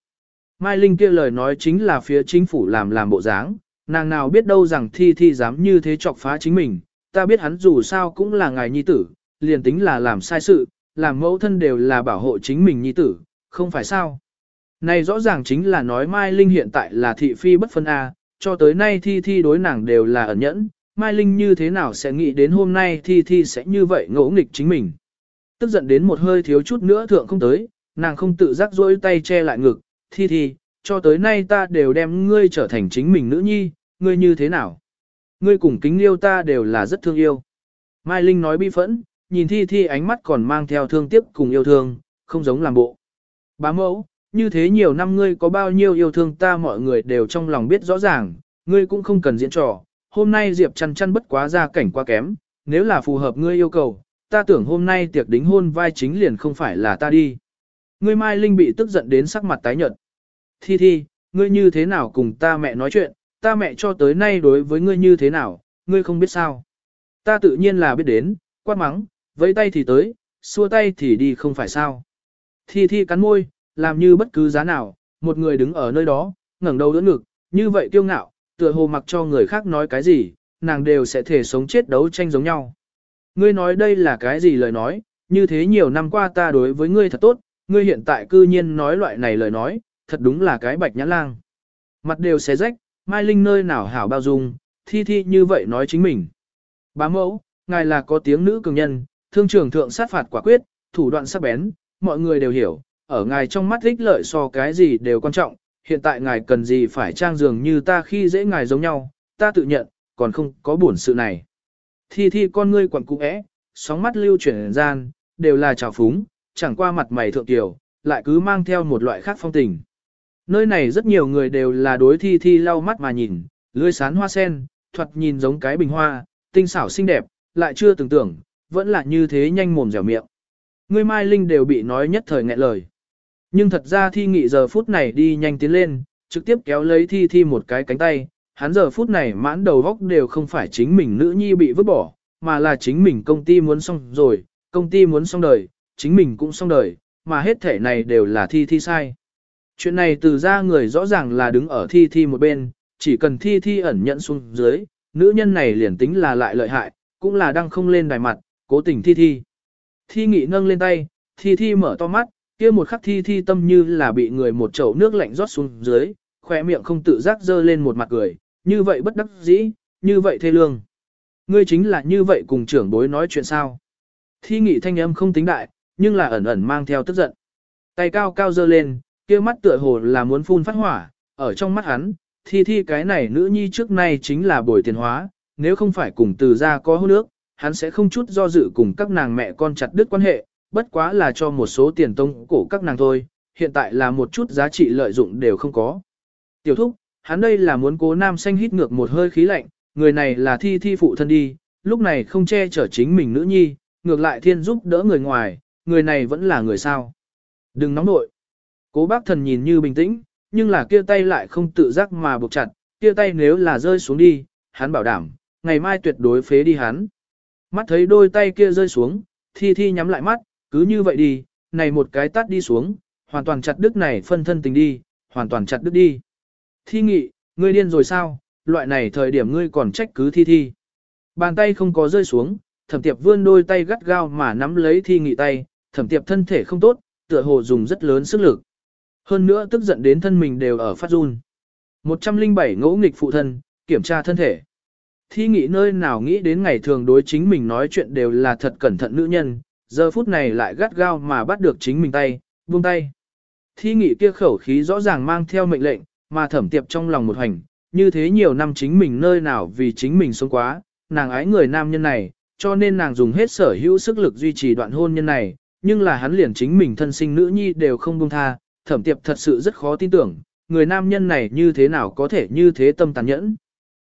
Mai Linh kia lời nói chính là phía chính phủ làm làm bộ dáng, nàng nào biết đâu rằng thi thi dám như thế chọc phá chính mình, ta biết hắn dù sao cũng là ngài nhi tử, liền tính là làm sai sự, làm mẫu thân đều là bảo hộ chính mình nhi tử, không phải sao. Này rõ ràng chính là nói Mai Linh hiện tại là thị phi bất phân A, cho tới nay thi thi đối nàng đều là ẩn nhẫn, Mai Linh như thế nào sẽ nghĩ đến hôm nay thi thi sẽ như vậy ngỗ nghịch chính mình. Tức giận đến một hơi thiếu chút nữa thượng không tới, nàng không tự giác rỗi tay che lại ngực, thi thi, cho tới nay ta đều đem ngươi trở thành chính mình nữ nhi, ngươi như thế nào? Ngươi cùng kính yêu ta đều là rất thương yêu. Mai Linh nói bi phẫn, nhìn thi thi ánh mắt còn mang theo thương tiếc cùng yêu thương, không giống làm bộ. Bá mẫu, như thế nhiều năm ngươi có bao nhiêu yêu thương ta mọi người đều trong lòng biết rõ ràng, ngươi cũng không cần diễn trò. Hôm nay Diệp chăn chăn bất quá ra cảnh quá kém, nếu là phù hợp ngươi yêu cầu, ta tưởng hôm nay tiệc đính hôn vai chính liền không phải là ta đi. Ngươi Mai Linh bị tức giận đến sắc mặt tái nhợt. Thi thi, ngươi như thế nào cùng ta mẹ nói chuyện, ta mẹ cho tới nay đối với ngươi như thế nào, ngươi không biết sao. Ta tự nhiên là biết đến, quát mắng, vẫy tay thì tới, xua tay thì đi không phải sao. Thi thi cắn môi, làm như bất cứ giá nào, một người đứng ở nơi đó, ngẩng đầu đỡ ngực, như vậy kiêu ngạo, tựa hồ mặc cho người khác nói cái gì, nàng đều sẽ thể sống chết đấu tranh giống nhau. Ngươi nói đây là cái gì lời nói, như thế nhiều năm qua ta đối với ngươi thật tốt, ngươi hiện tại cư nhiên nói loại này lời nói, thật đúng là cái bạch nhãn lang. Mặt đều xé rách, Mai Linh nơi nào hảo bao dung, thi thi như vậy nói chính mình. Bá mẫu, ngài là có tiếng nữ cường nhân, thương trưởng thượng sát phạt quả quyết, thủ đoạn sắc bén, mọi người đều hiểu, ở ngài trong mắt ích lợi so cái gì đều quan trọng, hiện tại ngài cần gì phải trang dường như ta khi dễ ngài giống nhau, ta tự nhận, còn không có buồn sự này. Thi thi con ngươi quẩn cung ẽ, sóng mắt lưu chuyển gian, đều là trào phúng, chẳng qua mặt mày thượng tiểu, lại cứ mang theo một loại khác phong tình. Nơi này rất nhiều người đều là đối thi thi lau mắt mà nhìn, lưới sán hoa sen, thuật nhìn giống cái bình hoa, tinh xảo xinh đẹp, lại chưa từng tưởng, vẫn là như thế nhanh mồm dẻo miệng. Ngươi Mai Linh đều bị nói nhất thời nghẹn lời. Nhưng thật ra thi nghị giờ phút này đi nhanh tiến lên, trực tiếp kéo lấy thi thi một cái cánh tay, hắn giờ phút này mãn đầu góc đều không phải chính mình nữ nhi bị vứt bỏ, mà là chính mình công ty muốn xong rồi, công ty muốn xong đời, chính mình cũng xong đời, mà hết thể này đều là thi thi sai. Chuyện này từ ra người rõ ràng là đứng ở thi thi một bên, chỉ cần thi thi ẩn nhận xuống dưới, nữ nhân này liền tính là lại lợi hại, cũng là đang không lên đài mặt, cố tình thi thi. Thi nghị nâng lên tay, thi thi mở to mắt, kia một khắc thi thi tâm như là bị người một chậu nước lạnh rót xuống dưới, khỏe miệng không tự giác dơ lên một mặt cười, như vậy bất đắc dĩ, như vậy thê lương. Ngươi chính là như vậy cùng trưởng bối nói chuyện sao. Thi nghị thanh âm không tính đại, nhưng là ẩn ẩn mang theo tức giận. Tay cao cao dơ lên, kia mắt tựa hồ là muốn phun phát hỏa, ở trong mắt hắn, thi thi cái này nữ nhi trước nay chính là bồi tiền hóa, nếu không phải cùng từ ra có hôn nước, hắn sẽ không chút do dự cùng các nàng mẹ con chặt đứt quan hệ, bất quá là cho một số tiền tông cổ các nàng thôi, hiện tại là một chút giá trị lợi dụng đều không có. Tiểu thúc, hắn đây là muốn cố nam xanh hít ngược một hơi khí lạnh, người này là thi thi phụ thân đi, lúc này không che chở chính mình nữ nhi, ngược lại thiên giúp đỡ người ngoài, người này vẫn là người sao. Đừng nóng nội. Cố bác thần nhìn như bình tĩnh, nhưng là kia tay lại không tự giác mà buộc chặt, kia tay nếu là rơi xuống đi, hắn bảo đảm, ngày mai tuyệt đối phế đi hắn. Mắt thấy đôi tay kia rơi xuống, thi thi nhắm lại mắt, cứ như vậy đi, này một cái tắt đi xuống, hoàn toàn chặt đứt này phân thân tình đi, hoàn toàn chặt đứt đi. Thi nghị, ngươi điên rồi sao, loại này thời điểm ngươi còn trách cứ thi thi. Bàn tay không có rơi xuống, thẩm tiệp vươn đôi tay gắt gao mà nắm lấy thi nghị tay, thẩm tiệp thân thể không tốt, tựa hồ dùng rất lớn sức lực. Hơn nữa tức giận đến thân mình đều ở phát run. 107 ngỗ nghịch phụ thân, kiểm tra thân thể. Thi nghị nơi nào nghĩ đến ngày thường đối chính mình nói chuyện đều là thật cẩn thận nữ nhân, giờ phút này lại gắt gao mà bắt được chính mình tay, buông tay. Thi nghị kia khẩu khí rõ ràng mang theo mệnh lệnh, mà thẩm tiệp trong lòng một hành, như thế nhiều năm chính mình nơi nào vì chính mình sống quá, nàng ái người nam nhân này, cho nên nàng dùng hết sở hữu sức lực duy trì đoạn hôn nhân này, nhưng là hắn liền chính mình thân sinh nữ nhi đều không buông tha, thẩm tiệp thật sự rất khó tin tưởng, người nam nhân này như thế nào có thể như thế tâm tàn nhẫn.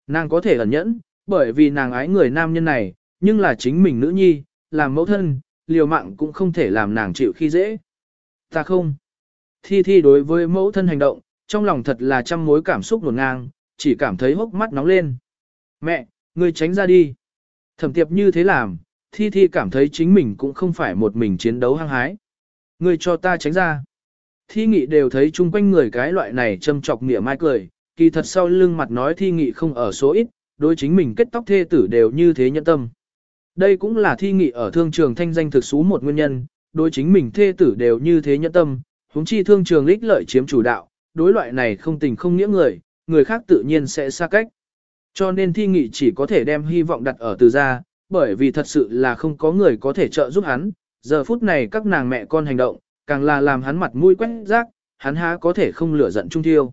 Nàng có thể ẩn nhẫn, bởi vì nàng ái người nam nhân này, nhưng là chính mình nữ nhi, làm mẫu thân, liều mạng cũng không thể làm nàng chịu khi dễ. Ta không. Thi thi đối với mẫu thân hành động, trong lòng thật là trăm mối cảm xúc nổn ngang, chỉ cảm thấy hốc mắt nóng lên. Mẹ, ngươi tránh ra đi. Thẩm tiệp như thế làm, thi thi cảm thấy chính mình cũng không phải một mình chiến đấu hăng hái. Ngươi cho ta tránh ra. Thi nghị đều thấy chung quanh người cái loại này châm chọc mỉa mai cười, kỳ thật sau lưng mặt nói thi nghị không ở số ít, đối chính mình kết tóc thê tử đều như thế nhẫn tâm. Đây cũng là thi nghị ở thương trường thanh danh thực xú một nguyên nhân, đối chính mình thê tử đều như thế nhẫn tâm, huống chi thương trường lích lợi chiếm chủ đạo, đối loại này không tình không nghĩa người, người khác tự nhiên sẽ xa cách. Cho nên thi nghị chỉ có thể đem hy vọng đặt ở từ gia, bởi vì thật sự là không có người có thể trợ giúp hắn, giờ phút này các nàng mẹ con hành động, càng là làm hắn mặt mũi quét rác, hắn há có thể không lửa giận trung thiêu.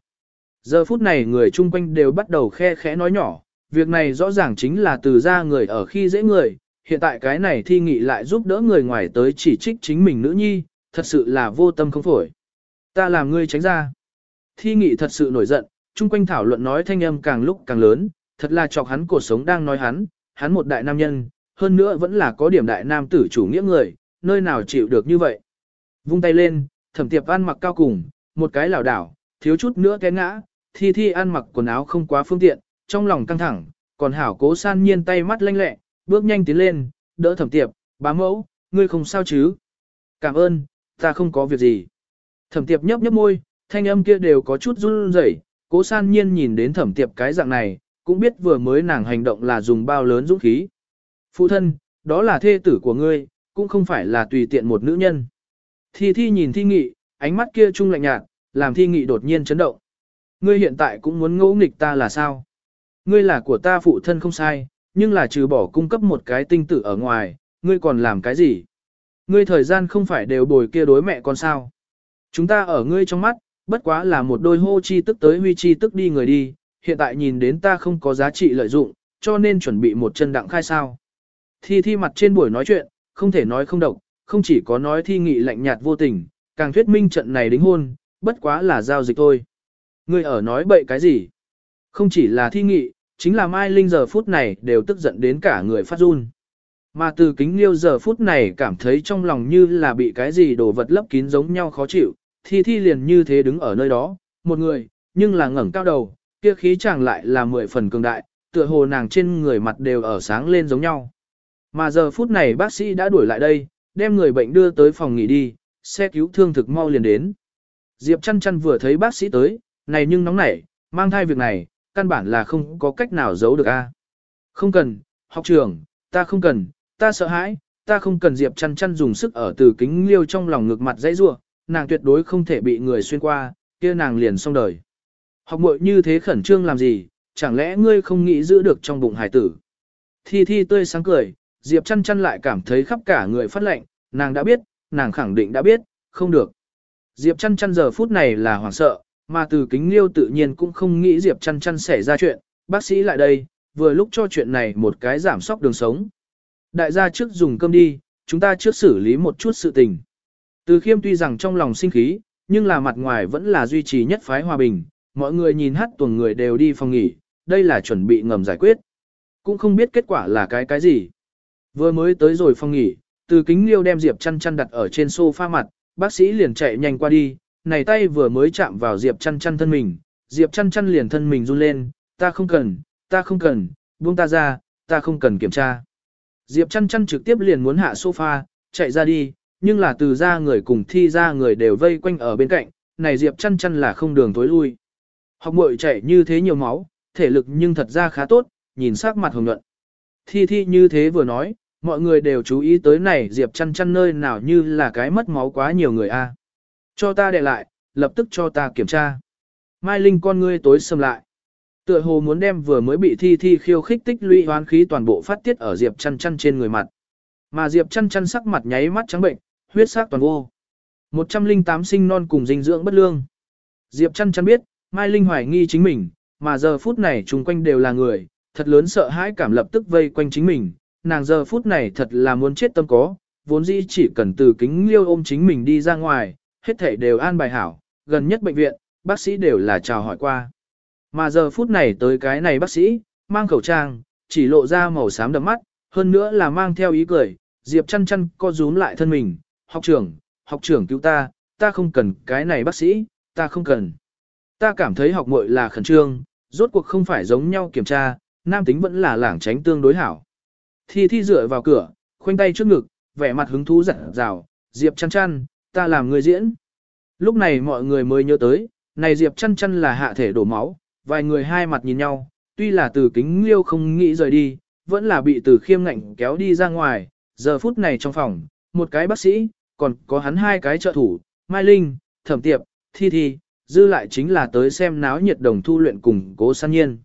Giờ phút này người chung quanh đều bắt đầu khe khẽ nói nhỏ, việc này rõ ràng chính là từ ra người ở khi dễ người, hiện tại cái này thi nghị lại giúp đỡ người ngoài tới chỉ trích chính mình nữ nhi, thật sự là vô tâm không phổi. Ta làm ngươi tránh ra. Thi nghị thật sự nổi giận, chung quanh thảo luận nói thanh âm càng lúc càng lớn, thật là chọc hắn cuộc sống đang nói hắn, hắn một đại nam nhân, hơn nữa vẫn là có điểm đại nam tử chủ nghĩa người, nơi nào chịu được như vậy. Vung tay lên, thẩm tiệp ăn mặc cao cùng, một cái lảo đảo, thiếu chút nữa té ngã, thi thi ăn mặc quần áo không quá phương tiện, trong lòng căng thẳng, còn hảo cố san nhiên tay mắt lanh lẹ, bước nhanh tiến lên, đỡ thẩm tiệp, bá mẫu, ngươi không sao chứ? Cảm ơn, ta không có việc gì. Thẩm tiệp nhấp nhấp môi, thanh âm kia đều có chút run rẩy. cố san nhiên nhìn đến thẩm tiệp cái dạng này, cũng biết vừa mới nàng hành động là dùng bao lớn dũng khí. Phụ thân, đó là thê tử của ngươi, cũng không phải là tùy tiện một nữ nhân. Thi thi nhìn thi nghị, ánh mắt kia trung lạnh nhạt, làm thi nghị đột nhiên chấn động. Ngươi hiện tại cũng muốn ngỗ nghịch ta là sao? Ngươi là của ta phụ thân không sai, nhưng là trừ bỏ cung cấp một cái tinh tử ở ngoài, ngươi còn làm cái gì? Ngươi thời gian không phải đều bồi kia đối mẹ con sao? Chúng ta ở ngươi trong mắt, bất quá là một đôi hô chi tức tới huy chi tức đi người đi, hiện tại nhìn đến ta không có giá trị lợi dụng, cho nên chuẩn bị một chân đặng khai sao. Thi thi mặt trên buổi nói chuyện, không thể nói không độc, không chỉ có nói thi nghị lạnh nhạt vô tình, càng thuyết minh trận này đính hôn, bất quá là giao dịch thôi. Ngươi ở nói bậy cái gì? Không chỉ là thi nghị, chính là Mai Linh giờ phút này đều tức giận đến cả người phát run. Mà từ kính liêu giờ phút này cảm thấy trong lòng như là bị cái gì đồ vật lấp kín giống nhau khó chịu, thi thi liền như thế đứng ở nơi đó, một người, nhưng là ngẩng cao đầu, kia khí chàng lại là mười phần cường đại, tựa hồ nàng trên người mặt đều ở sáng lên giống nhau. Mà giờ phút này bác sĩ đã đuổi lại đây, đem người bệnh đưa tới phòng nghỉ đi, xe cứu thương thực mau liền đến. Diệp chăn chăn vừa thấy bác sĩ tới, này nhưng nóng nảy, mang thai việc này, căn bản là không có cách nào giấu được a. Không cần, học trưởng, ta không cần, ta sợ hãi, ta không cần Diệp chăn chăn dùng sức ở từ kính liêu trong lòng ngực mặt dãy rua, nàng tuyệt đối không thể bị người xuyên qua, kia nàng liền xong đời. Học muội như thế khẩn trương làm gì, chẳng lẽ ngươi không nghĩ giữ được trong bụng hải tử. Thi thi tươi sáng cười, Diệp chăn chăn lại cảm thấy khắp cả người phát lệnh, nàng đã biết, nàng khẳng định đã biết, không được. Diệp chăn chăn giờ phút này là hoảng sợ, mà từ kính liêu tự nhiên cũng không nghĩ Diệp chăn chăn xảy ra chuyện, bác sĩ lại đây, vừa lúc cho chuyện này một cái giảm sóc đường sống. Đại gia trước dùng cơm đi, chúng ta trước xử lý một chút sự tình. Từ khiêm tuy rằng trong lòng sinh khí, nhưng là mặt ngoài vẫn là duy trì nhất phái hòa bình, mọi người nhìn hát tuần người đều đi phòng nghỉ, đây là chuẩn bị ngầm giải quyết. Cũng không biết kết quả là cái cái gì. Vừa mới tới rồi phòng nghỉ, từ kính liêu đem Diệp chăn chăn đặt ở trên sofa mặt, bác sĩ liền chạy nhanh qua đi, này tay vừa mới chạm vào Diệp chăn chăn thân mình, Diệp chăn chăn liền thân mình run lên, ta không cần, ta không cần, buông ta ra, ta không cần kiểm tra. Diệp chăn chăn trực tiếp liền muốn hạ sofa, chạy ra đi, nhưng là từ ra người cùng thi ra người đều vây quanh ở bên cạnh, này Diệp chăn chăn là không đường tối lui. Học muội chạy như thế nhiều máu, thể lực nhưng thật ra khá tốt, nhìn sắc mặt hồng nhuận. Thi thi như thế vừa nói, mọi người đều chú ý tới này Diệp chăn chăn nơi nào như là cái mất máu quá nhiều người a. Cho ta để lại, lập tức cho ta kiểm tra. Mai Linh con ngươi tối sầm lại. Tựa hồ muốn đem vừa mới bị thi thi khiêu khích tích lũy hoán khí toàn bộ phát tiết ở Diệp chăn chăn trên người mặt. Mà Diệp chăn chăn sắc mặt nháy mắt trắng bệnh, huyết sắc toàn vô. 108 sinh non cùng dinh dưỡng bất lương. Diệp chăn chăn biết, Mai Linh hoài nghi chính mình, mà giờ phút này chung quanh đều là người, thật lớn sợ hãi cảm lập tức vây quanh chính mình, nàng giờ phút này thật là muốn chết tâm có, vốn dĩ chỉ cần từ kính liêu ôm chính mình đi ra ngoài, hết thảy đều an bài hảo, gần nhất bệnh viện, bác sĩ đều là chào hỏi qua. Mà giờ phút này tới cái này bác sĩ, mang khẩu trang, chỉ lộ ra màu xám đậm mắt, hơn nữa là mang theo ý cười, Diệp chăn chăn co rúm lại thân mình, học trưởng, học trưởng cứu ta, ta không cần cái này bác sĩ, ta không cần. Ta cảm thấy học muội là khẩn trương, rốt cuộc không phải giống nhau kiểm tra, nam tính vẫn là lảng tránh tương đối hảo. Thi thi dựa vào cửa, khoanh tay trước ngực, vẻ mặt hứng thú dặn rào, Diệp chăn chăn, ta làm người diễn. Lúc này mọi người mới nhớ tới, này Diệp chăn chăn là hạ thể đổ máu, vài người hai mặt nhìn nhau, tuy là từ kính liêu không nghĩ rời đi, vẫn là bị từ khiêm ngạnh kéo đi ra ngoài, giờ phút này trong phòng, một cái bác sĩ, còn có hắn hai cái trợ thủ, Mai Linh, Thẩm Tiệp, Thi Thi, dư lại chính là tới xem náo nhiệt đồng thu luyện cùng cố san nhiên.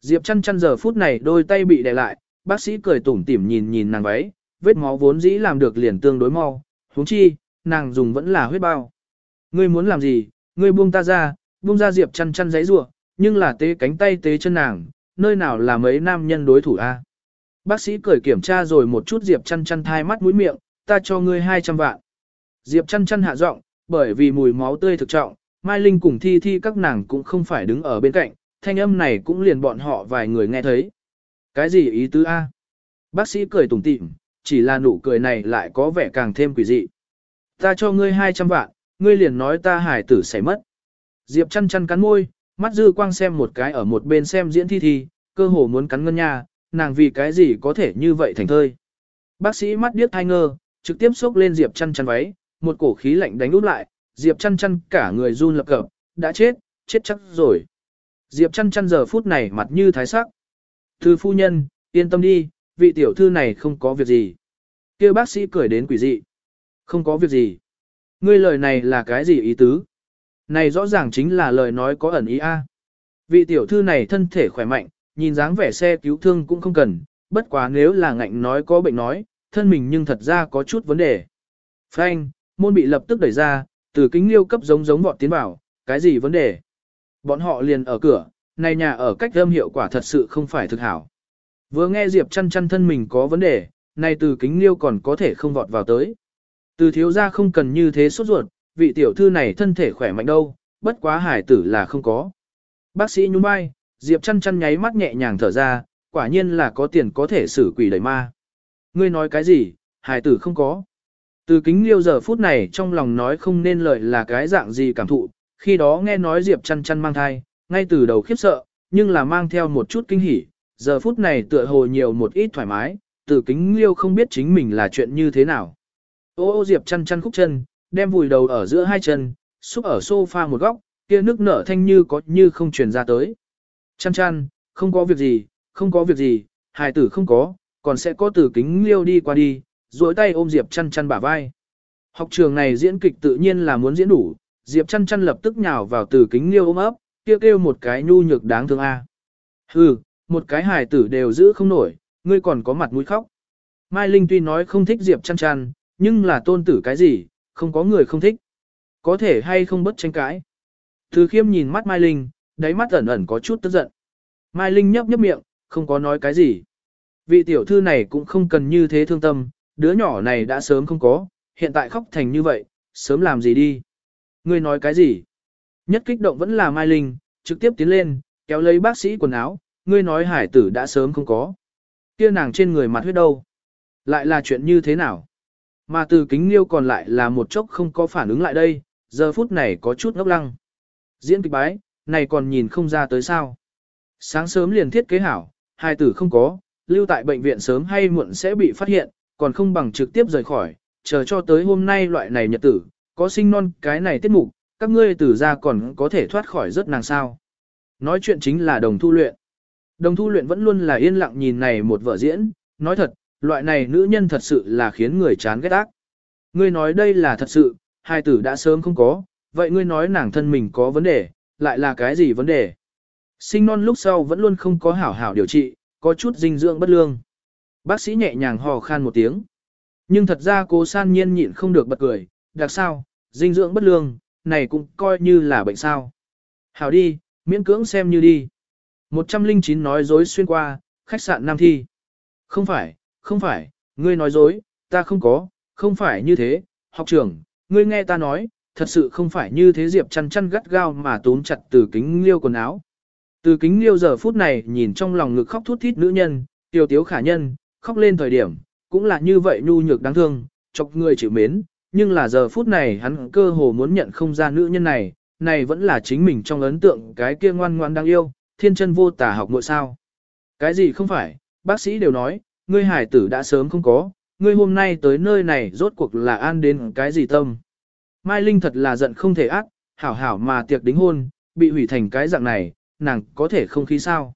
Diệp chăn chăn giờ phút này đôi tay bị đè lại, bác sĩ cười tủm tỉm nhìn nhìn nàng váy, vết máu vốn dĩ làm được liền tương đối mau, huống chi, nàng dùng vẫn là huyết bao. Ngươi muốn làm gì, ngươi buông ta ra, buông ra Diệp chăn chăn giấy rủa nhưng là tế cánh tay tế chân nàng, nơi nào là mấy nam nhân đối thủ a? Bác sĩ cười kiểm tra rồi một chút Diệp chăn chăn thai mắt mũi miệng, ta cho ngươi 200 vạn. Diệp chăn chăn hạ giọng, bởi vì mùi máu tươi thực trọng, Mai Linh cùng Thi Thi các nàng cũng không phải đứng ở bên cạnh, thanh âm này cũng liền bọn họ vài người nghe thấy. Cái gì ý tứ A? Bác sĩ cười tủm tỉm, chỉ là nụ cười này lại có vẻ càng thêm quỷ dị. Ta cho ngươi 200 vạn, ngươi liền nói ta hải tử sẽ mất. Diệp chăn chăn cắn môi, mắt dư quang xem một cái ở một bên xem diễn thi thi, cơ hồ muốn cắn ngân nha, nàng vì cái gì có thể như vậy thành thơi. Bác sĩ mắt điếc thai ngơ, trực tiếp xốc lên Diệp chăn chăn váy, một cổ khí lạnh đánh út lại, Diệp chăn chăn cả người run lập cập, đã chết, chết chắc rồi. Diệp chăn chăn giờ phút này mặt như thái sắc. Thư phu nhân, yên tâm đi, vị tiểu thư này không có việc gì. Kêu bác sĩ cười đến quỷ dị. Không có việc gì. Ngươi lời này là cái gì ý tứ? Này rõ ràng chính là lời nói có ẩn ý a. Vị tiểu thư này thân thể khỏe mạnh, nhìn dáng vẻ xe cứu thương cũng không cần, bất quá nếu là ngạnh nói có bệnh nói, thân mình nhưng thật ra có chút vấn đề. Frank, môn bị lập tức đẩy ra, từ kính liêu cấp giống giống vọt tiến vào, cái gì vấn đề? Bọn họ liền ở cửa, này nhà ở cách âm hiệu quả thật sự không phải thực hảo. Vừa nghe Diệp chăn chăn thân mình có vấn đề, này từ kính liêu còn có thể không vọt vào tới. Từ thiếu gia không cần như thế sốt ruột, vị tiểu thư này thân thể khỏe mạnh đâu, bất quá hải tử là không có. Bác sĩ nhún vai, Diệp chăn chăn nháy mắt nhẹ nhàng thở ra, quả nhiên là có tiền có thể xử quỷ đẩy ma. Ngươi nói cái gì, hải tử không có. Từ kính liêu giờ phút này trong lòng nói không nên lời là cái dạng gì cảm thụ, khi đó nghe nói Diệp chăn chăn mang thai, ngay từ đầu khiếp sợ, nhưng là mang theo một chút kinh hỉ, giờ phút này tựa hồ nhiều một ít thoải mái, từ kính liêu không biết chính mình là chuyện như thế nào. Ô ô Diệp chăn chăn khúc chân, đem vùi đầu ở giữa hai chân, xúc ở sofa một góc, kia nước nở thanh như có như không truyền ra tới. Chăn chăn, không có việc gì, không có việc gì, hài tử không có, còn sẽ có tử kính liêu đi qua đi, duỗi tay ôm Diệp chăn chăn bả vai. Học trường này diễn kịch tự nhiên là muốn diễn đủ, Diệp chăn chăn lập tức nhào vào tử kính liêu ôm ấp, kêu kêu một cái nhu nhược đáng thương a. Hừ, một cái hài tử đều giữ không nổi, ngươi còn có mặt mũi khóc. Mai Linh tuy nói không thích Diệp chăn chăn, nhưng là tôn tử cái gì, không có người không thích. Có thể hay không bất tranh cãi. Từ khiêm nhìn mắt Mai Linh, đáy mắt ẩn ẩn có chút tức giận. Mai Linh nhấp nhấp miệng, không có nói cái gì. Vị tiểu thư này cũng không cần như thế thương tâm, đứa nhỏ này đã sớm không có, hiện tại khóc thành như vậy, sớm làm gì đi. Ngươi nói cái gì? Nhất kích động vẫn là Mai Linh, trực tiếp tiến lên, kéo lấy bác sĩ quần áo, ngươi nói hải tử đã sớm không có. Kia nàng trên người mặt huyết đâu? Lại là chuyện như thế nào? Mà từ kính liêu còn lại là một chốc không có phản ứng lại đây, giờ phút này có chút ngốc lăng. Diễn kịch bái, này còn nhìn không ra tới sao. Sáng sớm liền thiết kế hảo, hai tử không có, lưu tại bệnh viện sớm hay muộn sẽ bị phát hiện, còn không bằng trực tiếp rời khỏi, chờ cho tới hôm nay loại này nhật tử, có sinh non cái này tiết mục, các ngươi tử ra còn có thể thoát khỏi rất nàng sao. Nói chuyện chính là đồng thu luyện. Đồng thu luyện vẫn luôn là yên lặng nhìn này một vở diễn, nói thật, loại này nữ nhân thật sự là khiến người chán ghét ác. Ngươi nói đây là thật sự, hai tử đã sớm không có, vậy ngươi nói nàng thân mình có vấn đề, lại là cái gì vấn đề? Sinh non lúc sau vẫn luôn không có hảo hảo điều trị, có chút dinh dưỡng bất lương. Bác sĩ nhẹ nhàng hò khan một tiếng. Nhưng thật ra cô san nhiên nhịn không được bật cười, đặc sao, dinh dưỡng bất lương, này cũng coi như là bệnh sao. Hảo đi, miễn cưỡng xem như đi. 109 nói dối xuyên qua, khách sạn Nam Thi. Không phải, không phải, ngươi nói dối, ta không có, không phải như thế, học trưởng, ngươi nghe ta nói, thật sự không phải như thế Diệp chăn chăn gắt gao mà tốn chặt từ kính liêu quần áo. Từ kính liêu giờ phút này nhìn trong lòng ngực khóc thút thít nữ nhân, tiêu tiếu khả nhân, khóc lên thời điểm, cũng là như vậy nhu nhược đáng thương, chọc người chịu mến, nhưng là giờ phút này hắn cơ hồ muốn nhận không ra nữ nhân này, này vẫn là chính mình trong ấn tượng cái kia ngoan ngoan đáng yêu, thiên chân vô tả học nội sao. Cái gì không phải, bác sĩ đều nói, ngươi hải tử đã sớm không có, ngươi hôm nay tới nơi này rốt cuộc là an đến cái gì tâm. Mai Linh thật là giận không thể ác, hảo hảo mà tiệc đính hôn, bị hủy thành cái dạng này, nàng có thể không khí sao.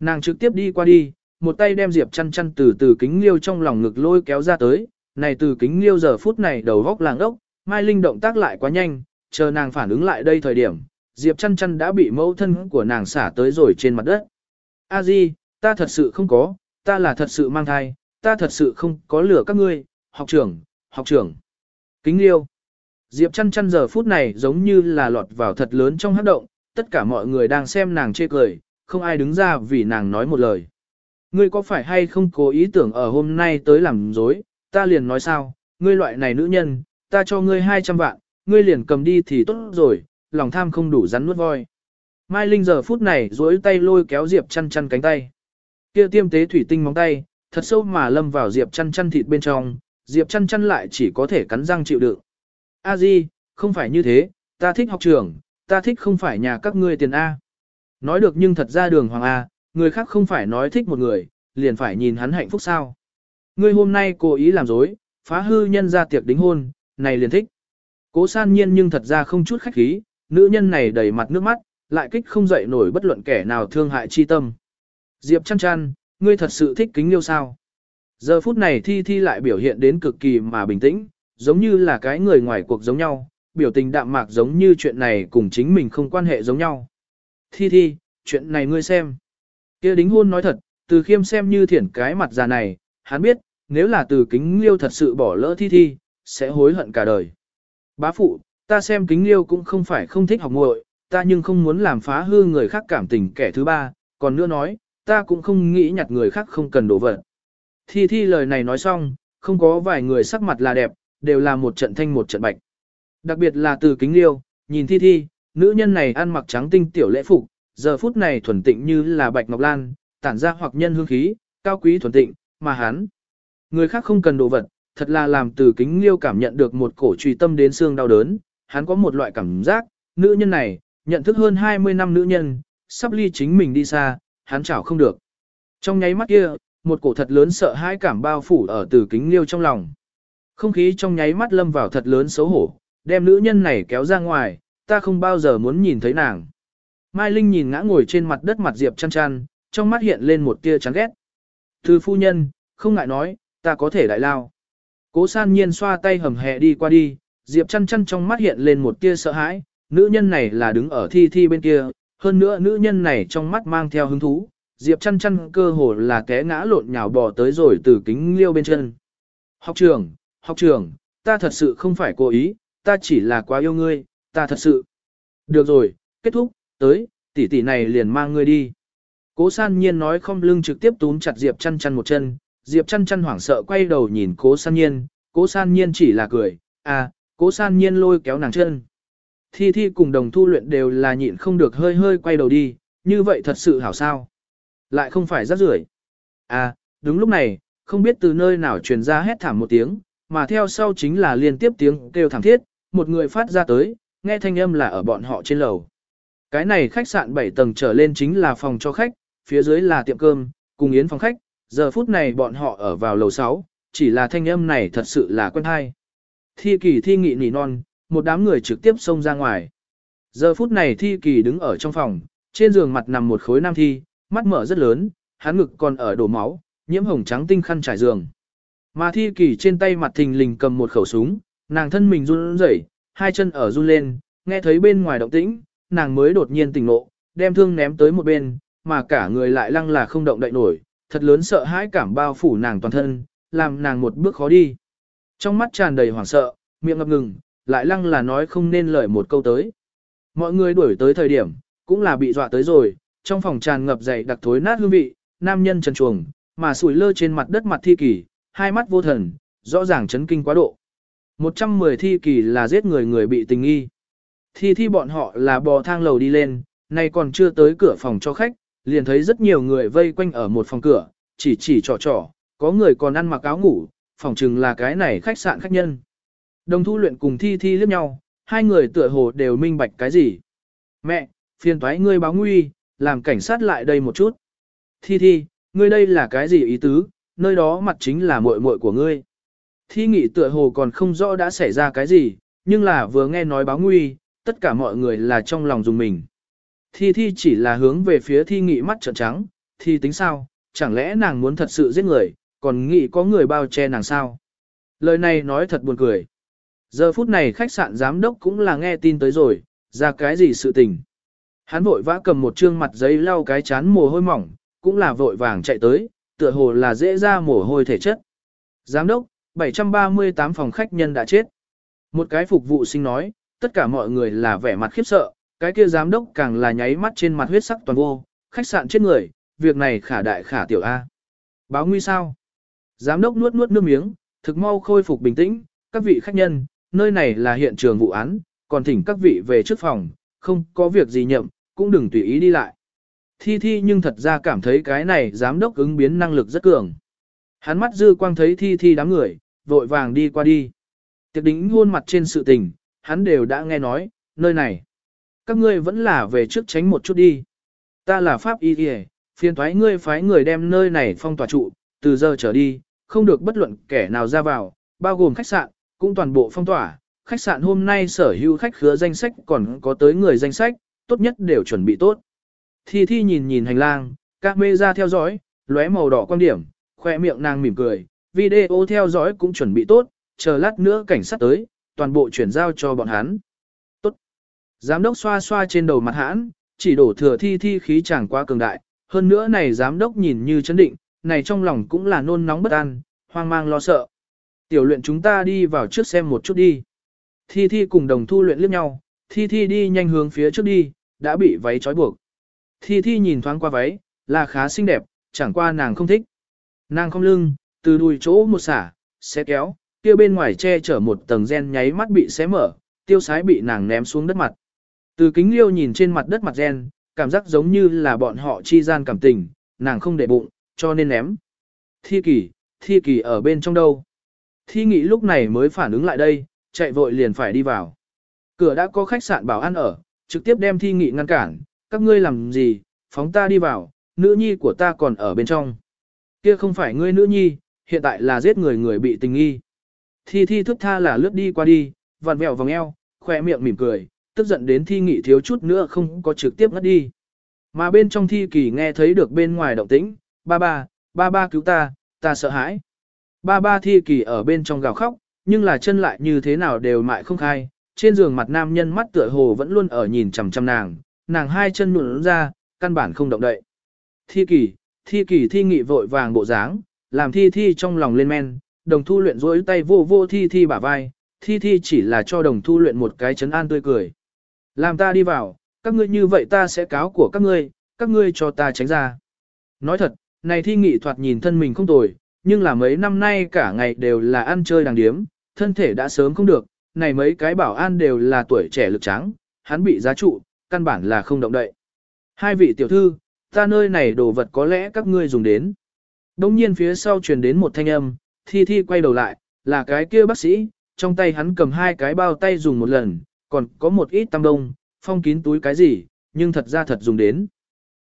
Nàng trực tiếp đi qua đi, một tay đem Diệp chăn chăn từ từ kính liêu trong lòng ngực lôi kéo ra tới, này từ kính liêu giờ phút này đầu góc làng ốc, Mai Linh động tác lại quá nhanh, chờ nàng phản ứng lại đây thời điểm, Diệp chăn chăn đã bị mẫu thân của nàng xả tới rồi trên mặt đất. A Di, ta thật sự không có, ta là thật sự mang thai, ta thật sự không có lửa các ngươi, học trưởng, học trưởng. Kính liêu. Diệp chăn chăn giờ phút này giống như là lọt vào thật lớn trong hát động, tất cả mọi người đang xem nàng chê cười, không ai đứng ra vì nàng nói một lời. Ngươi có phải hay không cố ý tưởng ở hôm nay tới làm dối, ta liền nói sao, ngươi loại này nữ nhân, ta cho ngươi 200 vạn, ngươi liền cầm đi thì tốt rồi, lòng tham không đủ rắn nuốt voi. Mai Linh giờ phút này duỗi tay lôi kéo Diệp chăn chăn cánh tay. Kia tiêm tế thủy tinh móng tay, thật sâu mà lâm vào Diệp chăn chăn thịt bên trong, Diệp chăn chăn lại chỉ có thể cắn răng chịu đựng. A Di, không phải như thế, ta thích học trường, ta thích không phải nhà các ngươi tiền A. Nói được nhưng thật ra đường hoàng A, người khác không phải nói thích một người, liền phải nhìn hắn hạnh phúc sao. Ngươi hôm nay cố ý làm dối, phá hư nhân ra tiệc đính hôn, này liền thích. Cố san nhiên nhưng thật ra không chút khách khí, nữ nhân này đầy mặt nước mắt, lại kích không dậy nổi bất luận kẻ nào thương hại chi tâm. Diệp chăn chăn, ngươi thật sự thích kính liêu sao. Giờ phút này thi thi lại biểu hiện đến cực kỳ mà bình tĩnh, giống như là cái người ngoài cuộc giống nhau, biểu tình đạm mạc giống như chuyện này cùng chính mình không quan hệ giống nhau. Thi thi, chuyện này ngươi xem. kia đính hôn nói thật, từ khiêm xem như thiển cái mặt già này, hắn biết, nếu là từ kính liêu thật sự bỏ lỡ thi thi, sẽ hối hận cả đời. Bá phụ, ta xem kính liêu cũng không phải không thích học muội, ta nhưng không muốn làm phá hư người khác cảm tình kẻ thứ ba, còn nữa nói, ta cũng không nghĩ nhặt người khác không cần đổ vật. Thi thi lời này nói xong, không có vài người sắc mặt là đẹp, đều là một trận thanh một trận bạch. Đặc biệt là từ kính liêu, nhìn thi thi, nữ nhân này ăn mặc trắng tinh tiểu lễ phục, giờ phút này thuần tịnh như là bạch ngọc lan, tản ra hoặc nhân hương khí, cao quý thuần tịnh, mà hắn. Người khác không cần đồ vật, thật là làm từ kính liêu cảm nhận được một cổ truy tâm đến xương đau đớn, hắn có một loại cảm giác, nữ nhân này, nhận thức hơn 20 năm nữ nhân, sắp ly chính mình đi xa, hắn chảo không được. Trong nháy mắt kia, một cổ thật lớn sợ hãi cảm bao phủ ở từ kính liêu trong lòng. Không khí trong nháy mắt lâm vào thật lớn xấu hổ, đem nữ nhân này kéo ra ngoài, ta không bao giờ muốn nhìn thấy nàng. Mai Linh nhìn ngã ngồi trên mặt đất mặt Diệp chăn chăn, trong mắt hiện lên một tia chán ghét. Thư phu nhân, không ngại nói, ta có thể đại lao. Cố san nhiên xoa tay hầm hẹ đi qua đi, Diệp chăn chăn trong mắt hiện lên một tia sợ hãi, nữ nhân này là đứng ở thi thi bên kia, hơn nữa nữ nhân này trong mắt mang theo hứng thú, Diệp chăn chăn cơ hồ là té ngã lộn nhào bò tới rồi từ kính liêu bên chân. Học trưởng, học trưởng, ta thật sự không phải cố ý, ta chỉ là quá yêu ngươi, ta thật sự. Được rồi, kết thúc, tới, tỷ tỷ này liền mang ngươi đi. Cố san nhiên nói không lưng trực tiếp túm chặt Diệp chăn chăn một chân, Diệp chăn chăn hoảng sợ quay đầu nhìn cố san nhiên, cố san nhiên chỉ là cười, à, cố san nhiên lôi kéo nàng chân. Thi thi cùng đồng thu luyện đều là nhịn không được hơi hơi quay đầu đi, như vậy thật sự hảo sao. Lại không phải rắc rưởi. À, đúng lúc này, không biết từ nơi nào truyền ra hét thảm một tiếng, mà theo sau chính là liên tiếp tiếng kêu thảm thiết, một người phát ra tới, nghe thanh âm là ở bọn họ trên lầu. Cái này khách sạn 7 tầng trở lên chính là phòng cho khách, phía dưới là tiệm cơm, cùng yến phòng khách, giờ phút này bọn họ ở vào lầu 6, chỉ là thanh âm này thật sự là quen hay. Thi kỳ thi nghị nỉ non, một đám người trực tiếp xông ra ngoài. Giờ phút này thi kỳ đứng ở trong phòng, trên giường mặt nằm một khối nam thi, mắt mở rất lớn, hắn ngực còn ở đổ máu, nhiễm hồng trắng tinh khăn trải giường. Mà thi kỳ trên tay mặt thình lình cầm một khẩu súng, nàng thân mình run rẩy, hai chân ở run lên, nghe thấy bên ngoài động tĩnh, nàng mới đột nhiên tỉnh ngộ, đem thương ném tới một bên, mà cả người lại lăng là không động đậy nổi, thật lớn sợ hãi cảm bao phủ nàng toàn thân, làm nàng một bước khó đi. Trong mắt tràn đầy hoảng sợ, miệng ngập ngừng, lại lăng là nói không nên lời một câu tới. Mọi người đuổi tới thời điểm, cũng là bị dọa tới rồi, trong phòng tràn ngập dày đặc thối nát hương vị, nam nhân trần chuồng, mà sủi lơ trên mặt đất mặt thi kỳ, hai mắt vô thần, rõ ràng chấn kinh quá độ. 110 thi kỳ là giết người người bị tình nghi. Thi thi bọn họ là bò thang lầu đi lên, nay còn chưa tới cửa phòng cho khách, liền thấy rất nhiều người vây quanh ở một phòng cửa, chỉ chỉ trò trò, có người còn ăn mặc áo ngủ, phòng chừng là cái này khách sạn khách nhân. Đồng thu luyện cùng thi thi liếc nhau, hai người tựa hồ đều minh bạch cái gì. Mẹ, phiền thoái ngươi báo nguy, làm cảnh sát lại đây một chút. Thi thi, ngươi đây là cái gì ý tứ, nơi đó mặt chính là muội muội của ngươi. Thi nghị tựa hồ còn không rõ đã xảy ra cái gì, nhưng là vừa nghe nói báo nguy, tất cả mọi người là trong lòng dùng mình. Thi thi chỉ là hướng về phía thi nghị mắt trợn trắng, thi tính sao, chẳng lẽ nàng muốn thật sự giết người, còn nghĩ có người bao che nàng sao. Lời này nói thật buồn cười. Giờ phút này khách sạn giám đốc cũng là nghe tin tới rồi, ra cái gì sự tình. Hắn vội vã cầm một trương mặt giấy lau cái chán mồ hôi mỏng, cũng là vội vàng chạy tới, tựa hồ là dễ ra mồ hôi thể chất. Giám đốc, 738 phòng khách nhân đã chết. Một cái phục vụ sinh nói, tất cả mọi người là vẻ mặt khiếp sợ, cái kia giám đốc càng là nháy mắt trên mặt huyết sắc toàn vô, khách sạn chết người, việc này khả đại khả tiểu A. Báo nguy sao? Giám đốc nuốt nuốt nước miếng, thực mau khôi phục bình tĩnh, các vị khách nhân, nơi này là hiện trường vụ án, còn thỉnh các vị về trước phòng, không có việc gì nhậm, cũng đừng tùy ý đi lại. Thi thi nhưng thật ra cảm thấy cái này giám đốc ứng biến năng lực rất cường. Hắn mắt dư quang thấy thi thi đám người, vội vàng đi qua đi. Tiệc đính hôn mặt trên sự tình, hắn đều đã nghe nói, nơi này. Các ngươi vẫn là về trước tránh một chút đi. Ta là Pháp Y Y, phiền thoái ngươi phái người đem nơi này phong tỏa trụ, từ giờ trở đi, không được bất luận kẻ nào ra vào, bao gồm khách sạn, cũng toàn bộ phong tỏa. Khách sạn hôm nay sở hữu khách khứa danh sách còn có tới người danh sách, tốt nhất đều chuẩn bị tốt. Thi Thi nhìn nhìn hành lang, các mê ra theo dõi, lóe màu đỏ quan điểm, khoe miệng nàng mỉm cười, video theo dõi cũng chuẩn bị tốt, chờ lát nữa cảnh sát tới, toàn bộ chuyển giao cho bọn hắn. Tốt. Giám đốc xoa xoa trên đầu mặt hãn, chỉ đổ thừa Thi Thi khí chẳng quá cường đại, hơn nữa này giám đốc nhìn như chấn định, này trong lòng cũng là nôn nóng bất an, hoang mang lo sợ. Tiểu luyện chúng ta đi vào trước xem một chút đi. Thi Thi cùng đồng thu luyện liếc nhau, Thi Thi đi nhanh hướng phía trước đi, đã bị váy trói buộc. Thi Thi nhìn thoáng qua váy, là khá xinh đẹp, chẳng qua nàng không thích. Nàng không lưng, từ đùi chỗ một xả, xé kéo, kia bên ngoài che chở một tầng gen nháy mắt bị xé mở, tiêu sái bị nàng ném xuống đất mặt. Từ kính liêu nhìn trên mặt đất mặt gen, cảm giác giống như là bọn họ chi gian cảm tình, nàng không để bụng, cho nên ném. Thi kỳ, thi kỳ ở bên trong đâu? Thi nghị lúc này mới phản ứng lại đây, chạy vội liền phải đi vào. Cửa đã có khách sạn bảo ăn ở, trực tiếp đem thi nghị ngăn cản, các ngươi làm gì, phóng ta đi vào, nữ nhi của ta còn ở bên trong. Kia không phải ngươi nữ nhi, hiện tại là giết người người bị tình nghi. Thi thi thức tha là lướt đi qua đi, vặn vẹo vòng eo, khỏe miệng mỉm cười, tức giận đến thi nghị thiếu chút nữa không có trực tiếp ngất đi. Mà bên trong thi kỳ nghe thấy được bên ngoài động tĩnh, ba ba, ba ba cứu ta, ta sợ hãi. Ba ba thi kỳ ở bên trong gào khóc, nhưng là chân lại như thế nào đều mại không khai, trên giường mặt nam nhân mắt tựa hồ vẫn luôn ở nhìn chằm chằm nàng, nàng hai chân nụn ra, căn bản không động đậy. Thi kỳ, thi kỳ thi nghị vội vàng bộ dáng, làm thi thi trong lòng lên men, đồng thu luyện rối tay vô vô thi thi bả vai, thi thi chỉ là cho đồng thu luyện một cái chấn an tươi cười. Làm ta đi vào, các ngươi như vậy ta sẽ cáo của các ngươi, các ngươi cho ta tránh ra. Nói thật, này thi nghị thoạt nhìn thân mình không tồi, nhưng là mấy năm nay cả ngày đều là ăn chơi đàng điếm, thân thể đã sớm không được, này mấy cái bảo an đều là tuổi trẻ lực trắng, hắn bị giá trụ, căn bản là không động đậy. Hai vị tiểu thư, ta nơi này đồ vật có lẽ các ngươi dùng đến. Đông nhiên phía sau truyền đến một thanh âm, thi thi quay đầu lại, là cái kia bác sĩ, trong tay hắn cầm hai cái bao tay dùng một lần, còn có một ít tăm đông, phong kín túi cái gì, nhưng thật ra thật dùng đến.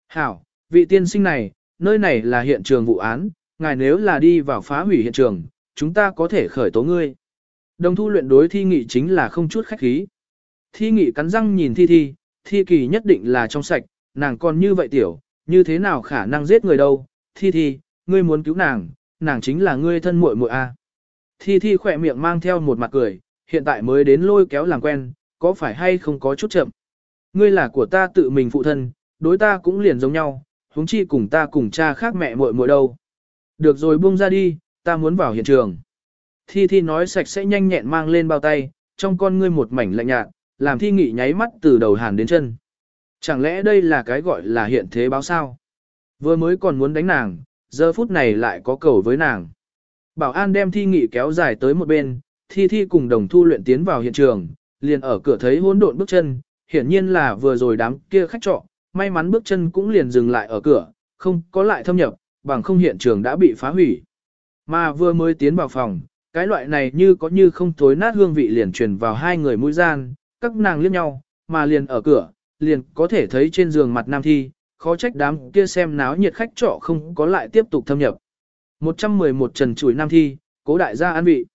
Hảo, vị tiên sinh này, nơi này là hiện trường vụ án, ngài nếu là đi vào phá hủy hiện trường, chúng ta có thể khởi tố ngươi. Đồng thu luyện đối thi nghị chính là không chút khách khí. Thi nghị cắn răng nhìn thi thi, thi kỳ nhất định là trong sạch, nàng còn như vậy tiểu, như thế nào khả năng giết người đâu, thi thi, ngươi muốn cứu nàng, nàng chính là ngươi thân muội muội a. Thi thi khỏe miệng mang theo một mặt cười, hiện tại mới đến lôi kéo làm quen, có phải hay không có chút chậm. Ngươi là của ta tự mình phụ thân, đối ta cũng liền giống nhau, huống chi cùng ta cùng cha khác mẹ muội muội đâu. Được rồi buông ra đi, ta muốn vào hiện trường. Thi Thi nói sạch sẽ nhanh nhẹn mang lên bao tay, trong con ngươi một mảnh lạnh nhạt, làm Thi Nghị nháy mắt từ đầu hàn đến chân. Chẳng lẽ đây là cái gọi là hiện thế báo sao? Vừa mới còn muốn đánh nàng, giờ phút này lại có cầu với nàng. Bảo an đem Thi Nghị kéo dài tới một bên, Thi Thi cùng đồng thu luyện tiến vào hiện trường, liền ở cửa thấy hỗn độn bước chân, hiển nhiên là vừa rồi đám kia khách trọ, may mắn bước chân cũng liền dừng lại ở cửa, không có lại thâm nhập, bằng không hiện trường đã bị phá hủy. Mà vừa mới tiến vào phòng, cái loại này như có như không thối nát hương vị liền truyền vào hai người mũi gian, các nàng liếc nhau, mà liền ở cửa, liền có thể thấy trên giường mặt nam thi, khó trách đám kia xem náo nhiệt khách trọ không có lại tiếp tục thâm nhập. 111 trần chuỗi nam thi, cố đại gia an vị.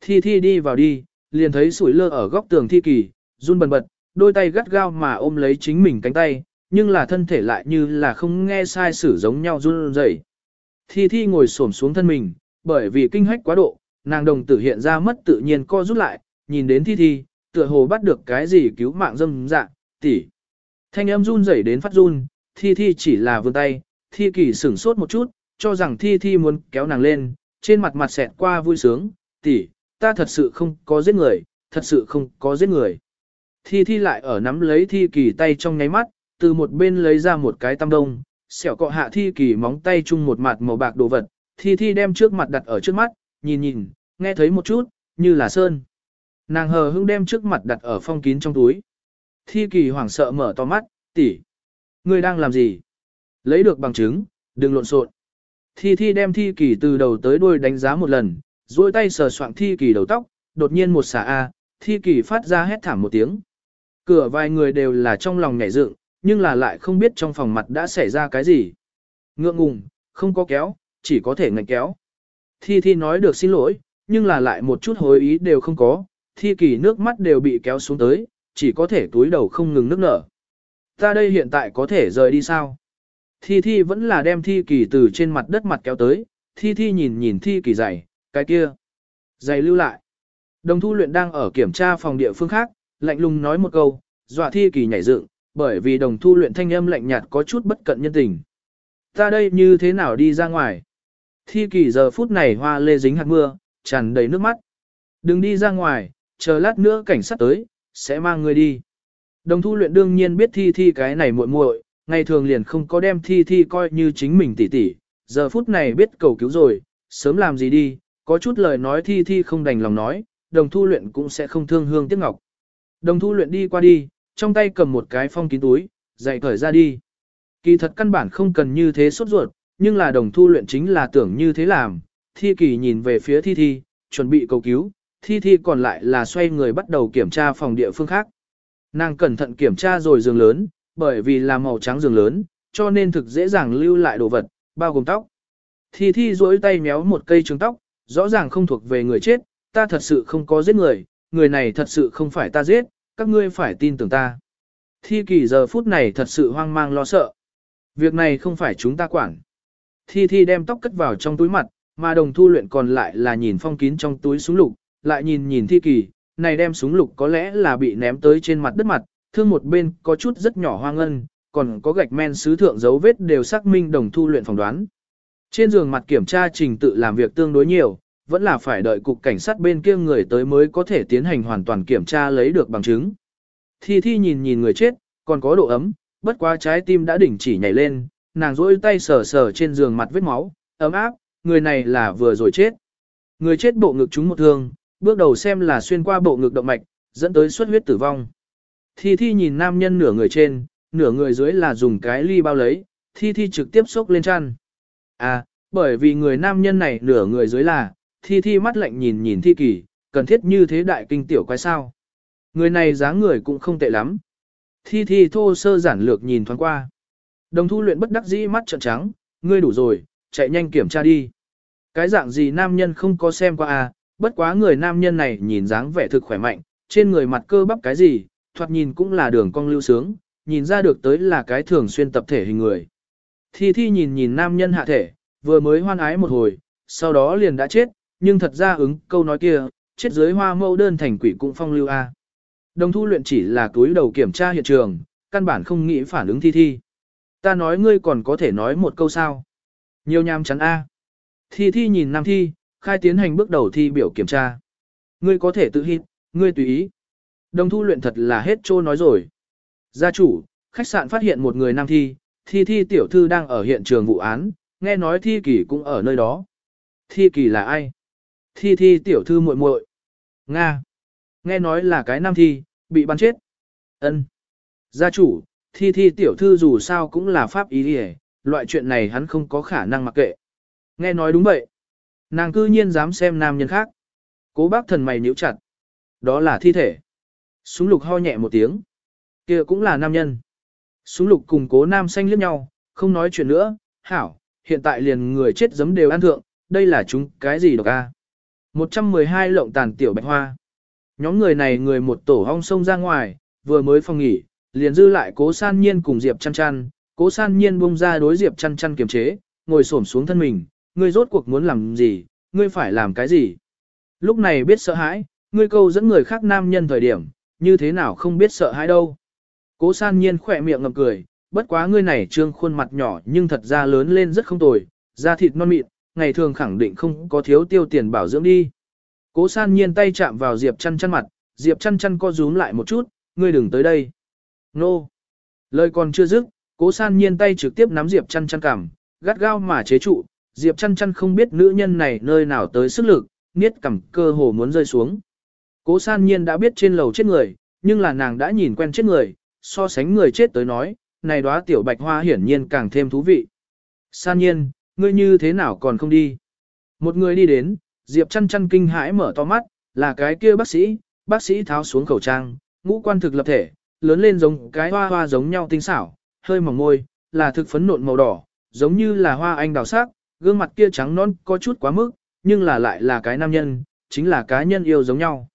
Thi thi đi vào đi, liền thấy sủi lơ ở góc tường thi kỳ, run bần bật, đôi tay gắt gao mà ôm lấy chính mình cánh tay, nhưng là thân thể lại như là không nghe sai sử giống nhau run rẩy. Thi Thi ngồi xổm xuống thân mình, bởi vì kinh hách quá độ, nàng đồng tử hiện ra mất tự nhiên co rút lại, nhìn đến Thi Thi, tựa hồ bắt được cái gì cứu mạng dâm dạ, tỷ. Thanh âm run rẩy đến phát run, Thi Thi chỉ là vươn tay, Thi Kỳ sửng sốt một chút, cho rằng Thi Thi muốn kéo nàng lên, trên mặt mặt xẹt qua vui sướng, tỷ, ta thật sự không có giết người, thật sự không có giết người. Thi Thi lại ở nắm lấy Thi Kỳ tay trong nháy mắt, từ một bên lấy ra một cái tăm đông, xẻo cọ hạ thi kỳ móng tay chung một mặt màu bạc đồ vật, thi thi đem trước mặt đặt ở trước mắt, nhìn nhìn, nghe thấy một chút, như là sơn. Nàng hờ hững đem trước mặt đặt ở phong kín trong túi. Thi kỳ hoảng sợ mở to mắt, tỷ, Ngươi đang làm gì? Lấy được bằng chứng, đừng lộn xộn. Thi thi đem thi kỳ từ đầu tới đuôi đánh giá một lần, duỗi tay sờ soạng thi kỳ đầu tóc, đột nhiên một xả A, thi kỳ phát ra hét thảm một tiếng. Cửa vài người đều là trong lòng nhảy dựng, nhưng là lại không biết trong phòng mặt đã xảy ra cái gì. Ngượng ngùng, không có kéo, chỉ có thể ngạnh kéo. Thi Thi nói được xin lỗi, nhưng là lại một chút hối ý đều không có, Thi Kỳ nước mắt đều bị kéo xuống tới, chỉ có thể túi đầu không ngừng nước nở. Ta đây hiện tại có thể rời đi sao? Thi Thi vẫn là đem Thi Kỳ từ trên mặt đất mặt kéo tới, Thi Thi nhìn nhìn Thi Kỳ giày, cái kia. Giày lưu lại. Đồng thu luyện đang ở kiểm tra phòng địa phương khác, lạnh lùng nói một câu, dọa Thi Kỳ nhảy dựng, bởi vì đồng thu luyện thanh âm lạnh nhạt có chút bất cận nhân tình. Ta đây như thế nào đi ra ngoài? Thi kỳ giờ phút này hoa lê dính hạt mưa, tràn đầy nước mắt. Đừng đi ra ngoài, chờ lát nữa cảnh sát tới, sẽ mang người đi. Đồng thu luyện đương nhiên biết thi thi cái này muội muội, ngày thường liền không có đem thi thi coi như chính mình tỷ tỷ, giờ phút này biết cầu cứu rồi, sớm làm gì đi, có chút lời nói thi thi không đành lòng nói, đồng thu luyện cũng sẽ không thương hương tiếc ngọc. Đồng thu luyện đi qua đi, trong tay cầm một cái phong kín túi, dạy cởi ra đi. Kỳ thật căn bản không cần như thế sốt ruột, nhưng là đồng thu luyện chính là tưởng như thế làm. Thi kỳ nhìn về phía thi thi, chuẩn bị cầu cứu, thi thi còn lại là xoay người bắt đầu kiểm tra phòng địa phương khác. Nàng cẩn thận kiểm tra rồi giường lớn, bởi vì là màu trắng giường lớn, cho nên thực dễ dàng lưu lại đồ vật, bao gồm tóc. Thi thi duỗi tay méo một cây trứng tóc, rõ ràng không thuộc về người chết, ta thật sự không có giết người, người này thật sự không phải ta giết, các ngươi phải tin tưởng ta. Thi kỳ giờ phút này thật sự hoang mang lo sợ. Việc này không phải chúng ta quản. Thi Thi đem tóc cất vào trong túi mặt, mà đồng thu luyện còn lại là nhìn phong kín trong túi súng lục, lại nhìn nhìn Thi kỳ, này đem súng lục có lẽ là bị ném tới trên mặt đất mặt, thương một bên có chút rất nhỏ hoang ngân, còn có gạch men sứ thượng dấu vết đều xác minh đồng thu luyện phỏng đoán. Trên giường mặt kiểm tra trình tự làm việc tương đối nhiều, vẫn là phải đợi cục cảnh sát bên kia người tới mới có thể tiến hành hoàn toàn kiểm tra lấy được bằng chứng. Thi Thi nhìn nhìn người chết, còn có độ ấm, bất quá trái tim đã đỉnh chỉ nhảy lên, nàng rỗi tay sờ sờ trên giường mặt vết máu, ấm áp, người này là vừa rồi chết. Người chết bộ ngực trúng một thương, bước đầu xem là xuyên qua bộ ngực động mạch, dẫn tới xuất huyết tử vong. Thi Thi nhìn nam nhân nửa người trên, nửa người dưới là dùng cái ly bao lấy, Thi Thi trực tiếp sốc lên chăn. À, bởi vì người nam nhân này nửa người dưới là, Thi Thi mắt lạnh nhìn nhìn Thi Kỳ, cần thiết như thế đại kinh tiểu quái sao. Người này dáng người cũng không tệ lắm. Thi Thi thô sơ giản lược nhìn thoáng qua. Đồng thu luyện bất đắc dĩ mắt trợn trắng, ngươi đủ rồi, chạy nhanh kiểm tra đi. Cái dạng gì nam nhân không có xem qua à, bất quá người nam nhân này nhìn dáng vẻ thực khỏe mạnh, trên người mặt cơ bắp cái gì, thoạt nhìn cũng là đường cong lưu sướng, nhìn ra được tới là cái thường xuyên tập thể hình người. Thi Thi nhìn nhìn nam nhân hạ thể, vừa mới hoan ái một hồi, sau đó liền đã chết, nhưng thật ra ứng câu nói kia, chết dưới hoa mẫu đơn thành quỷ cũng phong lưu a. Đồng thu luyện chỉ là túi đầu kiểm tra hiện trường, căn bản không nghĩ phản ứng thi thi. Ta nói ngươi còn có thể nói một câu sao. Nhiều nham chắn a. Thi thi nhìn nam thi, khai tiến hành bước đầu thi biểu kiểm tra. Ngươi có thể tự hít, ngươi tùy ý. Đồng thu luyện thật là hết trô nói rồi. Gia chủ, khách sạn phát hiện một người nam thi, thi thi tiểu thư đang ở hiện trường vụ án, nghe nói thi kỳ cũng ở nơi đó. Thi kỳ là ai? Thi thi tiểu thư muội muội. Nga. Nghe nói là cái nam thi, bị bắn chết. Ân. Gia chủ, thi thi tiểu thư dù sao cũng là pháp ý đi loại chuyện này hắn không có khả năng mặc kệ. Nghe nói đúng vậy. Nàng cư nhiên dám xem nam nhân khác. Cố bác thần mày níu chặt. Đó là thi thể. Súng lục ho nhẹ một tiếng. kia cũng là nam nhân. Súng lục cùng cố nam xanh liếc nhau, không nói chuyện nữa. Hảo, hiện tại liền người chết giấm đều ăn thượng, đây là chúng cái gì độc a? 112 lộng tàn tiểu bạch hoa. Nhóm người này người một tổ hong sông ra ngoài, vừa mới phòng nghỉ, liền dư lại cố san nhiên cùng Diệp chăn chăn, cố san nhiên bung ra đối Diệp chăn chăn kiềm chế, ngồi xổm xuống thân mình, ngươi rốt cuộc muốn làm gì, ngươi phải làm cái gì. Lúc này biết sợ hãi, ngươi câu dẫn người khác nam nhân thời điểm, như thế nào không biết sợ hãi đâu. Cố san nhiên khỏe miệng ngầm cười, bất quá ngươi này trương khuôn mặt nhỏ nhưng thật ra lớn lên rất không tồi, da thịt non mịn, ngày thường khẳng định không có thiếu tiêu tiền bảo dưỡng đi. Cố san nhiên tay chạm vào Diệp chăn chăn mặt, Diệp chăn chăn co rúm lại một chút, ngươi đừng tới đây. Nô! Lời còn chưa dứt, cố san nhiên tay trực tiếp nắm Diệp chăn chăn cằm, gắt gao mà chế trụ, Diệp chăn chăn không biết nữ nhân này nơi nào tới sức lực, niết cầm cơ hồ muốn rơi xuống. Cố san nhiên đã biết trên lầu chết người, nhưng là nàng đã nhìn quen chết người, so sánh người chết tới nói, này đóa tiểu bạch hoa hiển nhiên càng thêm thú vị. San nhiên, ngươi như thế nào còn không đi? Một người đi đến, Diệp chăn chăn kinh hãi mở to mắt, là cái kia bác sĩ, bác sĩ tháo xuống khẩu trang, ngũ quan thực lập thể, lớn lên giống cái hoa hoa giống nhau tinh xảo, hơi mỏng môi, là thực phấn nộn màu đỏ, giống như là hoa anh đào sắc, gương mặt kia trắng non có chút quá mức, nhưng là lại là cái nam nhân, chính là cá nhân yêu giống nhau.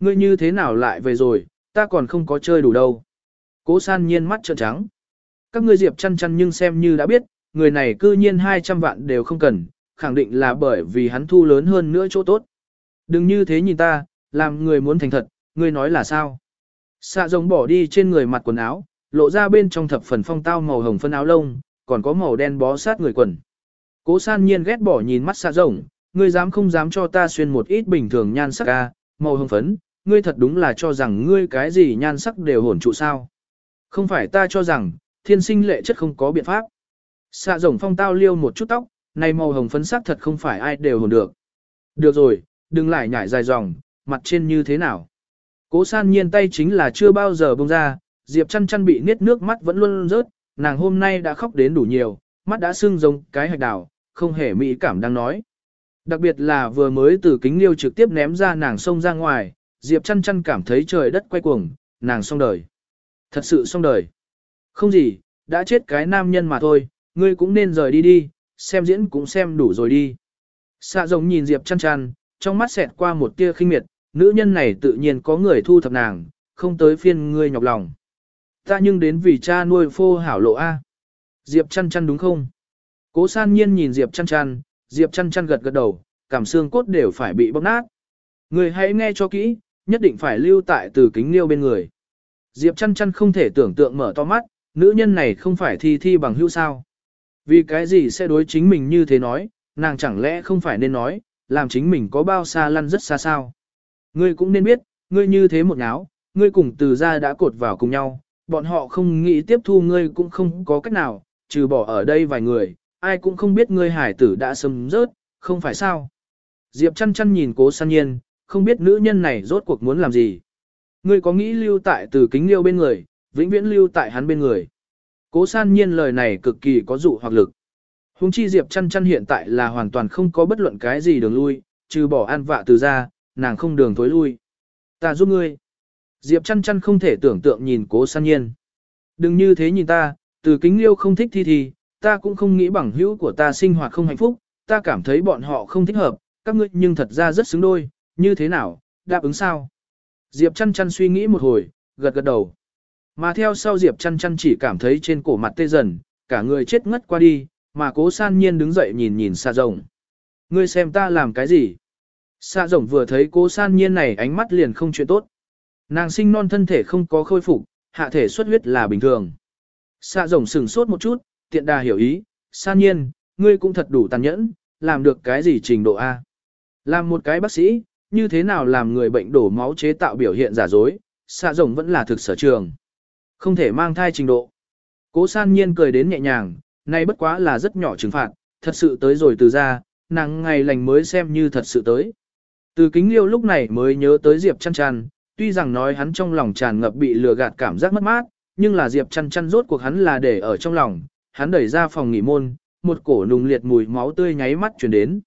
Ngươi như thế nào lại về rồi, ta còn không có chơi đủ đâu. Cố san nhiên mắt trợn trắng. Các ngươi diệp chăn chăn nhưng xem như đã biết, người này cư nhiên 200 vạn đều không cần, khẳng định là bởi vì hắn thu lớn hơn nữa chỗ tốt. Đừng như thế nhìn ta, làm người muốn thành thật, ngươi nói là sao? Xạ rồng bỏ đi trên người mặt quần áo, lộ ra bên trong thập phần phong tao màu hồng phân áo lông, còn có màu đen bó sát người quần. Cố san nhiên ghét bỏ nhìn mắt xạ rồng, ngươi dám không dám cho ta xuyên một ít bình thường nhan sắc ca, màu hồng phấn, ngươi thật đúng là cho rằng ngươi cái gì nhan sắc đều hồn trụ sao. Không phải ta cho rằng, thiên sinh lệ chất không có biện pháp. Xạ rồng phong tao liêu một chút tóc, này màu hồng phấn sắc thật không phải ai đều hồn được. Được rồi, đừng lại nhảy dài dòng, mặt trên như thế nào. Cố san nhiên tay chính là chưa bao giờ bông ra, Diệp chăn chăn bị niết nước mắt vẫn luôn rớt, nàng hôm nay đã khóc đến đủ nhiều, mắt đã sưng giống cái hạch đào, không hề mỹ cảm đang nói. Đặc biệt là vừa mới từ kính liêu trực tiếp ném ra nàng sông ra ngoài, Diệp chăn chăn cảm thấy trời đất quay cuồng, nàng xong đời. Thật sự xong đời. Không gì, đã chết cái nam nhân mà thôi, ngươi cũng nên rời đi đi, xem diễn cũng xem đủ rồi đi. Xạ rồng nhìn Diệp chăn chăn, trong mắt xẹt qua một tia khinh miệt, nữ nhân này tự nhiên có người thu thập nàng, không tới phiên ngươi nhọc lòng. Ta nhưng đến vì cha nuôi phô hảo lộ A. Diệp chăn chăn đúng không? Cố san nhiên nhìn Diệp chăn chăn, Diệp chăn chăn gật gật đầu, cảm xương cốt đều phải bị bóc nát. Người hãy nghe cho kỹ, nhất định phải lưu tại từ kính liêu bên người. Diệp chăn chăn không thể tưởng tượng mở to mắt, nữ nhân này không phải thi thi bằng hữu sao. Vì cái gì sẽ đối chính mình như thế nói, nàng chẳng lẽ không phải nên nói, làm chính mình có bao xa lăn rất xa sao. Ngươi cũng nên biết, ngươi như thế một áo, ngươi cùng từ ra đã cột vào cùng nhau, bọn họ không nghĩ tiếp thu ngươi cũng không có cách nào, trừ bỏ ở đây vài người, ai cũng không biết ngươi hải tử đã sầm rớt, không phải sao. Diệp chăn chăn nhìn cố san nhiên, không biết nữ nhân này rốt cuộc muốn làm gì. Ngươi có nghĩ lưu tại từ kính liêu bên người, vĩnh viễn lưu tại hắn bên người. Cố san nhiên lời này cực kỳ có dụ hoặc lực. Hùng chi Diệp chăn chăn hiện tại là hoàn toàn không có bất luận cái gì đường lui, trừ bỏ an vạ từ ra, nàng không đường thối lui. Ta giúp ngươi. Diệp chăn chăn không thể tưởng tượng nhìn cố san nhiên. Đừng như thế nhìn ta, từ kính liêu không thích thi thì, ta cũng không nghĩ bằng hữu của ta sinh hoạt không hạnh phúc, ta cảm thấy bọn họ không thích hợp, các ngươi nhưng thật ra rất xứng đôi, như thế nào, đáp ứng sao? Diệp chăn chăn suy nghĩ một hồi, gật gật đầu. Mà theo sau Diệp chăn chăn chỉ cảm thấy trên cổ mặt tê dần, cả người chết ngất qua đi, mà cố san nhiên đứng dậy nhìn nhìn xa rồng. Ngươi xem ta làm cái gì? Xa rồng vừa thấy cố san nhiên này ánh mắt liền không chuyện tốt. Nàng sinh non thân thể không có khôi phục, hạ thể xuất huyết là bình thường. Xa rồng sừng sốt một chút, tiện đà hiểu ý, san nhiên, ngươi cũng thật đủ tàn nhẫn, làm được cái gì trình độ A. Làm một cái bác sĩ, như thế nào làm người bệnh đổ máu chế tạo biểu hiện giả dối, xa rồng vẫn là thực sở trường. Không thể mang thai trình độ. Cố san nhiên cười đến nhẹ nhàng, nay bất quá là rất nhỏ trừng phạt, thật sự tới rồi từ ra, nàng ngày lành mới xem như thật sự tới. Từ kính liêu lúc này mới nhớ tới Diệp chăn chăn, tuy rằng nói hắn trong lòng tràn ngập bị lừa gạt cảm giác mất mát, nhưng là Diệp chăn chăn rốt cuộc hắn là để ở trong lòng, hắn đẩy ra phòng nghỉ môn, một cổ nùng liệt mùi máu tươi nháy mắt chuyển đến.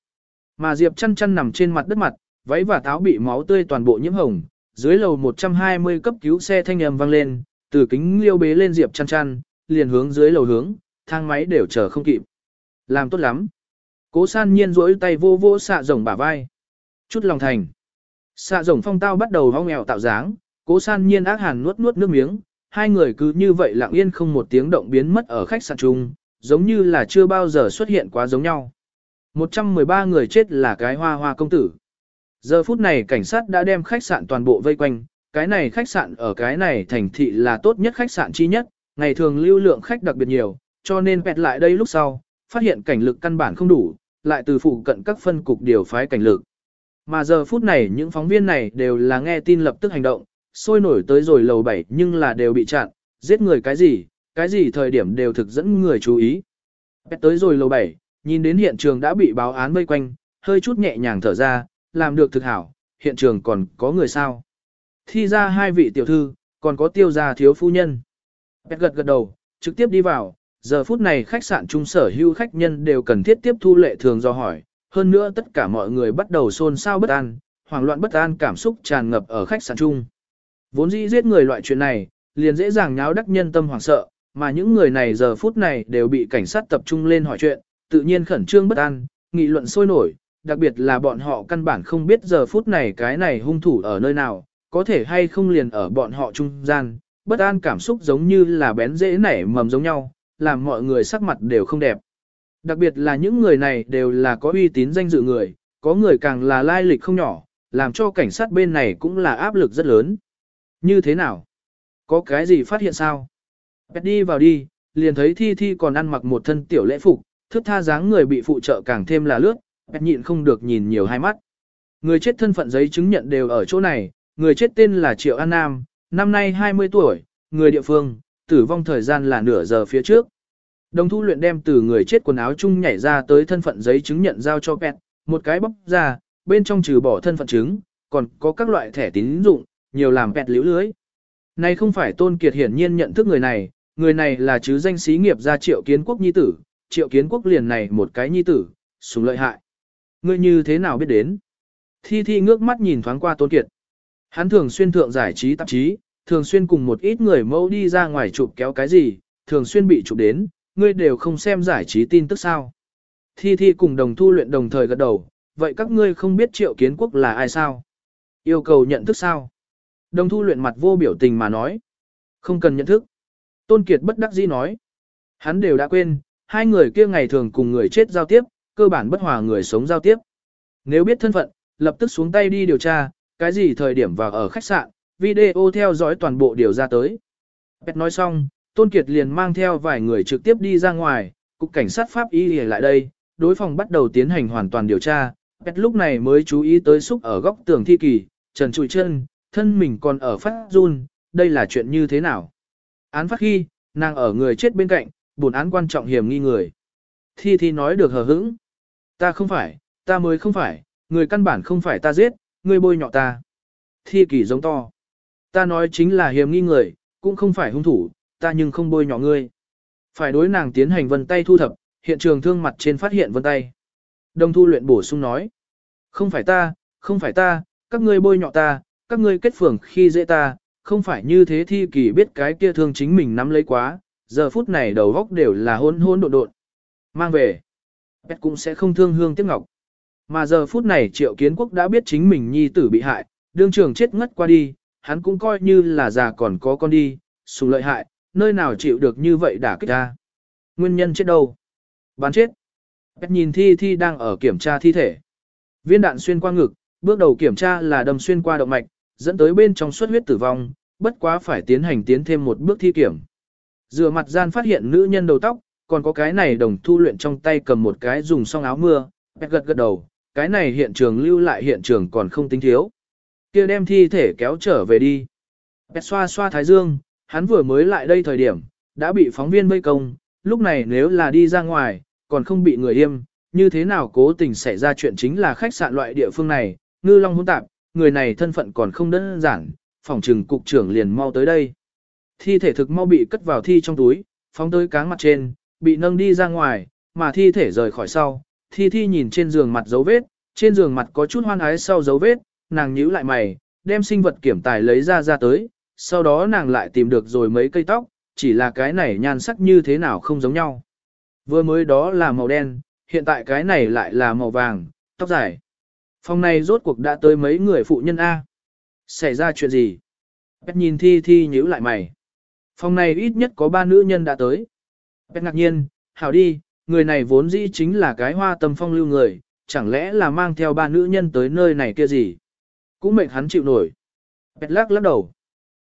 Mà Diệp chăn chăn nằm trên mặt đất mặt, váy và tháo bị máu tươi toàn bộ nhiễm hồng, dưới lầu 120 cấp cứu xe thanh âm vang lên, từ kính liêu bế lên Diệp chăn chăn, liền hướng dưới lầu hướng, thang máy đều chờ không kịp. Làm tốt lắm. Cố san nhiên rỗi tay vô vô xạ rồng bả vai. Chút lòng thành. Xạ rồng phong tao bắt đầu ho nghèo tạo dáng, cố san nhiên ác hàn nuốt nuốt nước miếng, hai người cứ như vậy lặng yên không một tiếng động biến mất ở khách sạn chung, giống như là chưa bao giờ xuất hiện quá giống nhau. 113 người chết là cái hoa hoa công tử. Giờ phút này cảnh sát đã đem khách sạn toàn bộ vây quanh, cái này khách sạn ở cái này thành thị là tốt nhất khách sạn chi nhất, ngày thường lưu lượng khách đặc biệt nhiều, cho nên vẹt lại đây lúc sau, phát hiện cảnh lực căn bản không đủ, lại từ phụ cận các phân cục điều phái cảnh lực. Mà giờ phút này những phóng viên này đều là nghe tin lập tức hành động, sôi nổi tới rồi lầu 7 nhưng là đều bị chặn, giết người cái gì, cái gì thời điểm đều thực dẫn người chú ý. Vẹt tới rồi lầu 7, nhìn đến hiện trường đã bị báo án vây quanh, hơi chút nhẹ nhàng thở ra, làm được thực hảo, hiện trường còn có người sao. Thi ra hai vị tiểu thư, còn có tiêu gia thiếu phu nhân. Bẹt gật gật đầu, trực tiếp đi vào, giờ phút này khách sạn trung sở hữu khách nhân đều cần thiết tiếp thu lệ thường do hỏi, hơn nữa tất cả mọi người bắt đầu xôn xao bất an, hoảng loạn bất an cảm xúc tràn ngập ở khách sạn trung. Vốn dĩ giết người loại chuyện này, liền dễ dàng nháo đắc nhân tâm hoảng sợ, mà những người này giờ phút này đều bị cảnh sát tập trung lên hỏi chuyện, tự nhiên khẩn trương bất an, nghị luận sôi nổi, đặc biệt là bọn họ căn bản không biết giờ phút này cái này hung thủ ở nơi nào, có thể hay không liền ở bọn họ trung gian, bất an cảm xúc giống như là bén dễ nảy mầm giống nhau, làm mọi người sắc mặt đều không đẹp. Đặc biệt là những người này đều là có uy tín danh dự người, có người càng là lai lịch không nhỏ, làm cho cảnh sát bên này cũng là áp lực rất lớn. Như thế nào? Có cái gì phát hiện sao? Bẹt đi vào đi, liền thấy Thi Thi còn ăn mặc một thân tiểu lễ phục, thức tha dáng người bị phụ trợ càng thêm là lướt, bẹt nhịn không được nhìn nhiều hai mắt. Người chết thân phận giấy chứng nhận đều ở chỗ này, người chết tên là Triệu An Nam, năm nay 20 tuổi, người địa phương, tử vong thời gian là nửa giờ phía trước. Đồng thu luyện đem từ người chết quần áo chung nhảy ra tới thân phận giấy chứng nhận giao cho pet, một cái bóc ra, bên trong trừ bỏ thân phận chứng, còn có các loại thẻ tín dụng, nhiều làm pet liễu lưới. Này không phải Tôn Kiệt hiển nhiên nhận thức người này, người này là chứ danh sĩ nghiệp gia triệu kiến quốc nhi tử, triệu kiến quốc liền này một cái nhi tử, sùng lợi hại. Ngươi như thế nào biết đến? Thi Thi ngước mắt nhìn thoáng qua Tôn Kiệt. Hắn thường xuyên thượng giải trí tạp chí, thường xuyên cùng một ít người mẫu đi ra ngoài chụp kéo cái gì, thường xuyên bị chụp đến, ngươi đều không xem giải trí tin tức sao. Thi Thi cùng đồng thu luyện đồng thời gật đầu, vậy các ngươi không biết triệu kiến quốc là ai sao? Yêu cầu nhận thức sao? Đồng thu luyện mặt vô biểu tình mà nói. Không cần nhận thức. Tôn Kiệt bất đắc dĩ nói. Hắn đều đã quên, hai người kia ngày thường cùng người chết giao tiếp, cơ bản bất hòa người sống giao tiếp. Nếu biết thân phận, lập tức xuống tay đi điều tra, cái gì thời điểm vào ở khách sạn, video theo dõi toàn bộ điều ra tới. Pet nói xong, Tôn Kiệt liền mang theo vài người trực tiếp đi ra ngoài, cục cảnh sát Pháp y lại đây, đối phòng bắt đầu tiến hành hoàn toàn điều tra. Pet lúc này mới chú ý tới xúc ở góc tường thi kỳ, trần trụi chân, thân mình còn ở phát run, đây là chuyện như thế nào? Án phát khi, nàng ở người chết bên cạnh, buồn án quan trọng hiểm nghi người. Thi Thi nói được hờ hững. Ta không phải, ta mới không phải, người căn bản không phải ta giết, ngươi bôi nhọ ta. Thi kỳ giống to. Ta nói chính là hiểm nghi người, cũng không phải hung thủ, ta nhưng không bôi nhọ ngươi. Phải đối nàng tiến hành vân tay thu thập, hiện trường thương mặt trên phát hiện vân tay. Đồng thu luyện bổ sung nói. Không phải ta, không phải ta, các ngươi bôi nhọ ta, các ngươi kết phường khi dễ ta, không phải như thế thi kỳ biết cái kia thương chính mình nắm lấy quá, giờ phút này đầu góc đều là hôn hôn độn độn. Mang về, Pet cũng sẽ không thương hương tiếc ngọc. Mà giờ phút này triệu kiến quốc đã biết chính mình nhi tử bị hại, đương trường chết ngất qua đi, hắn cũng coi như là già còn có con đi, sùng lợi hại, nơi nào chịu được như vậy đả kích ta. Nguyên nhân chết đâu? Bán chết. Bét nhìn thi thi đang ở kiểm tra thi thể. Viên đạn xuyên qua ngực, bước đầu kiểm tra là đâm xuyên qua động mạch, dẫn tới bên trong xuất huyết tử vong, bất quá phải tiến hành tiến thêm một bước thi kiểm. dựa mặt gian phát hiện nữ nhân đầu tóc, còn có cái này đồng thu luyện trong tay cầm một cái dùng xong áo mưa, bẹt gật gật đầu, cái này hiện trường lưu lại hiện trường còn không tính thiếu. kia đem thi thể kéo trở về đi. Bẹt xoa xoa thái dương, hắn vừa mới lại đây thời điểm, đã bị phóng viên vây công, lúc này nếu là đi ra ngoài, còn không bị người im, như thế nào cố tình xảy ra chuyện chính là khách sạn loại địa phương này, ngư long hỗn tạp, người này thân phận còn không đơn giản, phòng trừng cục trưởng liền mau tới đây. Thi thể thực mau bị cất vào thi trong túi, phóng tới cáng mặt trên, bị nâng đi ra ngoài, mà thi thể rời khỏi sau. Thi thi nhìn trên giường mặt dấu vết, trên giường mặt có chút hoan ái sau dấu vết, nàng nhíu lại mày, đem sinh vật kiểm tài lấy ra ra tới, sau đó nàng lại tìm được rồi mấy cây tóc, chỉ là cái này nhan sắc như thế nào không giống nhau. Vừa mới đó là màu đen, hiện tại cái này lại là màu vàng, tóc dài. Phòng này rốt cuộc đã tới mấy người phụ nhân A. Xảy ra chuyện gì? Bét nhìn thi thi nhíu lại mày. Phòng này ít nhất có ba nữ nhân đã tới. Bét ngạc nhiên, hảo đi, người này vốn dĩ chính là cái hoa tâm phong lưu người, chẳng lẽ là mang theo ba nữ nhân tới nơi này kia gì? Cũng mệnh hắn chịu nổi. Bẹt lắc lắc đầu.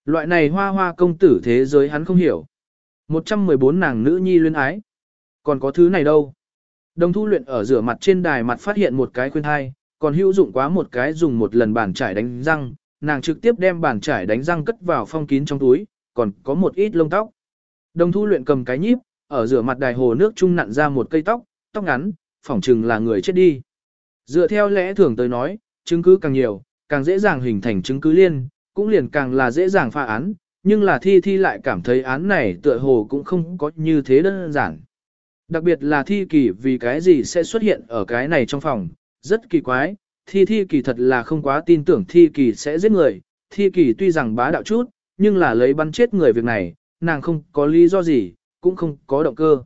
Loại này hoa hoa công tử thế giới hắn không hiểu. 114 nàng nữ nhi luyến ái. Còn có thứ này đâu? Đồng thu luyện ở rửa mặt trên đài mặt phát hiện một cái khuyên thai, còn hữu dụng quá một cái dùng một lần bàn trải đánh răng, nàng trực tiếp đem bàn trải đánh răng cất vào phong kín trong túi, còn có một ít lông tóc. Đồng thu luyện cầm cái nhíp, ở rửa mặt đài hồ nước trung nặn ra một cây tóc, tóc ngắn, phỏng chừng là người chết đi. Dựa theo lẽ thường tới nói, chứng cứ càng nhiều, càng dễ dàng hình thành chứng cứ liên, cũng liền càng là dễ dàng pha án, nhưng là thi thi lại cảm thấy án này tựa hồ cũng không có như thế đơn giản. Đặc biệt là thi kỳ vì cái gì sẽ xuất hiện ở cái này trong phòng, rất kỳ quái, thi thi kỳ thật là không quá tin tưởng thi kỳ sẽ giết người, thi kỳ tuy rằng bá đạo chút, nhưng là lấy bắn chết người việc này, nàng không có lý do gì, cũng không có động cơ.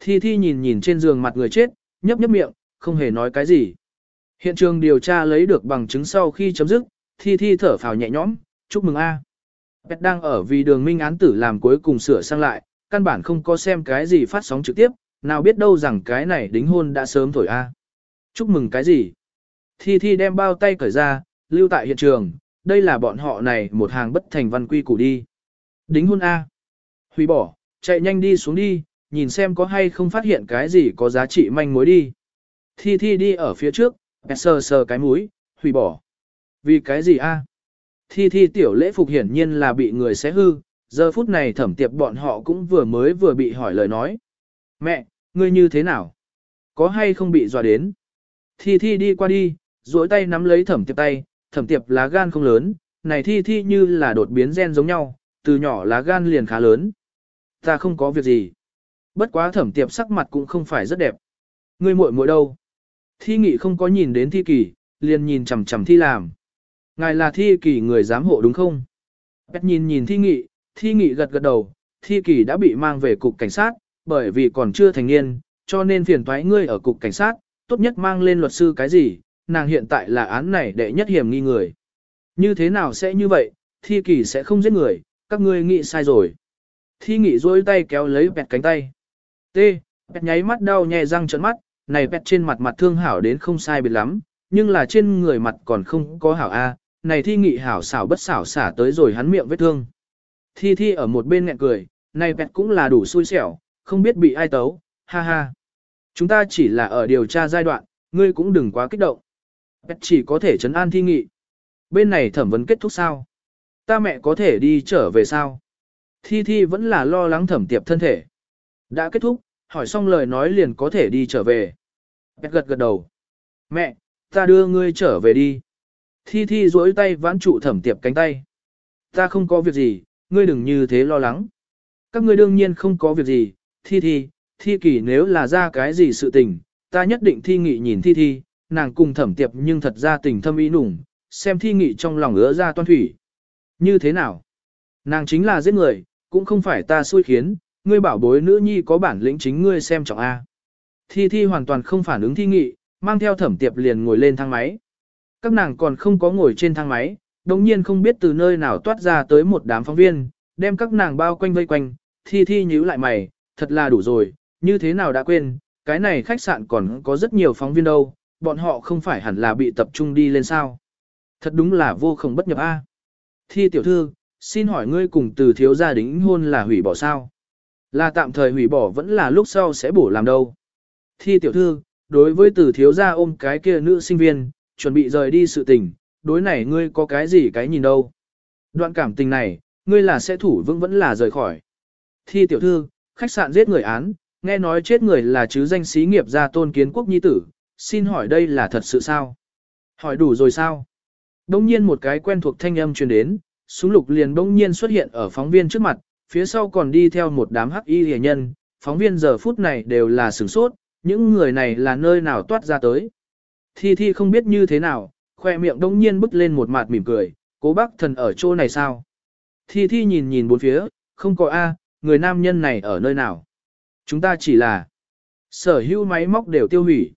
Thi thi nhìn nhìn trên giường mặt người chết, nhấp nhấp miệng, không hề nói cái gì. Hiện trường điều tra lấy được bằng chứng sau khi chấm dứt, thi thi thở phào nhẹ nhõm, chúc mừng A. Bẹt đang ở vì đường minh án tử làm cuối cùng sửa sang lại, căn bản không có xem cái gì phát sóng trực tiếp, nào biết đâu rằng cái này đính hôn đã sớm thổi A. Chúc mừng cái gì? Thi Thi đem bao tay cởi ra, lưu tại hiện trường, đây là bọn họ này một hàng bất thành văn quy củ đi. Đính hôn A. Hủy bỏ, chạy nhanh đi xuống đi, nhìn xem có hay không phát hiện cái gì có giá trị manh mối đi. Thi Thi đi ở phía trước, sờ sờ cái mũi, hủy bỏ. Vì cái gì A? Thi Thi tiểu lễ phục hiển nhiên là bị người xé hư, giờ phút này thẩm tiệp bọn họ cũng vừa mới vừa bị hỏi lời nói. Mẹ, ngươi như thế nào? Có hay không bị dọa đến? Thi Thi đi qua đi, duỗi tay nắm lấy thẩm tiệp tay, thẩm tiệp lá gan không lớn, này Thi Thi như là đột biến gen giống nhau, từ nhỏ lá gan liền khá lớn. Ta không có việc gì. Bất quá thẩm tiệp sắc mặt cũng không phải rất đẹp. Ngươi muội muội đâu? Thi nghị không có nhìn đến Thi kỳ, liền nhìn chằm chằm Thi làm. Ngài là Thi kỳ người giám hộ đúng không? Bét nhìn nhìn Thi nghị, Thi nghị gật gật đầu, Thi kỳ đã bị mang về cục cảnh sát, bởi vì còn chưa thành niên, cho nên phiền thoái ngươi ở cục cảnh sát, tốt nhất mang lên luật sư cái gì, nàng hiện tại là án này đệ nhất hiểm nghi người. Như thế nào sẽ như vậy, thi kỳ sẽ không giết người, các ngươi nghĩ sai rồi. Thi nghị dối tay kéo lấy bẹt cánh tay. T, bẹt nháy mắt đau nhè răng trợn mắt, này bẹt trên mặt mặt thương hảo đến không sai biệt lắm, nhưng là trên người mặt còn không có hảo A, này thi nghị hảo xảo bất xảo xả tới rồi hắn miệng vết thương. Thi thi ở một bên ngẹn cười, này bẹt cũng là đủ xui xẻo, không biết bị ai tấu, ha ha. Chúng ta chỉ là ở điều tra giai đoạn, ngươi cũng đừng quá kích động. Bẹt chỉ có thể chấn an thi nghị. Bên này thẩm vấn kết thúc sao? Ta mẹ có thể đi trở về sao? Thi Thi vẫn là lo lắng thẩm tiệp thân thể. Đã kết thúc, hỏi xong lời nói liền có thể đi trở về. Bẹt gật gật đầu. Mẹ, ta đưa ngươi trở về đi. Thi Thi duỗi tay vãn trụ thẩm tiệp cánh tay. Ta không có việc gì, ngươi đừng như thế lo lắng. Các ngươi đương nhiên không có việc gì, Thi Thi, Thi Kỳ nếu là ra cái gì sự tình, ta nhất định Thi Nghị nhìn Thi Thi, nàng cùng thẩm tiệp nhưng thật ra tình thâm ý nùng, xem Thi Nghị trong lòng ứa ra toan thủy. Như thế nào? Nàng chính là giết người, cũng không phải ta xui khiến, ngươi bảo bối nữ nhi có bản lĩnh chính ngươi xem trọng A. Thi Thi hoàn toàn không phản ứng thi nghị, mang theo thẩm tiệp liền ngồi lên thang máy. Các nàng còn không có ngồi trên thang máy, đồng nhiên không biết từ nơi nào toát ra tới một đám phóng viên, đem các nàng bao quanh vây quanh, Thi Thi nhíu lại mày, thật là đủ rồi, như thế nào đã quên, cái này khách sạn còn có rất nhiều phóng viên đâu, bọn họ không phải hẳn là bị tập trung đi lên sao. Thật đúng là vô không bất nhập A. Thi tiểu thư, xin hỏi ngươi cùng từ thiếu gia đính hôn là hủy bỏ sao? Là tạm thời hủy bỏ vẫn là lúc sau sẽ bổ làm đâu? Thi tiểu thư, đối với từ thiếu gia ôm cái kia nữ sinh viên, chuẩn bị rời đi sự tình, đối này ngươi có cái gì cái nhìn đâu? Đoạn cảm tình này, ngươi là sẽ thủ vững vẫn là rời khỏi. Thi tiểu thư, khách sạn giết người án, nghe nói chết người là chứ danh sĩ nghiệp gia tôn kiến quốc nhi tử, xin hỏi đây là thật sự sao? Hỏi đủ rồi sao? Đông nhiên một cái quen thuộc thanh âm truyền đến, súng lục liền bỗng nhiên xuất hiện ở phóng viên trước mặt, phía sau còn đi theo một đám hắc y hề nhân, phóng viên giờ phút này đều là sửng sốt, những người này là nơi nào toát ra tới. Thi Thi không biết như thế nào, khoe miệng đông nhiên bứt lên một mặt mỉm cười, cố bác thần ở chỗ này sao? Thi Thi nhìn nhìn bốn phía, không có A, người nam nhân này ở nơi nào? Chúng ta chỉ là sở hữu máy móc đều tiêu hủy.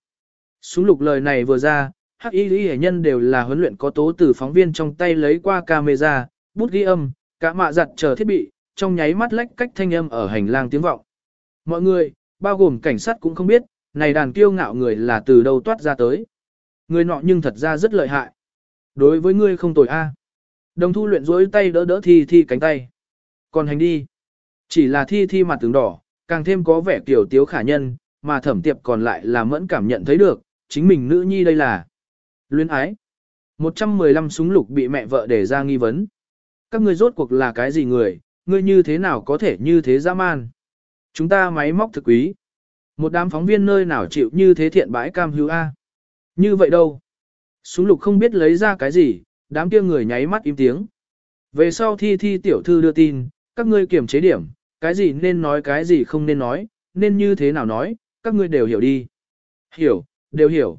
Súng lục lời này vừa ra, hắc y lý nhân đều là huấn luyện có tố từ phóng viên trong tay lấy qua camera, bút ghi âm, cả mạ giặt chờ thiết bị, trong nháy mắt lách cách thanh âm ở hành lang tiếng vọng. Mọi người, bao gồm cảnh sát cũng không biết, này đàn kiêu ngạo người là từ đâu toát ra tới. Người nọ nhưng thật ra rất lợi hại. Đối với ngươi không tồi a. À. Đồng thu luyện rối tay đỡ đỡ thi thi cánh tay. Còn hành đi. Chỉ là thi thi mặt tướng đỏ, càng thêm có vẻ tiểu tiếu khả nhân, mà thẩm tiệp còn lại là mẫn cảm nhận thấy được, chính mình nữ nhi đây là. Luyến ái. 115 súng lục bị mẹ vợ để ra nghi vấn. Các ngươi rốt cuộc là cái gì người, ngươi như thế nào có thể như thế dã man? Chúng ta máy móc thực quý. Một đám phóng viên nơi nào chịu như thế thiện bãi cam hữu A. Như vậy đâu? Súng lục không biết lấy ra cái gì, đám kia người nháy mắt im tiếng. Về sau thi thi tiểu thư đưa tin, các ngươi kiểm chế điểm, cái gì nên nói cái gì không nên nói, nên như thế nào nói, các ngươi đều hiểu đi. Hiểu, đều hiểu.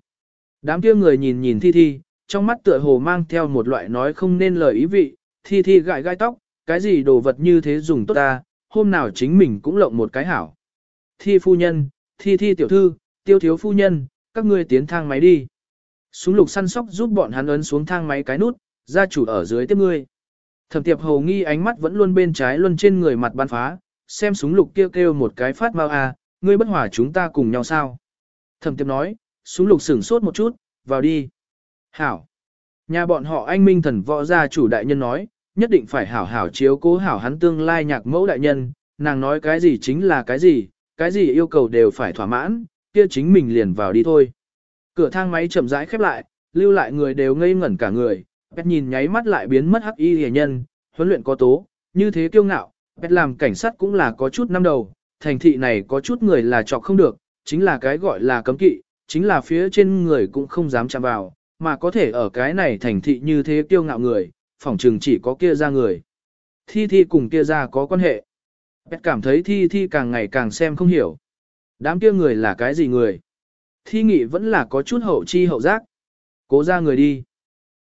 Đám kia người nhìn nhìn thi thi, trong mắt tựa hồ mang theo một loại nói không nên lời ý vị, thi thi gãi gai tóc, cái gì đồ vật như thế dùng tốt ta, hôm nào chính mình cũng lộng một cái hảo. Thi phu nhân, thi thi tiểu thư, tiêu thiếu phu nhân, các ngươi tiến thang máy đi. Súng lục săn sóc giúp bọn hắn ấn xuống thang máy cái nút, gia chủ ở dưới tiếp ngươi. Thẩm tiệp hầu nghi ánh mắt vẫn luôn bên trái luôn trên người mặt bắn phá, xem súng lục kêu kêu một cái phát mau à, ngươi bất hòa chúng ta cùng nhau sao. Thẩm tiệp nói, súng lục sửng sốt một chút, vào đi. Hảo. Nhà bọn họ anh minh thần võ gia chủ đại nhân nói, nhất định phải hảo hảo chiếu cố hảo hắn tương lai nhạc mẫu đại nhân, nàng nói cái gì chính là cái gì, cái gì yêu cầu đều phải thỏa mãn, kia chính mình liền vào đi thôi. Cửa thang máy chậm rãi khép lại, lưu lại người đều ngây ngẩn cả người, Pet nhìn nháy mắt lại biến mất hắc y hề nhân, huấn luyện có tố, như thế kiêu ngạo, Pet làm cảnh sát cũng là có chút năm đầu, thành thị này có chút người là chọc không được, chính là cái gọi là cấm kỵ, chính là phía trên người cũng không dám chạm vào, mà có thể ở cái này thành thị như thế kiêu ngạo người, phỏng chừng chỉ có kia ra người. Thi Thi cùng kia ra có quan hệ. Bét cảm thấy Thi Thi càng ngày càng xem không hiểu. Đám kia người là cái gì người? Thi nghị vẫn là có chút hậu chi hậu giác. Cố ra người đi.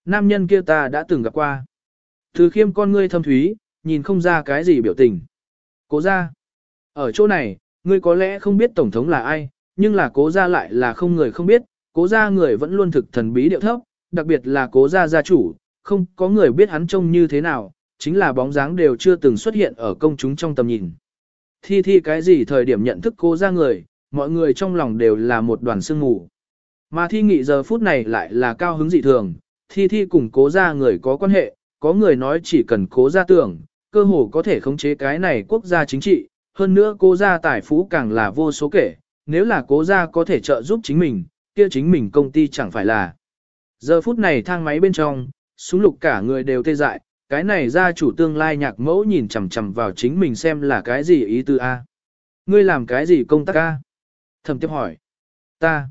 Nam nhân kia ta đã từng gặp qua. Từ khiêm con ngươi thâm thúy, nhìn không ra cái gì biểu tình. Cố ra. Ở chỗ này, ngươi có lẽ không biết Tổng thống là ai, nhưng là cố ra lại là không người không biết, cố ra người vẫn luôn thực thần bí điệu thấp, đặc biệt là cố ra gia chủ, không có người biết hắn trông như thế nào, chính là bóng dáng đều chưa từng xuất hiện ở công chúng trong tầm nhìn. Thi thi cái gì thời điểm nhận thức cô ra người, mọi người trong lòng đều là một đoàn sương mù. Mà thi nghị giờ phút này lại là cao hứng dị thường, thi thi cùng cố ra người có quan hệ, có người nói chỉ cần cố ra tưởng, cơ hồ có thể khống chế cái này quốc gia chính trị, hơn nữa cố gia tài phú càng là vô số kể, nếu là cố gia có thể trợ giúp chính mình, kia chính mình công ty chẳng phải là. Giờ phút này thang máy bên trong, súng lục cả người đều tê dại, cái này gia chủ tương lai nhạc mẫu nhìn chằm chằm vào chính mình xem là cái gì ý tư A. Ngươi làm cái gì công tác A? Thẩm tiếp hỏi. Ta.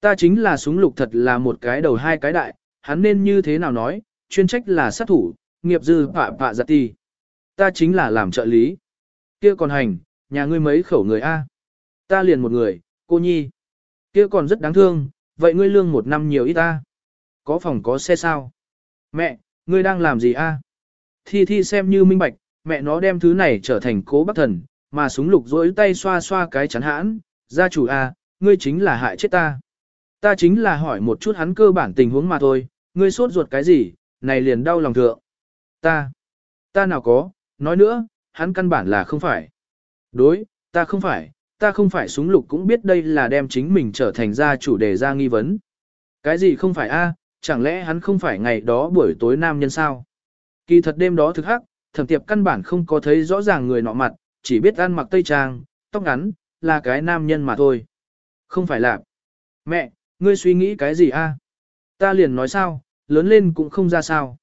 Ta chính là súng lục thật là một cái đầu hai cái đại, hắn nên như thế nào nói, chuyên trách là sát thủ, nghiệp dư phạ phạ giặt ti. Ta chính là làm trợ lý. Kia còn hành, nhà ngươi mấy khẩu người A. Ta liền một người, cô nhi. Kia còn rất đáng thương, vậy ngươi lương một năm nhiều ít ta. Có phòng có xe sao? Mẹ, ngươi đang làm gì A? Thi thi xem như minh bạch, mẹ nó đem thứ này trở thành cố bác thần, mà súng lục dối tay xoa xoa cái chắn hãn. Gia chủ A, ngươi chính là hại chết ta. Ta chính là hỏi một chút hắn cơ bản tình huống mà thôi, ngươi sốt ruột cái gì, này liền đau lòng thượng. Ta, ta nào có, nói nữa, hắn căn bản là không phải. Đối, ta không phải, ta không phải súng lục cũng biết đây là đem chính mình trở thành gia chủ đề ra nghi vấn. Cái gì không phải a? Chẳng lẽ hắn không phải ngày đó buổi tối nam nhân sao? Kỳ thật đêm đó thực hắc, thẩm tiệp căn bản không có thấy rõ ràng người nọ mặt, chỉ biết ăn mặc tây trang, tóc ngắn, là cái nam nhân mà thôi. Không phải là. Mẹ, ngươi suy nghĩ cái gì a? Ta liền nói sao, lớn lên cũng không ra sao.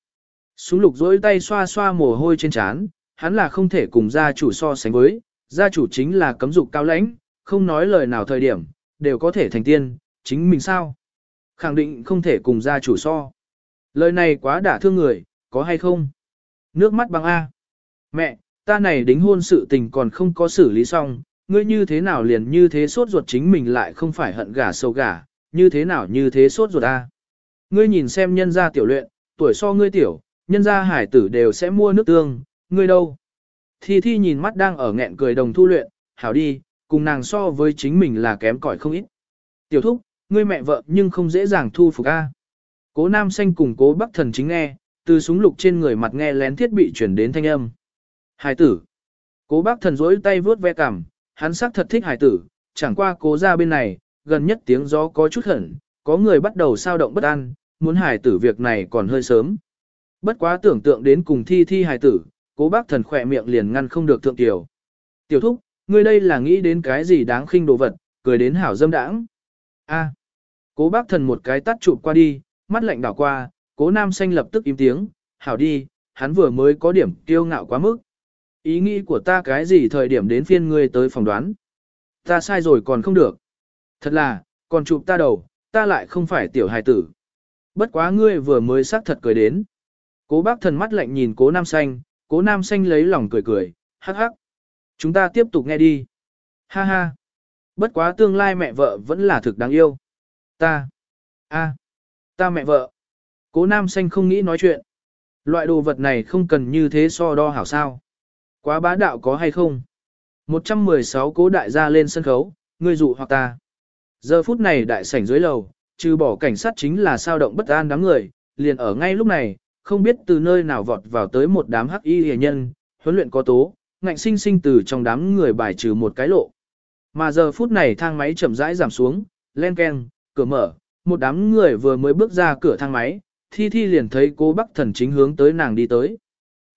Súng lục dối tay xoa xoa mồ hôi trên trán, hắn là không thể cùng gia chủ so sánh với, gia chủ chính là cấm dục cao lãnh, không nói lời nào thời điểm, đều có thể thành tiên, chính mình sao? Khẳng định không thể cùng gia chủ so. Lời này quá đả thương người, có hay không? Nước mắt băng A. Mẹ, ta này đính hôn sự tình còn không có xử lý xong, ngươi như thế nào liền như thế sốt ruột chính mình lại không phải hận gà sâu gà, như thế nào như thế sốt ruột A. Ngươi nhìn xem nhân gia tiểu luyện, tuổi so ngươi tiểu, nhân gia hải tử đều sẽ mua nước tương, ngươi đâu? Thi Thi nhìn mắt đang ở nghẹn cười đồng thu luyện, hảo đi, cùng nàng so với chính mình là kém cỏi không ít. Tiểu thúc, ngươi mẹ vợ nhưng không dễ dàng thu phục a. Cố nam xanh cùng cố bắc thần chính nghe, từ súng lục trên người mặt nghe lén thiết bị chuyển đến thanh âm. Hải tử. Cố bắc thần rỗi tay vướt ve cằm, hắn xác thật thích hải tử, chẳng qua cố ra bên này, gần nhất tiếng gió có chút hẩn, có người bắt đầu sao động bất an, muốn hải tử việc này còn hơi sớm. Bất quá tưởng tượng đến cùng thi thi hải tử, cố bác thần khỏe miệng liền ngăn không được thượng tiểu. Tiểu thúc, ngươi đây là nghĩ đến cái gì đáng khinh đồ vật, cười đến hảo dâm đãng. A. Cố bác thần một cái tắt chụp qua đi, mắt lạnh đảo qua, cố nam xanh lập tức im tiếng, hảo đi, hắn vừa mới có điểm kiêu ngạo quá mức. Ý nghĩ của ta cái gì thời điểm đến phiên ngươi tới phòng đoán. Ta sai rồi còn không được. Thật là, còn chụp ta đầu, ta lại không phải tiểu hài tử. Bất quá ngươi vừa mới xác thật cười đến. Cố bác thần mắt lạnh nhìn cố nam xanh, cố nam xanh lấy lòng cười cười, hắc hắc. Chúng ta tiếp tục nghe đi. Ha ha. Bất quá tương lai mẹ vợ vẫn là thực đáng yêu. Ta. a, Ta mẹ vợ. Cố nam xanh không nghĩ nói chuyện. Loại đồ vật này không cần như thế so đo hảo sao. Quá bá đạo có hay không? 116 cố đại gia lên sân khấu, ngươi dụ hoặc ta. Giờ phút này đại sảnh dưới lầu, trừ bỏ cảnh sát chính là sao động bất an đám người, liền ở ngay lúc này, không biết từ nơi nào vọt vào tới một đám hắc y hề nhân, huấn luyện có tố, ngạnh sinh sinh từ trong đám người bài trừ một cái lộ. Mà giờ phút này thang máy chậm rãi giảm xuống, len keng, cửa mở, một đám người vừa mới bước ra cửa thang máy, thi thi liền thấy cố bác thần chính hướng tới nàng đi tới.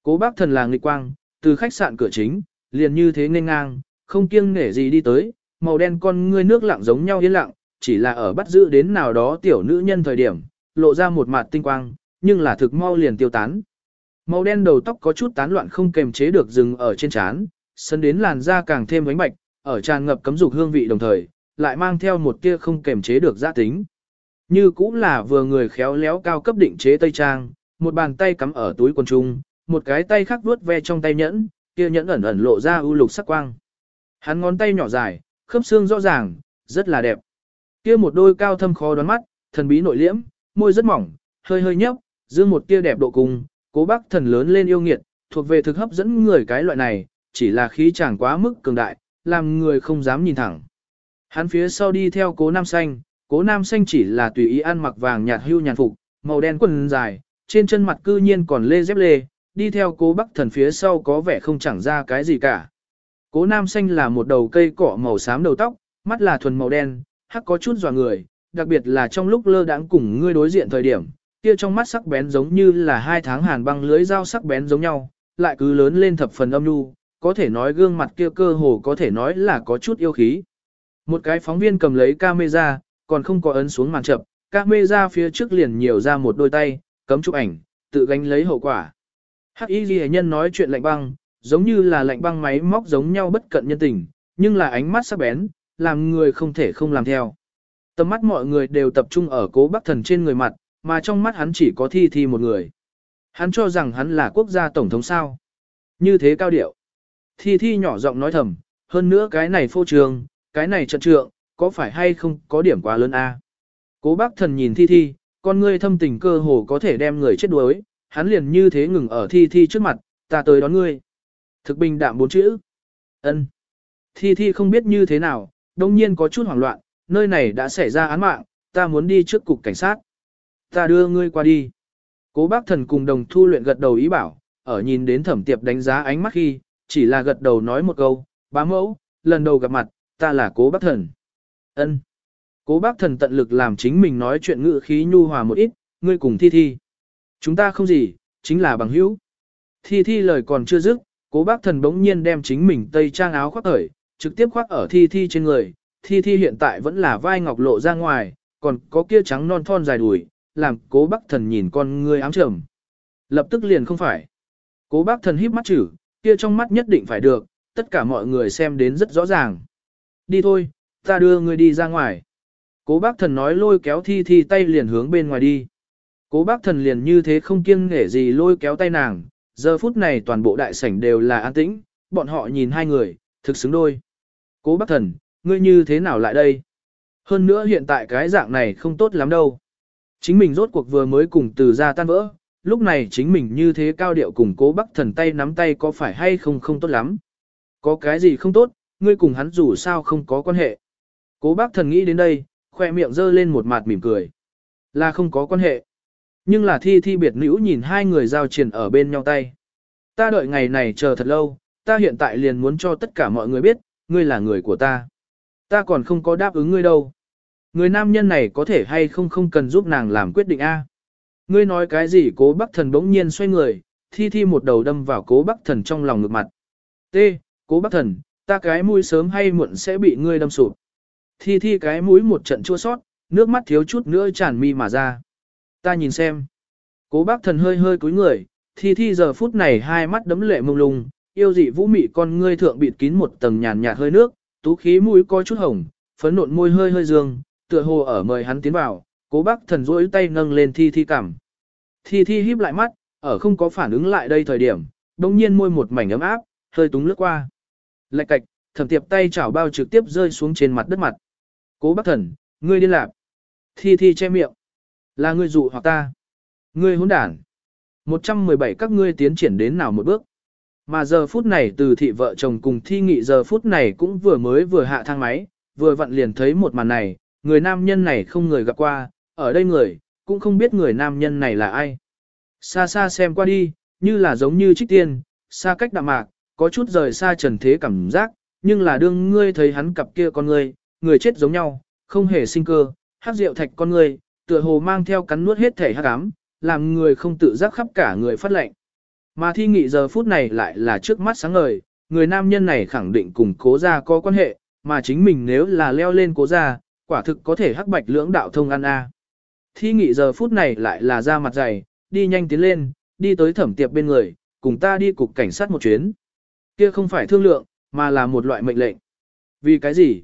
Cố bác thần là nghịch quang, từ khách sạn cửa chính, liền như thế nên ngang, không kiêng nể gì đi tới, màu đen con ngươi nước lặng giống nhau yên lặng, chỉ là ở bắt giữ đến nào đó tiểu nữ nhân thời điểm, lộ ra một mặt tinh quang, nhưng là thực mau liền tiêu tán. Màu đen đầu tóc có chút tán loạn không kềm chế được dừng ở trên trán, sân đến làn da càng thêm vánh bạch, ở tràn ngập cấm dục hương vị đồng thời, lại mang theo một tia không kềm chế được gia tính. Như cũng là vừa người khéo léo cao cấp định chế tây trang, một bàn tay cắm ở túi quần trung, một cái tay khác vuốt ve trong tay nhẫn, kia nhẫn ẩn ẩn lộ ra ưu lục sắc quang. Hắn ngón tay nhỏ dài, khớp xương rõ ràng, rất là đẹp. Kia một đôi cao thâm khó đoán mắt, thần bí nội liễm, môi rất mỏng, hơi hơi nhấp, dương một tia đẹp độ cùng, cố bác thần lớn lên yêu nghiệt, thuộc về thực hấp dẫn người cái loại này, chỉ là khí chàng quá mức cường đại, làm người không dám nhìn thẳng. Hắn phía sau đi theo cố nam xanh, cố nam xanh chỉ là tùy ý ăn mặc vàng nhạt hưu nhàn phục, màu đen quần dài, trên chân mặt cư nhiên còn lê dép lê, đi theo cố bắc thần phía sau có vẻ không chẳng ra cái gì cả. Cố nam xanh là một đầu cây cỏ màu xám đầu tóc, mắt là thuần màu đen, hắc có chút dò người, đặc biệt là trong lúc lơ đãng cùng ngươi đối diện thời điểm, kia trong mắt sắc bén giống như là hai tháng hàn băng lưới dao sắc bén giống nhau, lại cứ lớn lên thập phần âm nhu, có thể nói gương mặt kia cơ hồ có thể nói là có chút yêu khí. Một cái phóng viên cầm lấy camera, còn không có ấn xuống màn chập, camera phía trước liền nhiều ra một đôi tay, cấm chụp ảnh, tự gánh lấy hậu quả. Hắc Y Ghi nhân nói chuyện lạnh băng, giống như là lạnh băng máy móc giống nhau bất cận nhân tình, nhưng là ánh mắt sắc bén, làm người không thể không làm theo. Tầm mắt mọi người đều tập trung ở cố bắc thần trên người mặt, mà trong mắt hắn chỉ có thi thi một người. Hắn cho rằng hắn là quốc gia tổng thống sao. Như thế cao điệu. Thi thi nhỏ giọng nói thầm, hơn nữa cái này phô trường, cái này trận trượng, có phải hay không có điểm quá lớn a? Cố bác thần nhìn thi thi, con ngươi thâm tình cơ hồ có thể đem người chết đuối, hắn liền như thế ngừng ở thi thi trước mặt, ta tới đón ngươi. Thực bình đạm bốn chữ. ân Thi thi không biết như thế nào, đông nhiên có chút hoảng loạn, nơi này đã xảy ra án mạng, ta muốn đi trước cục cảnh sát. Ta đưa ngươi qua đi. Cố bác thần cùng đồng thu luyện gật đầu ý bảo, ở nhìn đến thẩm tiệp đánh giá ánh mắt khi, chỉ là gật đầu nói một câu, bá mẫu, lần đầu gặp mặt, ta là cố bác thần. ân Cố bác thần tận lực làm chính mình nói chuyện ngữ khí nhu hòa một ít, ngươi cùng thi thi. Chúng ta không gì, chính là bằng hữu. Thi thi lời còn chưa dứt, cố bác thần bỗng nhiên đem chính mình tây trang áo khoác khởi, trực tiếp khoác ở thi thi trên người. Thi thi hiện tại vẫn là vai ngọc lộ ra ngoài, còn có kia trắng non thon dài đùi, làm cố bác thần nhìn con ngươi ám trầm. Lập tức liền không phải. Cố bác thần híp mắt chửi kia trong mắt nhất định phải được, tất cả mọi người xem đến rất rõ ràng. Đi thôi, ta đưa ngươi đi ra ngoài. Cố bác thần nói lôi kéo thi thi tay liền hướng bên ngoài đi. Cố bác thần liền như thế không kiêng nghể gì lôi kéo tay nàng, giờ phút này toàn bộ đại sảnh đều là an tĩnh, bọn họ nhìn hai người, thực xứng đôi. Cố bác thần, ngươi như thế nào lại đây? Hơn nữa hiện tại cái dạng này không tốt lắm đâu. Chính mình rốt cuộc vừa mới cùng từ ra tan vỡ, lúc này chính mình như thế cao điệu cùng cố bắc thần tay nắm tay có phải hay không không tốt lắm. Có cái gì không tốt, ngươi cùng hắn dù sao không có quan hệ. Cố bác thần nghĩ đến đây, khoe miệng giơ lên một mặt mỉm cười. Là không có quan hệ. Nhưng là thi thi biệt nữ nhìn hai người giao triển ở bên nhau tay. Ta đợi ngày này chờ thật lâu, ta hiện tại liền muốn cho tất cả mọi người biết, ngươi là người của ta. Ta còn không có đáp ứng ngươi đâu. Người nam nhân này có thể hay không không cần giúp nàng làm quyết định A. Ngươi nói cái gì cố bác thần bỗng nhiên xoay người, thi thi một đầu đâm vào cố bác thần trong lòng ngực mặt. T. Cố bác thần, ta cái mũi sớm hay muộn sẽ bị ngươi đâm sụp. Thi thi cái mũi một trận chua sót, nước mắt thiếu chút nữa tràn mi mà ra. Ta nhìn xem. Cố bác thần hơi hơi cúi người, thi thi giờ phút này hai mắt đấm lệ mông lung, yêu dị vũ mị con ngươi thượng bịt kín một tầng nhàn nhạt hơi nước, tú khí mũi có chút hồng, phấn nộn môi hơi hơi dương, tựa hồ ở mời hắn tiến vào, cố bác thần rỗi tay nâng lên thi thi cảm. Thi thi híp lại mắt, ở không có phản ứng lại đây thời điểm, đồng nhiên môi một mảnh ấm áp, hơi túng lướt qua. Lạch cạch, thẩm tiệp tay chảo bao trực tiếp rơi xuống trên mặt đất mặt. Cố bác thần, ngươi điên lạc. Thi thi che miệng. Là ngươi dụ hoặc ta. Ngươi hỗn đản. 117 các ngươi tiến triển đến nào một bước. Mà giờ phút này từ thị vợ chồng cùng thi nghị giờ phút này cũng vừa mới vừa hạ thang máy, vừa vặn liền thấy một màn này, người nam nhân này không người gặp qua, ở đây người, cũng không biết người nam nhân này là ai. Xa xa xem qua đi, như là giống như trích tiên, xa cách đạm mạc, có chút rời xa trần thế cảm giác, nhưng là đương ngươi thấy hắn cặp kia con ngươi, người chết giống nhau, không hề sinh cơ, hát rượu thạch con ngươi, tựa hồ mang theo cắn nuốt hết thể hát ám, làm người không tự giác khắp cả người phát lệnh. Mà thi nghị giờ phút này lại là trước mắt sáng ngời, người nam nhân này khẳng định cùng cố gia có quan hệ, mà chính mình nếu là leo lên cố gia, quả thực có thể hắc bạch lưỡng đạo thông ăn a. Thi nghị giờ phút này lại là ra mặt dày, đi nhanh tiến lên, đi tới thẩm tiệp bên người, cùng ta đi cục cảnh sát một chuyến. Kia không phải thương lượng, mà là một loại mệnh lệnh. Vì cái gì?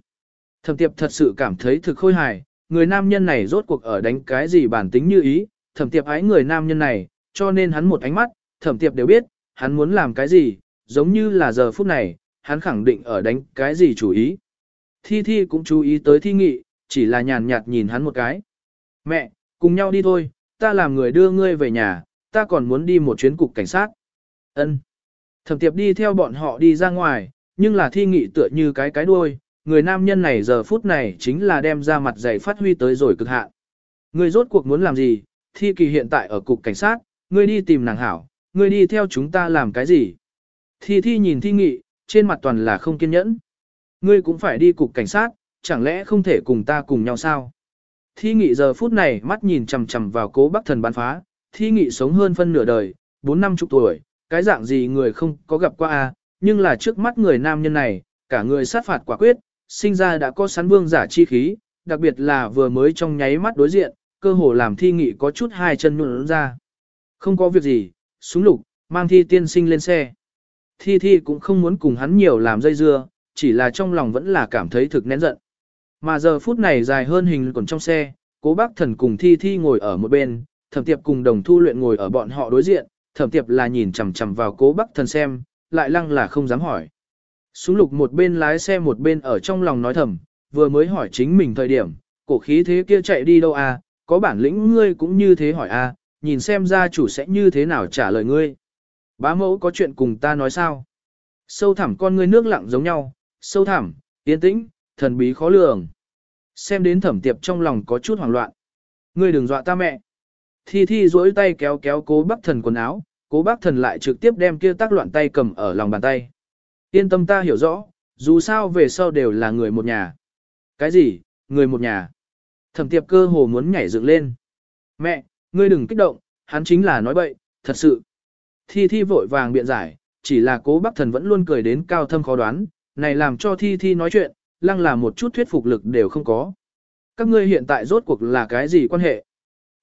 Thẩm tiệp thật sự cảm thấy thực khôi hài, người nam nhân này rốt cuộc ở đánh cái gì bản tính như ý, thẩm tiệp ái người nam nhân này, cho nên hắn một ánh mắt, thẩm tiệp đều biết, hắn muốn làm cái gì, giống như là giờ phút này, hắn khẳng định ở đánh cái gì chủ ý. Thi Thi cũng chú ý tới thi nghị, chỉ là nhàn nhạt nhìn hắn một cái. Mẹ, cùng nhau đi thôi, ta làm người đưa ngươi về nhà, ta còn muốn đi một chuyến cục cảnh sát. Ân. Thẩm tiệp đi theo bọn họ đi ra ngoài, nhưng là thi nghị tựa như cái cái đuôi, người nam nhân này giờ phút này chính là đem ra mặt dày phát huy tới rồi cực hạn. Ngươi rốt cuộc muốn làm gì, thi kỳ hiện tại ở cục cảnh sát, ngươi đi tìm nàng hảo, ngươi đi theo chúng ta làm cái gì? Thi Thi nhìn Thi Nghị, trên mặt toàn là không kiên nhẫn. Ngươi cũng phải đi cục cảnh sát, chẳng lẽ không thể cùng ta cùng nhau sao? Thi Nghị giờ phút này mắt nhìn chằm chằm vào cố bác thần bán phá, Thi Nghị sống hơn phân nửa đời, bốn năm chục tuổi, cái dạng gì người không có gặp qua a nhưng là trước mắt người nam nhân này, cả người sát phạt quả quyết, sinh ra đã có sắn vương giả chi khí, đặc biệt là vừa mới trong nháy mắt đối diện, cơ hồ làm thi nghị có chút hai chân nhuận ra. Không có việc gì, súng lục, mang thi tiên sinh lên xe. Thi thi cũng không muốn cùng hắn nhiều làm dây dưa, chỉ là trong lòng vẫn là cảm thấy thực nén giận. Mà giờ phút này dài hơn hình còn trong xe, cố bác thần cùng thi thi ngồi ở một bên, thẩm tiệp cùng đồng thu luyện ngồi ở bọn họ đối diện, thẩm tiệp là nhìn chằm chằm vào cố bác thần xem, lại lăng là không dám hỏi. Súng lục một bên lái xe một bên ở trong lòng nói thầm, vừa mới hỏi chính mình thời điểm, cổ khí thế kia chạy đi đâu à, có bản lĩnh ngươi cũng như thế hỏi à, nhìn xem gia chủ sẽ như thế nào trả lời ngươi. Bá mẫu có chuyện cùng ta nói sao? Sâu thẳm con ngươi nước lặng giống nhau, sâu thẳm, yên tĩnh, thần bí khó lường. Xem đến thẩm tiệp trong lòng có chút hoảng loạn. Ngươi đừng dọa ta mẹ. Thi thi duỗi tay kéo kéo cố bác thần quần áo, cố bác thần lại trực tiếp đem kia tác loạn tay cầm ở lòng bàn tay. Yên tâm ta hiểu rõ, dù sao về sau đều là người một nhà. Cái gì, người một nhà? Thẩm tiệp cơ hồ muốn nhảy dựng lên. Mẹ, ngươi đừng kích động, hắn chính là nói bậy, thật sự. Thi Thi vội vàng biện giải, chỉ là cố bác thần vẫn luôn cười đến cao thâm khó đoán, này làm cho Thi Thi nói chuyện, lăng là một chút thuyết phục lực đều không có. Các ngươi hiện tại rốt cuộc là cái gì quan hệ?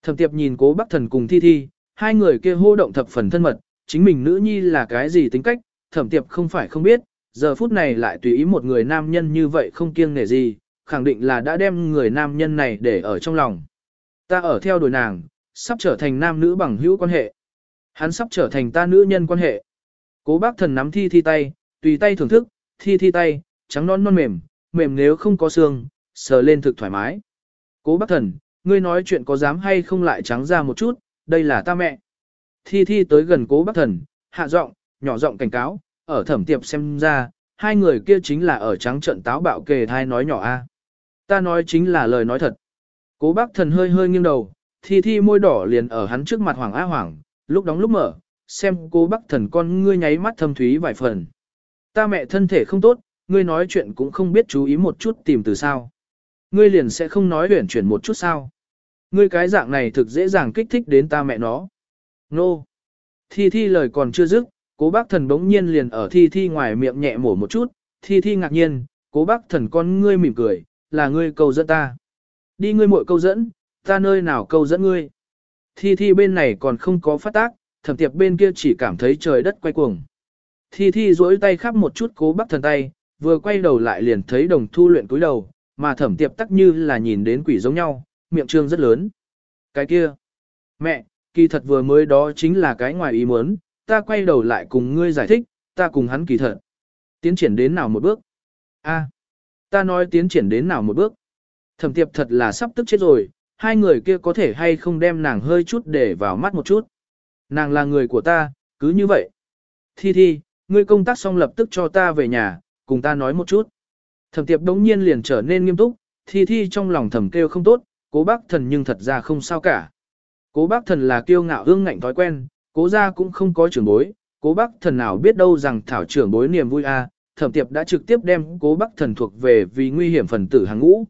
Thẩm tiệp nhìn cố bác thần cùng Thi Thi, hai người kia hô động thập phần thân mật, chính mình nữ nhi là cái gì tính cách, thẩm tiệp không phải không biết, giờ phút này lại tùy ý một người nam nhân như vậy không kiêng nể gì, khẳng định là đã đem người nam nhân này để ở trong lòng. Ta ở theo đuổi nàng, sắp trở thành nam nữ bằng hữu quan hệ. Hắn sắp trở thành ta nữ nhân quan hệ. Cố bác thần nắm thi thi tay, tùy tay thưởng thức, thi thi tay, trắng non non mềm, mềm nếu không có xương, sờ lên thực thoải mái. Cố bác thần, ngươi nói chuyện có dám hay không lại trắng ra một chút, đây là ta mẹ. Thi thi tới gần cố bác thần, hạ giọng, nhỏ giọng cảnh cáo, ở thẩm tiệp xem ra, hai người kia chính là ở trắng trận táo bạo kề thai nói nhỏ a. Ta nói chính là lời nói thật. Cố bác thần hơi hơi nghiêng đầu, thi thi môi đỏ liền ở hắn trước mặt hoàng á hoàng, lúc đóng lúc mở, xem cố bác thần con ngươi nháy mắt thâm thúy vài phần. Ta mẹ thân thể không tốt, ngươi nói chuyện cũng không biết chú ý một chút tìm từ sao. Ngươi liền sẽ không nói huyển chuyển một chút sao. Ngươi cái dạng này thực dễ dàng kích thích đến ta mẹ nó. Nô. No. Thi thi lời còn chưa dứt, cố bác thần bỗng nhiên liền ở thi thi ngoài miệng nhẹ mổ một chút, thi thi ngạc nhiên, cố bác thần con ngươi mỉm cười, là ngươi câu dẫn ta. Đi ngươi muội câu dẫn, ta nơi nào câu dẫn ngươi. Thi thi bên này còn không có phát tác, thẩm tiệp bên kia chỉ cảm thấy trời đất quay cuồng. Thi thi duỗi tay khắp một chút cố bác thần tay, vừa quay đầu lại liền thấy đồng thu luyện cúi đầu, mà thẩm tiệp tắc như là nhìn đến quỷ giống nhau, miệng trương rất lớn. Cái kia, mẹ, kỳ thật vừa mới đó chính là cái ngoài ý muốn, ta quay đầu lại cùng ngươi giải thích, ta cùng hắn kỳ thật. Tiến triển đến nào một bước? A, ta nói tiến triển đến nào một bước? Thẩm tiệp thật là sắp tức chết rồi, hai người kia có thể hay không đem nàng hơi chút để vào mắt một chút. Nàng là người của ta, cứ như vậy. Thi thi, ngươi công tác xong lập tức cho ta về nhà, cùng ta nói một chút. Thẩm tiệp đống nhiên liền trở nên nghiêm túc, thi thi trong lòng thầm kêu không tốt, cố bác thần nhưng thật ra không sao cả. Cố bác thần là kiêu ngạo hương ngạnh thói quen, cố ra cũng không có trưởng bối, cố bác thần nào biết đâu rằng thảo trưởng bối niềm vui a à, thẩm tiệp đã trực tiếp đem cố bác thần thuộc về vì nguy hiểm phần tử hàng ngũ.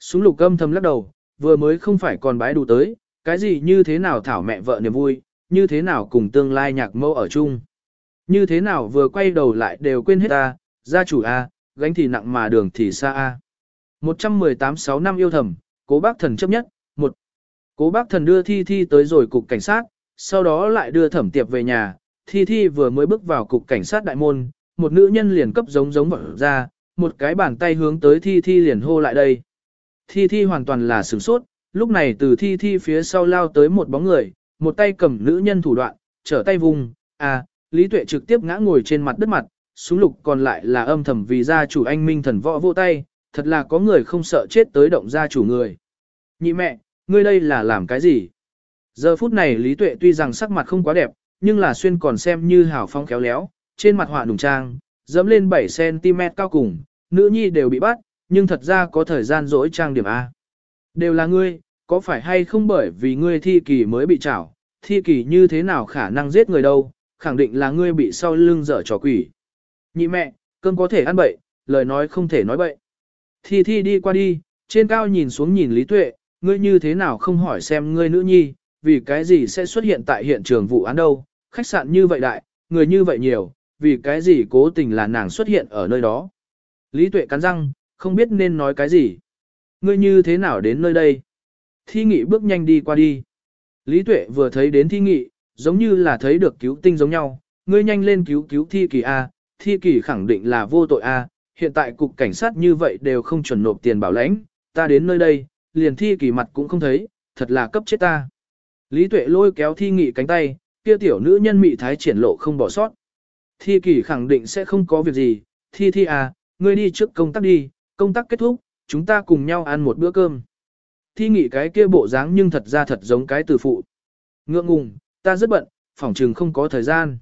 Súng lục âm thầm lắc đầu, vừa mới không phải còn bái đủ tới, cái gì như thế nào thảo mẹ vợ niềm vui, như thế nào cùng tương lai nhạc mẫu ở chung. Như thế nào vừa quay đầu lại đều quên hết ta, gia chủ A, gánh thì nặng mà đường thì xa A. 118-6 năm yêu thầm, cố bác thần chấp nhất, một Cố bác thần đưa Thi Thi tới rồi cục cảnh sát, sau đó lại đưa thẩm tiệp về nhà, Thi Thi vừa mới bước vào cục cảnh sát đại môn, một nữ nhân liền cấp giống giống mở ra, một cái bàn tay hướng tới Thi Thi liền hô lại đây. Thi Thi hoàn toàn là sửng sốt, lúc này từ Thi Thi phía sau lao tới một bóng người, một tay cầm nữ nhân thủ đoạn, trở tay vùng, à, Lý Tuệ trực tiếp ngã ngồi trên mặt đất mặt, súng lục còn lại là âm thầm vì gia chủ anh minh thần võ vô tay, thật là có người không sợ chết tới động gia chủ người. Nhị mẹ, ngươi đây là làm cái gì? Giờ phút này Lý Tuệ tuy rằng sắc mặt không quá đẹp, nhưng là xuyên còn xem như hào phong khéo léo, trên mặt họa nùng trang, dẫm lên 7cm cao cùng, nữ nhi đều bị bắt, nhưng thật ra có thời gian dỗi trang điểm A. Đều là ngươi, có phải hay không bởi vì ngươi thi kỳ mới bị trảo, thi kỳ như thế nào khả năng giết người đâu, khẳng định là ngươi bị sau lưng dở trò quỷ. Nhị mẹ, cơm có thể ăn bậy, lời nói không thể nói bậy. Thi thi đi qua đi, trên cao nhìn xuống nhìn Lý Tuệ, ngươi như thế nào không hỏi xem ngươi nữ nhi, vì cái gì sẽ xuất hiện tại hiện trường vụ án đâu, khách sạn như vậy đại, người như vậy nhiều, vì cái gì cố tình là nàng xuất hiện ở nơi đó. Lý Tuệ cắn răng, không biết nên nói cái gì. Ngươi như thế nào đến nơi đây? Thi nghị bước nhanh đi qua đi. Lý Tuệ vừa thấy đến thi nghị, giống như là thấy được cứu tinh giống nhau. Ngươi nhanh lên cứu cứu thi kỳ A, thi kỳ khẳng định là vô tội A, hiện tại cục cảnh sát như vậy đều không chuẩn nộp tiền bảo lãnh, ta đến nơi đây, liền thi kỳ mặt cũng không thấy, thật là cấp chết ta. Lý Tuệ lôi kéo thi nghị cánh tay, kia tiểu nữ nhân mị thái triển lộ không bỏ sót. Thi kỳ khẳng định sẽ không có việc gì, thi thi à, ngươi đi trước công tác đi, công tác kết thúc, chúng ta cùng nhau ăn một bữa cơm. Thi nghị cái kia bộ dáng nhưng thật ra thật giống cái từ phụ. Ngượng ngùng, ta rất bận, phỏng trừng không có thời gian.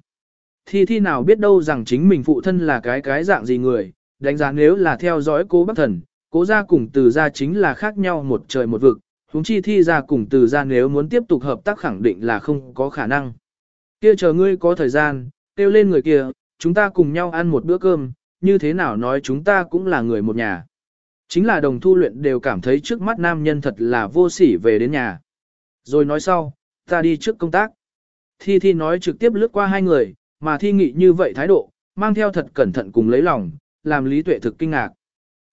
Thi thi nào biết đâu rằng chính mình phụ thân là cái cái dạng gì người, đánh giá nếu là theo dõi cố bác thần, cố gia cùng từ gia chính là khác nhau một trời một vực, huống chi thi gia cùng từ gia nếu muốn tiếp tục hợp tác khẳng định là không có khả năng. Kia chờ ngươi có thời gian, kêu lên người kia, chúng ta cùng nhau ăn một bữa cơm, như thế nào nói chúng ta cũng là người một nhà. Chính là đồng thu luyện đều cảm thấy trước mắt nam nhân thật là vô sỉ về đến nhà. Rồi nói sau, ta đi trước công tác. Thi Thi nói trực tiếp lướt qua hai người, mà thi nghị như vậy thái độ, mang theo thật cẩn thận cùng lấy lòng, làm Lý Tuệ thực kinh ngạc.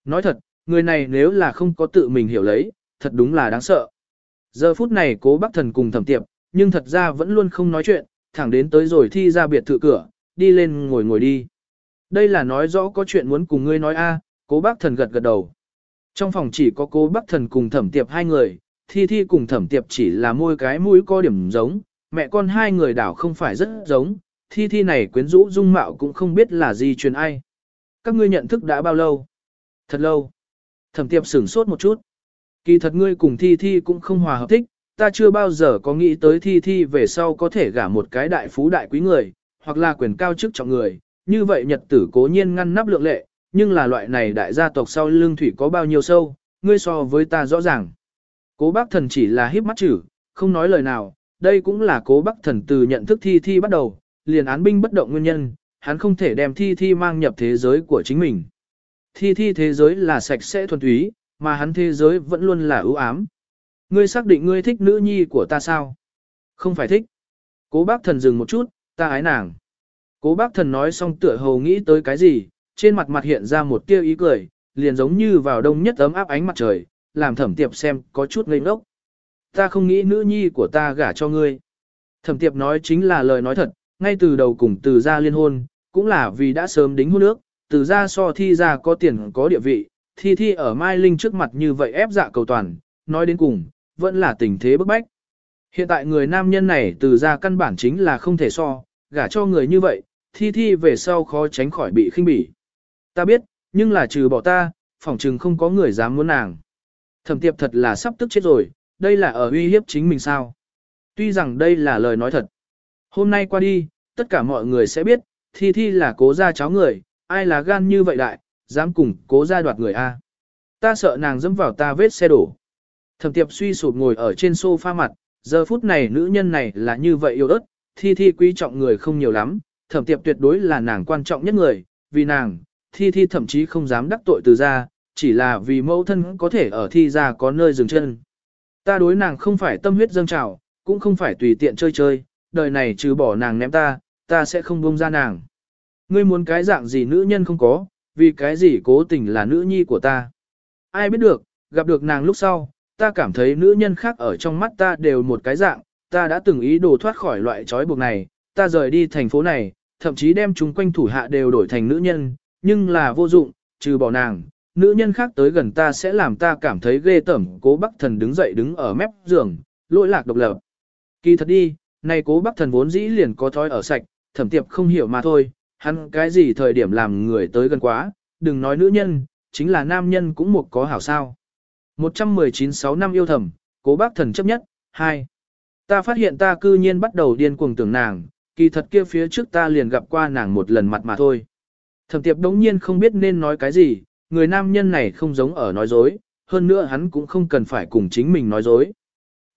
Nói thật, người này nếu là không có tự mình hiểu lấy, thật đúng là đáng sợ. Giờ phút này cố bác thần cùng thẩm tiệp, nhưng thật ra vẫn luôn không nói chuyện, thẳng đến tới rồi thi ra biệt thự cửa, đi lên ngồi ngồi đi. Đây là nói rõ có chuyện muốn cùng ngươi nói a cố bác thần gật gật đầu. Trong phòng chỉ có cố bác thần cùng thẩm tiệp hai người, thi thi cùng thẩm tiệp chỉ là môi cái mũi có điểm giống, mẹ con hai người đảo không phải rất giống, thi thi này quyến rũ dung mạo cũng không biết là gì truyền ai. Các ngươi nhận thức đã bao lâu? Thật lâu. Thẩm tiệp sửng sốt một chút. Kỳ thật ngươi cùng thi thi cũng không hòa hợp thích, ta chưa bao giờ có nghĩ tới thi thi về sau có thể gả một cái đại phú đại quý người, hoặc là quyền cao chức trọng người, như vậy nhật tử cố nhiên ngăn nắp lượng lệ, nhưng là loại này đại gia tộc sau lương thủy có bao nhiêu sâu, ngươi so với ta rõ ràng. Cố bác thần chỉ là híp mắt chữ, không nói lời nào, đây cũng là cố bác thần từ nhận thức thi thi bắt đầu, liền án binh bất động nguyên nhân, hắn không thể đem thi thi mang nhập thế giới của chính mình. Thi thi thế giới là sạch sẽ thuần túy, mà hắn thế giới vẫn luôn là ưu ám. Ngươi xác định ngươi thích nữ nhi của ta sao? Không phải thích. Cố bác thần dừng một chút, ta ái nàng. Cố bác thần nói xong tựa hồ nghĩ tới cái gì, trên mặt mặt hiện ra một tia ý cười, liền giống như vào đông nhất ấm áp ánh mặt trời, làm thẩm tiệp xem có chút ngây ngốc. Ta không nghĩ nữ nhi của ta gả cho ngươi. Thẩm tiệp nói chính là lời nói thật, ngay từ đầu cùng từ gia liên hôn, cũng là vì đã sớm đính hôn nước, từ gia so thi ra có tiền có địa vị, thi thi ở Mai Linh trước mặt như vậy ép dạ cầu toàn, nói đến cùng, vẫn là tình thế bức bách. Hiện tại người nam nhân này từ gia căn bản chính là không thể so, gả cho người như vậy, thi thi về sau khó tránh khỏi bị khinh bỉ. Ta biết, nhưng là trừ bỏ ta, phỏng chừng không có người dám muốn nàng. Thẩm tiệp thật là sắp tức chết rồi, đây là ở uy hiếp chính mình sao. Tuy rằng đây là lời nói thật. Hôm nay qua đi, tất cả mọi người sẽ biết, thi thi là cố gia cháu người, ai là gan như vậy đại, dám cùng cố gia đoạt người A. Ta sợ nàng dẫm vào ta vết xe đổ. Thẩm tiệp suy sụp ngồi ở trên sofa mặt, giờ phút này nữ nhân này là như vậy yêu ớt, thi thi quý trọng người không nhiều lắm, thẩm tiệp tuyệt đối là nàng quan trọng nhất người, vì nàng, thi thi thậm chí không dám đắc tội từ ra, chỉ là vì mẫu thân có thể ở thi ra có nơi dừng chân. Ta đối nàng không phải tâm huyết dâng trào, cũng không phải tùy tiện chơi chơi, đời này trừ bỏ nàng ném ta, ta sẽ không buông ra nàng. Ngươi muốn cái dạng gì nữ nhân không có, vì cái gì cố tình là nữ nhi của ta. Ai biết được, gặp được nàng lúc sau, ta cảm thấy nữ nhân khác ở trong mắt ta đều một cái dạng, ta đã từng ý đồ thoát khỏi loại trói buộc này, ta rời đi thành phố này, thậm chí đem chúng quanh thủ hạ đều đổi thành nữ nhân, nhưng là vô dụng, trừ bỏ nàng, nữ nhân khác tới gần ta sẽ làm ta cảm thấy ghê tởm. Cố Bắc Thần đứng dậy đứng ở mép giường, lỗi lạc độc lập. Kỳ thật đi, này Cố Bắc Thần vốn dĩ liền có thói ở sạch, thẩm tiệp không hiểu mà thôi, hắn cái gì thời điểm làm người tới gần quá, đừng nói nữ nhân, chính là nam nhân cũng một có hảo sao. 119 6 năm yêu thầm, Cố Bắc Thần chấp nhất, 2. Ta phát hiện ta cư nhiên bắt đầu điên cuồng tưởng nàng, kỳ thật kia phía trước ta liền gặp qua nàng một lần mặt mà thôi. Thẩm tiệp đống nhiên không biết nên nói cái gì, người nam nhân này không giống ở nói dối, hơn nữa hắn cũng không cần phải cùng chính mình nói dối.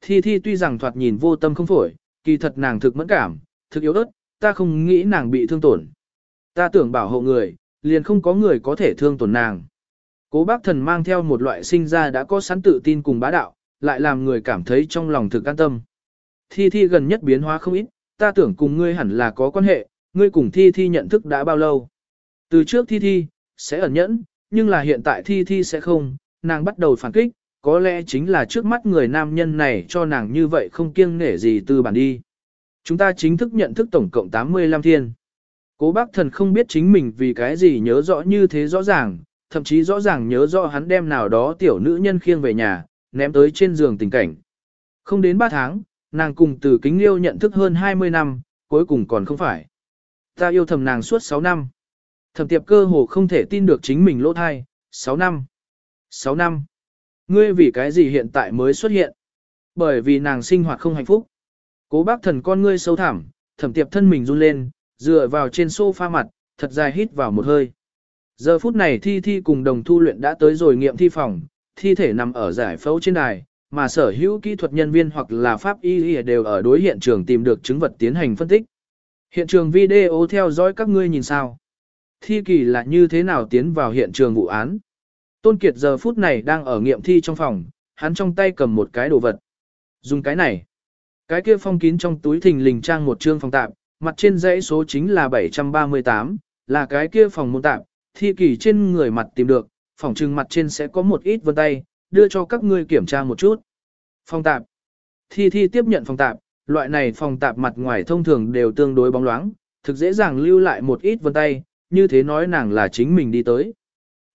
Thi Thi tuy rằng thoạt nhìn vô tâm không phổi, kỳ thật nàng thực mẫn cảm, thực yếu ớt, ta không nghĩ nàng bị thương tổn. Ta tưởng bảo hộ người, liền không có người có thể thương tổn nàng. Cố bác thần mang theo một loại sinh ra đã có sẵn tự tin cùng bá đạo, lại làm người cảm thấy trong lòng thực an tâm. Thi Thi gần nhất biến hóa không ít, ta tưởng cùng ngươi hẳn là có quan hệ, ngươi cùng Thi Thi nhận thức đã bao lâu. Từ trước Thi Thi, sẽ ẩn nhẫn, nhưng là hiện tại Thi Thi sẽ không, nàng bắt đầu phản kích, có lẽ chính là trước mắt người nam nhân này cho nàng như vậy không kiêng nể gì từ bản đi. Chúng ta chính thức nhận thức tổng cộng 85 thiên. Cố bác thần không biết chính mình vì cái gì nhớ rõ như thế rõ ràng, thậm chí rõ ràng nhớ rõ hắn đem nào đó tiểu nữ nhân khiêng về nhà, ném tới trên giường tình cảnh. Không đến 3 tháng, nàng cùng từ kính liêu nhận thức hơn 20 năm, cuối cùng còn không phải. Ta yêu thầm nàng suốt 6 năm. Thẩm tiệp cơ hồ không thể tin được chính mình lỗ thai, 6 năm. 6 năm. Ngươi vì cái gì hiện tại mới xuất hiện? Bởi vì nàng sinh hoạt không hạnh phúc. Cố bác thần con ngươi sâu thẳm, thẩm tiệp thân mình run lên, dựa vào trên sofa mặt, thật dài hít vào một hơi. Giờ phút này thi thi cùng đồng thu luyện đã tới rồi nghiệm thi phòng, thi thể nằm ở giải phẫu trên đài, mà sở hữu kỹ thuật nhân viên hoặc là pháp y đều ở đối hiện trường tìm được chứng vật tiến hành phân tích. Hiện trường video theo dõi các ngươi nhìn sao. Thi kỳ là như thế nào tiến vào hiện trường vụ án. Tôn Kiệt giờ phút này đang ở nghiệm thi trong phòng, hắn trong tay cầm một cái đồ vật. Dùng cái này. Cái kia phong kín trong túi thình lình trang một chương phòng tạm, mặt trên dãy số chính là 738, là cái kia phòng môn tạm, thi kỳ trên người mặt tìm được, phòng trừng mặt trên sẽ có một ít vân tay, đưa cho các ngươi kiểm tra một chút. Phòng tạp. Thi thi tiếp nhận phòng tạp, loại này phòng tạp mặt ngoài thông thường đều tương đối bóng loáng, thực dễ dàng lưu lại một ít vân tay, như thế nói nàng là chính mình đi tới.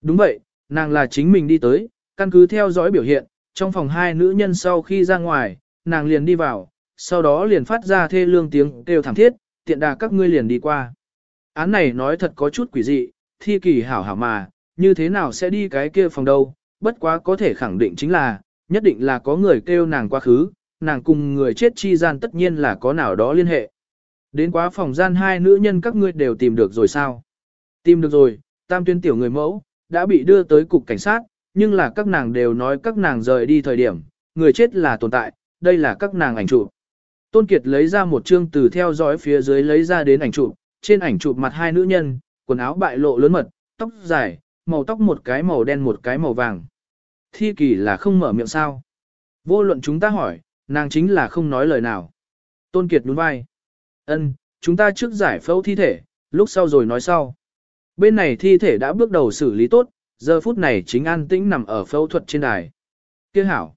Đúng vậy, nàng là chính mình đi tới, căn cứ theo dõi biểu hiện, trong phòng hai nữ nhân sau khi ra ngoài, nàng liền đi vào, sau đó liền phát ra thê lương tiếng kêu thảm thiết, tiện đà các ngươi liền đi qua. Án này nói thật có chút quỷ dị, thi kỳ hảo hảo mà, như thế nào sẽ đi cái kia phòng đâu, bất quá có thể khẳng định chính là, nhất định là có người kêu nàng quá khứ, nàng cùng người chết chi gian tất nhiên là có nào đó liên hệ. Đến quá phòng gian hai nữ nhân các ngươi đều tìm được rồi sao? Tìm được rồi, tam tuyên tiểu người mẫu, đã bị đưa tới cục cảnh sát, nhưng là các nàng đều nói các nàng rời đi thời điểm, người chết là tồn tại, đây là các nàng ảnh chụp. Tôn Kiệt lấy ra một chương từ theo dõi phía dưới lấy ra đến ảnh chụp, trên ảnh chụp mặt hai nữ nhân, quần áo bại lộ lớn mật, tóc dài, màu tóc một cái màu đen một cái màu vàng. Thi kỳ là không mở miệng sao. Vô luận chúng ta hỏi, nàng chính là không nói lời nào. Tôn Kiệt nhún vai. Ân, chúng ta trước giải phẫu thi thể, lúc sau rồi nói sau. Bên này thi thể đã bước đầu xử lý tốt, giờ phút này chính an tĩnh nằm ở phẫu thuật trên đài. Kiếc hảo.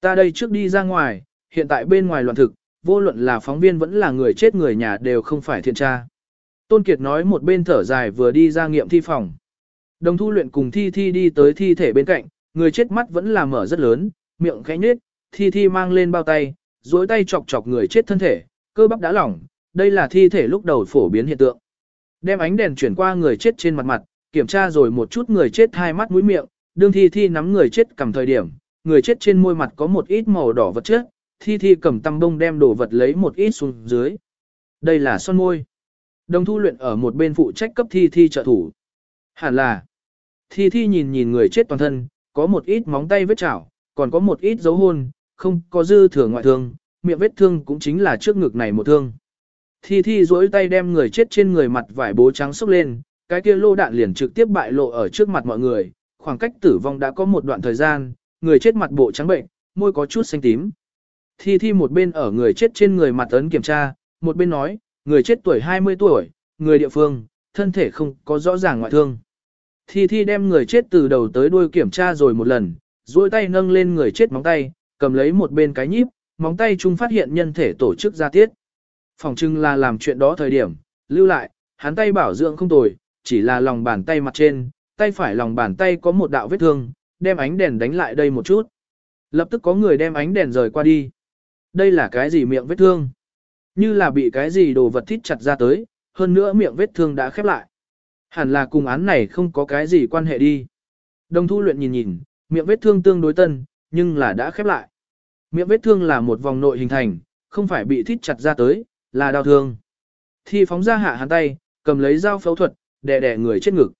Ta đây trước đi ra ngoài, hiện tại bên ngoài loạn thực, vô luận là phóng viên vẫn là người chết người nhà đều không phải thiện tra. Tôn Kiệt nói một bên thở dài vừa đi ra nghiệm thi phòng. Đồng thu luyện cùng thi thi đi tới thi thể bên cạnh, người chết mắt vẫn là mở rất lớn, miệng khẽ nhếch, thi thi mang lên bao tay, duỗi tay chọc chọc người chết thân thể, cơ bắp đã lỏng, đây là thi thể lúc đầu phổ biến hiện tượng. Đem ánh đèn chuyển qua người chết trên mặt mặt, kiểm tra rồi một chút người chết hai mắt mũi miệng, đương thi thi nắm người chết cầm thời điểm, người chết trên môi mặt có một ít màu đỏ vật chất, thi thi cầm tăm bông đem đồ vật lấy một ít xuống dưới. Đây là son môi. Đồng thu luyện ở một bên phụ trách cấp thi thi trợ thủ. Hẳn là, thi thi nhìn nhìn người chết toàn thân, có một ít móng tay vết chảo, còn có một ít dấu hôn, không có dư thừa ngoại thương, miệng vết thương cũng chính là trước ngực này một thương. Thi thi duỗi tay đem người chết trên người mặt vải bố trắng xốc lên, cái kia lô đạn liền trực tiếp bại lộ ở trước mặt mọi người, khoảng cách tử vong đã có một đoạn thời gian, người chết mặt bộ trắng bệnh, môi có chút xanh tím. Thi thi một bên ở người chết trên người mặt ấn kiểm tra, một bên nói, người chết tuổi 20 tuổi, người địa phương, thân thể không có rõ ràng ngoại thương. Thi Thi đem người chết từ đầu tới đuôi kiểm tra rồi một lần, duỗi tay nâng lên người chết móng tay, cầm lấy một bên cái nhíp, móng tay chung phát hiện nhân thể tổ chức ra tiết. Phòng trưng là làm chuyện đó thời điểm, lưu lại, hắn tay bảo dưỡng không tồi, chỉ là lòng bàn tay mặt trên, tay phải lòng bàn tay có một đạo vết thương, đem ánh đèn đánh lại đây một chút. Lập tức có người đem ánh đèn rời qua đi. Đây là cái gì miệng vết thương? Như là bị cái gì đồ vật thít chặt ra tới, hơn nữa miệng vết thương đã khép lại. Hẳn là cùng án này không có cái gì quan hệ đi. Đồng thu luyện nhìn nhìn, miệng vết thương tương đối tân, nhưng là đã khép lại. Miệng vết thương là một vòng nội hình thành, không phải bị thít chặt ra tới, là đau thương. Thi phóng ra hạ hắn tay, cầm lấy dao phẫu thuật, đè đè người chết ngực.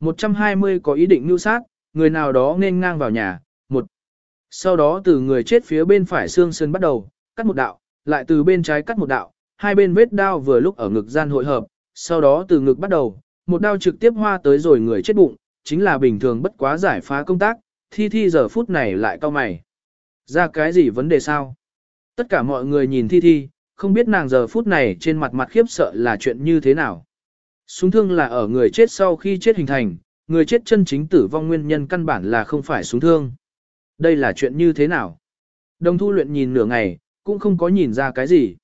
120 có ý định mưu sát, người nào đó nên ngang vào nhà, một. Sau đó từ người chết phía bên phải xương sơn bắt đầu, cắt một đạo, lại từ bên trái cắt một đạo, hai bên vết đao vừa lúc ở ngực gian hội hợp, sau đó từ ngực bắt đầu, một đao trực tiếp hoa tới rồi người chết bụng, chính là bình thường bất quá giải phá công tác, thi thi giờ phút này lại cao mày. Ra cái gì vấn đề sao? Tất cả mọi người nhìn thi thi, không biết nàng giờ phút này trên mặt mặt khiếp sợ là chuyện như thế nào. Súng thương là ở người chết sau khi chết hình thành, người chết chân chính tử vong nguyên nhân căn bản là không phải súng thương. Đây là chuyện như thế nào? Đồng thu luyện nhìn nửa ngày, cũng không có nhìn ra cái gì.